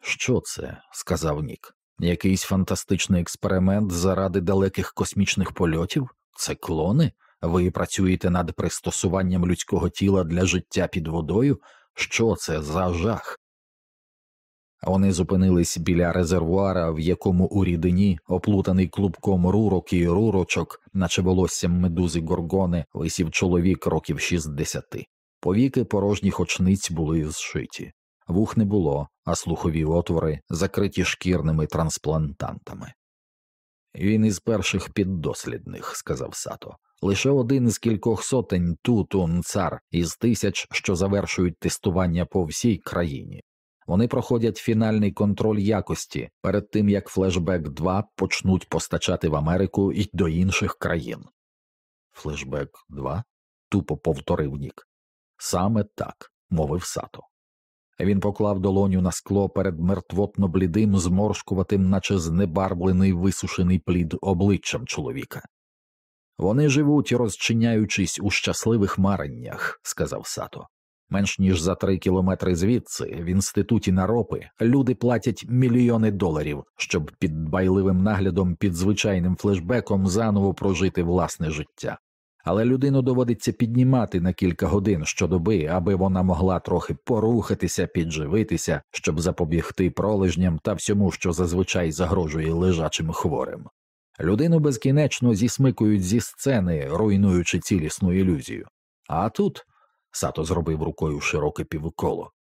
S1: Що це? сказав Нік. Якийсь фантастичний експеримент заради далеких космічних польотів? Це клони? Ви працюєте над пристосуванням людського тіла для життя під водою? Що це за жах? Вони зупинились біля резервуара, в якому у рідині, оплутаний клубком рурок і рурочок, наче волоссям медузи горгони, висів чоловік років шістдесяти. Повіки порожніх очниць були зшиті, вух не було, а слухові отвори закриті шкірними трансплантантами. Він із перших піддослідних, сказав Сато, лише один з кількох сотень тутун цар із тисяч, що завершують тестування по всій країні. Вони проходять фінальний контроль якості перед тим як Флешбек 2 почнуть постачати в Америку і до інших країн. Флешбек 2? тупо повторив Нік. Саме так, мовив Сато. Він поклав долоню на скло перед мертвотно блідим, зморшкуватим, наче знебарблений висушений плід обличчям чоловіка. Вони живуть, розчиняючись у щасливих мареннях, сказав Сато. Менш ніж за три кілометри звідси, в інституті наропи, люди платять мільйони доларів, щоб під байливим наглядом під звичайним флешбеком заново прожити власне життя. Але людину доводиться піднімати на кілька годин щодоби, аби вона могла трохи порухатися, підживитися, щоб запобігти пролежням та всьому, що зазвичай загрожує лежачим хворим. Людину безкінечно зісмикують зі сцени, руйнуючи цілісну ілюзію. А тут Сато зробив рукою широке півколо.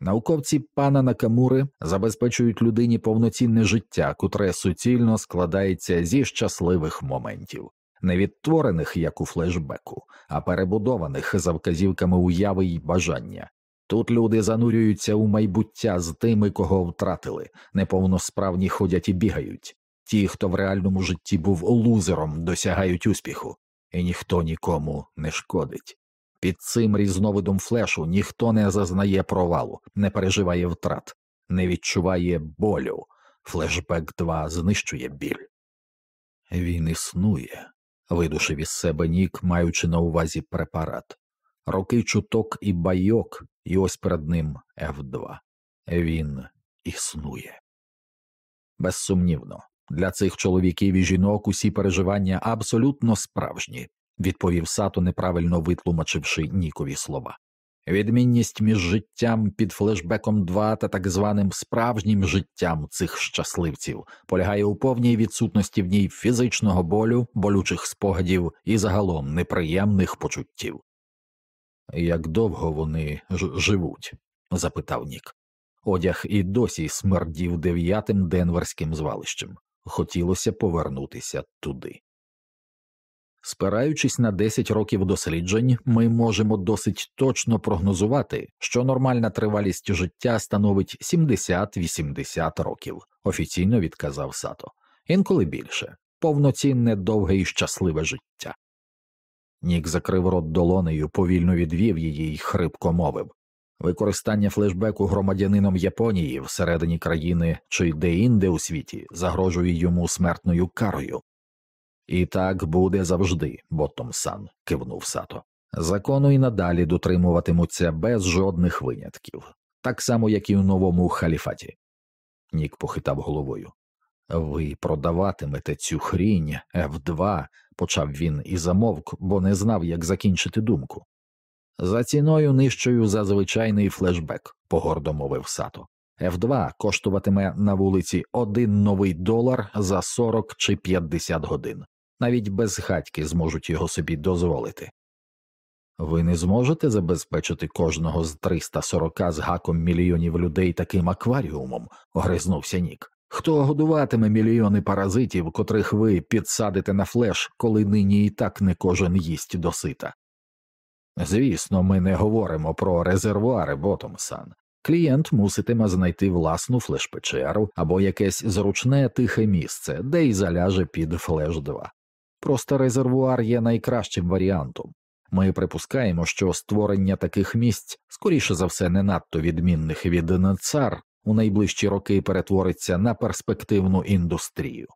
S1: Науковці пана Накамури забезпечують людині повноцінне життя, котре суцільно складається зі щасливих моментів, не відтворених, як у флешбеку, а перебудованих за вказівками уяви й бажання. Тут люди занурюються у майбуття з тими, кого втратили, неповносправні ходять і бігають. Ті, хто в реальному житті був лузером, досягають успіху, і ніхто нікому не шкодить. Під цим різновидом флешу ніхто не зазнає провалу, не переживає втрат, не відчуває болю. Флешбек 2 знищує біль. Він існує, видушив із себе нік, маючи на увазі препарат. Роки чуток і байок, і ось перед ним F2. Він існує. Безсумнівно, для цих чоловіків і жінок усі переживання абсолютно справжні, відповів Сато, неправильно витлумачивши Нікові слова. Відмінність між життям під флешбеком 2 та так званим справжнім життям цих щасливців полягає у повній відсутності в ній фізичного болю, болючих спогадів і загалом неприємних почуттів. Як довго вони ж живуть? запитав Нік. Одяг і досі смердів дев'ятим денверським звалищем. Хотілося повернутися туди. Спираючись на 10 років досліджень, ми можемо досить точно прогнозувати, що нормальна тривалість життя становить 70-80 років, офіційно відказав Сато, інколи більше, повноцінне довге і щасливе життя. Нік закрив рот долонею, повільно відвів її й хрипко мовив використання флешбеку громадянином Японії всередині країни чи де-інде у світі загрожує йому смертною карою. І так буде завжди, Боттом Сан, кивнув Сато. Закону і надалі дотримуватимуться без жодних винятків, так само, як і у новому халіфаті. Нік похитав головою. Ви продаватимете цю хрінь F2, почав він і замовк, бо не знав, як закінчити думку. За ціною нижчою за звичайний флешбек, погордо мовив Сато. F2 коштуватиме на вулиці один новий долар за 40 чи 50 годин навіть безхатьки зможуть його собі дозволити. Ви не зможете забезпечити кожного з 340 з гаком мільйонів людей таким акваріумом, огризнувся Нік. Хто годуватиме мільйони паразитів, котрих ви підсадите на флеш, коли нині і так не кожен їсть досита? Звісно, ми не говоримо про резервуари Ботомсан. Клієнт муситиме знайти власну флеш-печеру або якесь зручне тихе місце, де й заляже під флеш 2. Просто резервуар є найкращим варіантом. Ми припускаємо, що створення таких місць, скоріше за все, не надто відмінних від НЦАР, у найближчі роки перетвориться на перспективну індустрію.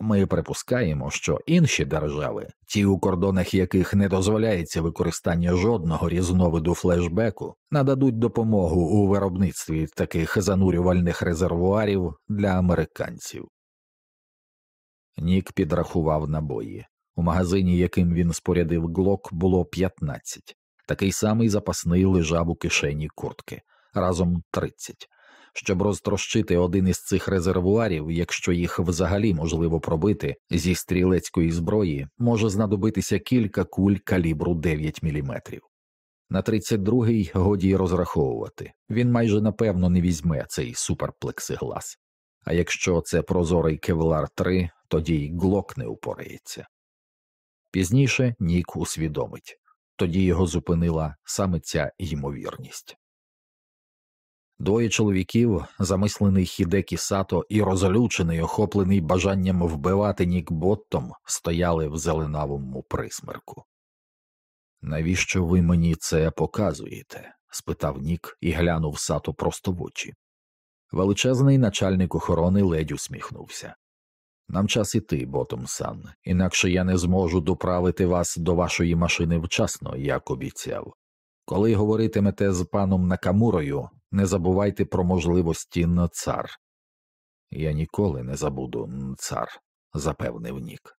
S1: Ми припускаємо, що інші держави, ті, у кордонах яких не дозволяється використання жодного різновиду флешбеку, нададуть допомогу у виробництві таких занурювальних резервуарів для американців. Нік підрахував набої. У магазині, яким він спорядив глок, було 15. Такий самий запасний лежав у кишені куртки разом 30. Щоб розтрощити один із цих резервуарів, якщо їх взагалі можливо пробити зі стрілецької зброї, може знадобитися кілька куль калібру 9 мм. На 32-й годі й розраховувати він майже напевно не візьме цей суперплексиглас. А якщо це прозорий кевлар 3, тоді й глок не упорається. Пізніше Нік усвідомить тоді його зупинила саме ця ймовірність. Двоє чоловіків, замислений Хідекі Сато і розлючений, охоплений бажанням вбивати Нік Боттом, стояли в зеленавому присмерку. Навіщо ви мені це показуєте? спитав Нік і глянув Сато просто в очі. Величезний начальник охорони ледь усміхнувся. Нам час іти, Ботом Сан, інакше я не зможу доправити вас до вашої машини вчасно, як обіцяв. Коли говоритимете з паном Накамурою, не забувайте про можливості на цар. Я ніколи не забуду цар, запевнив Нік.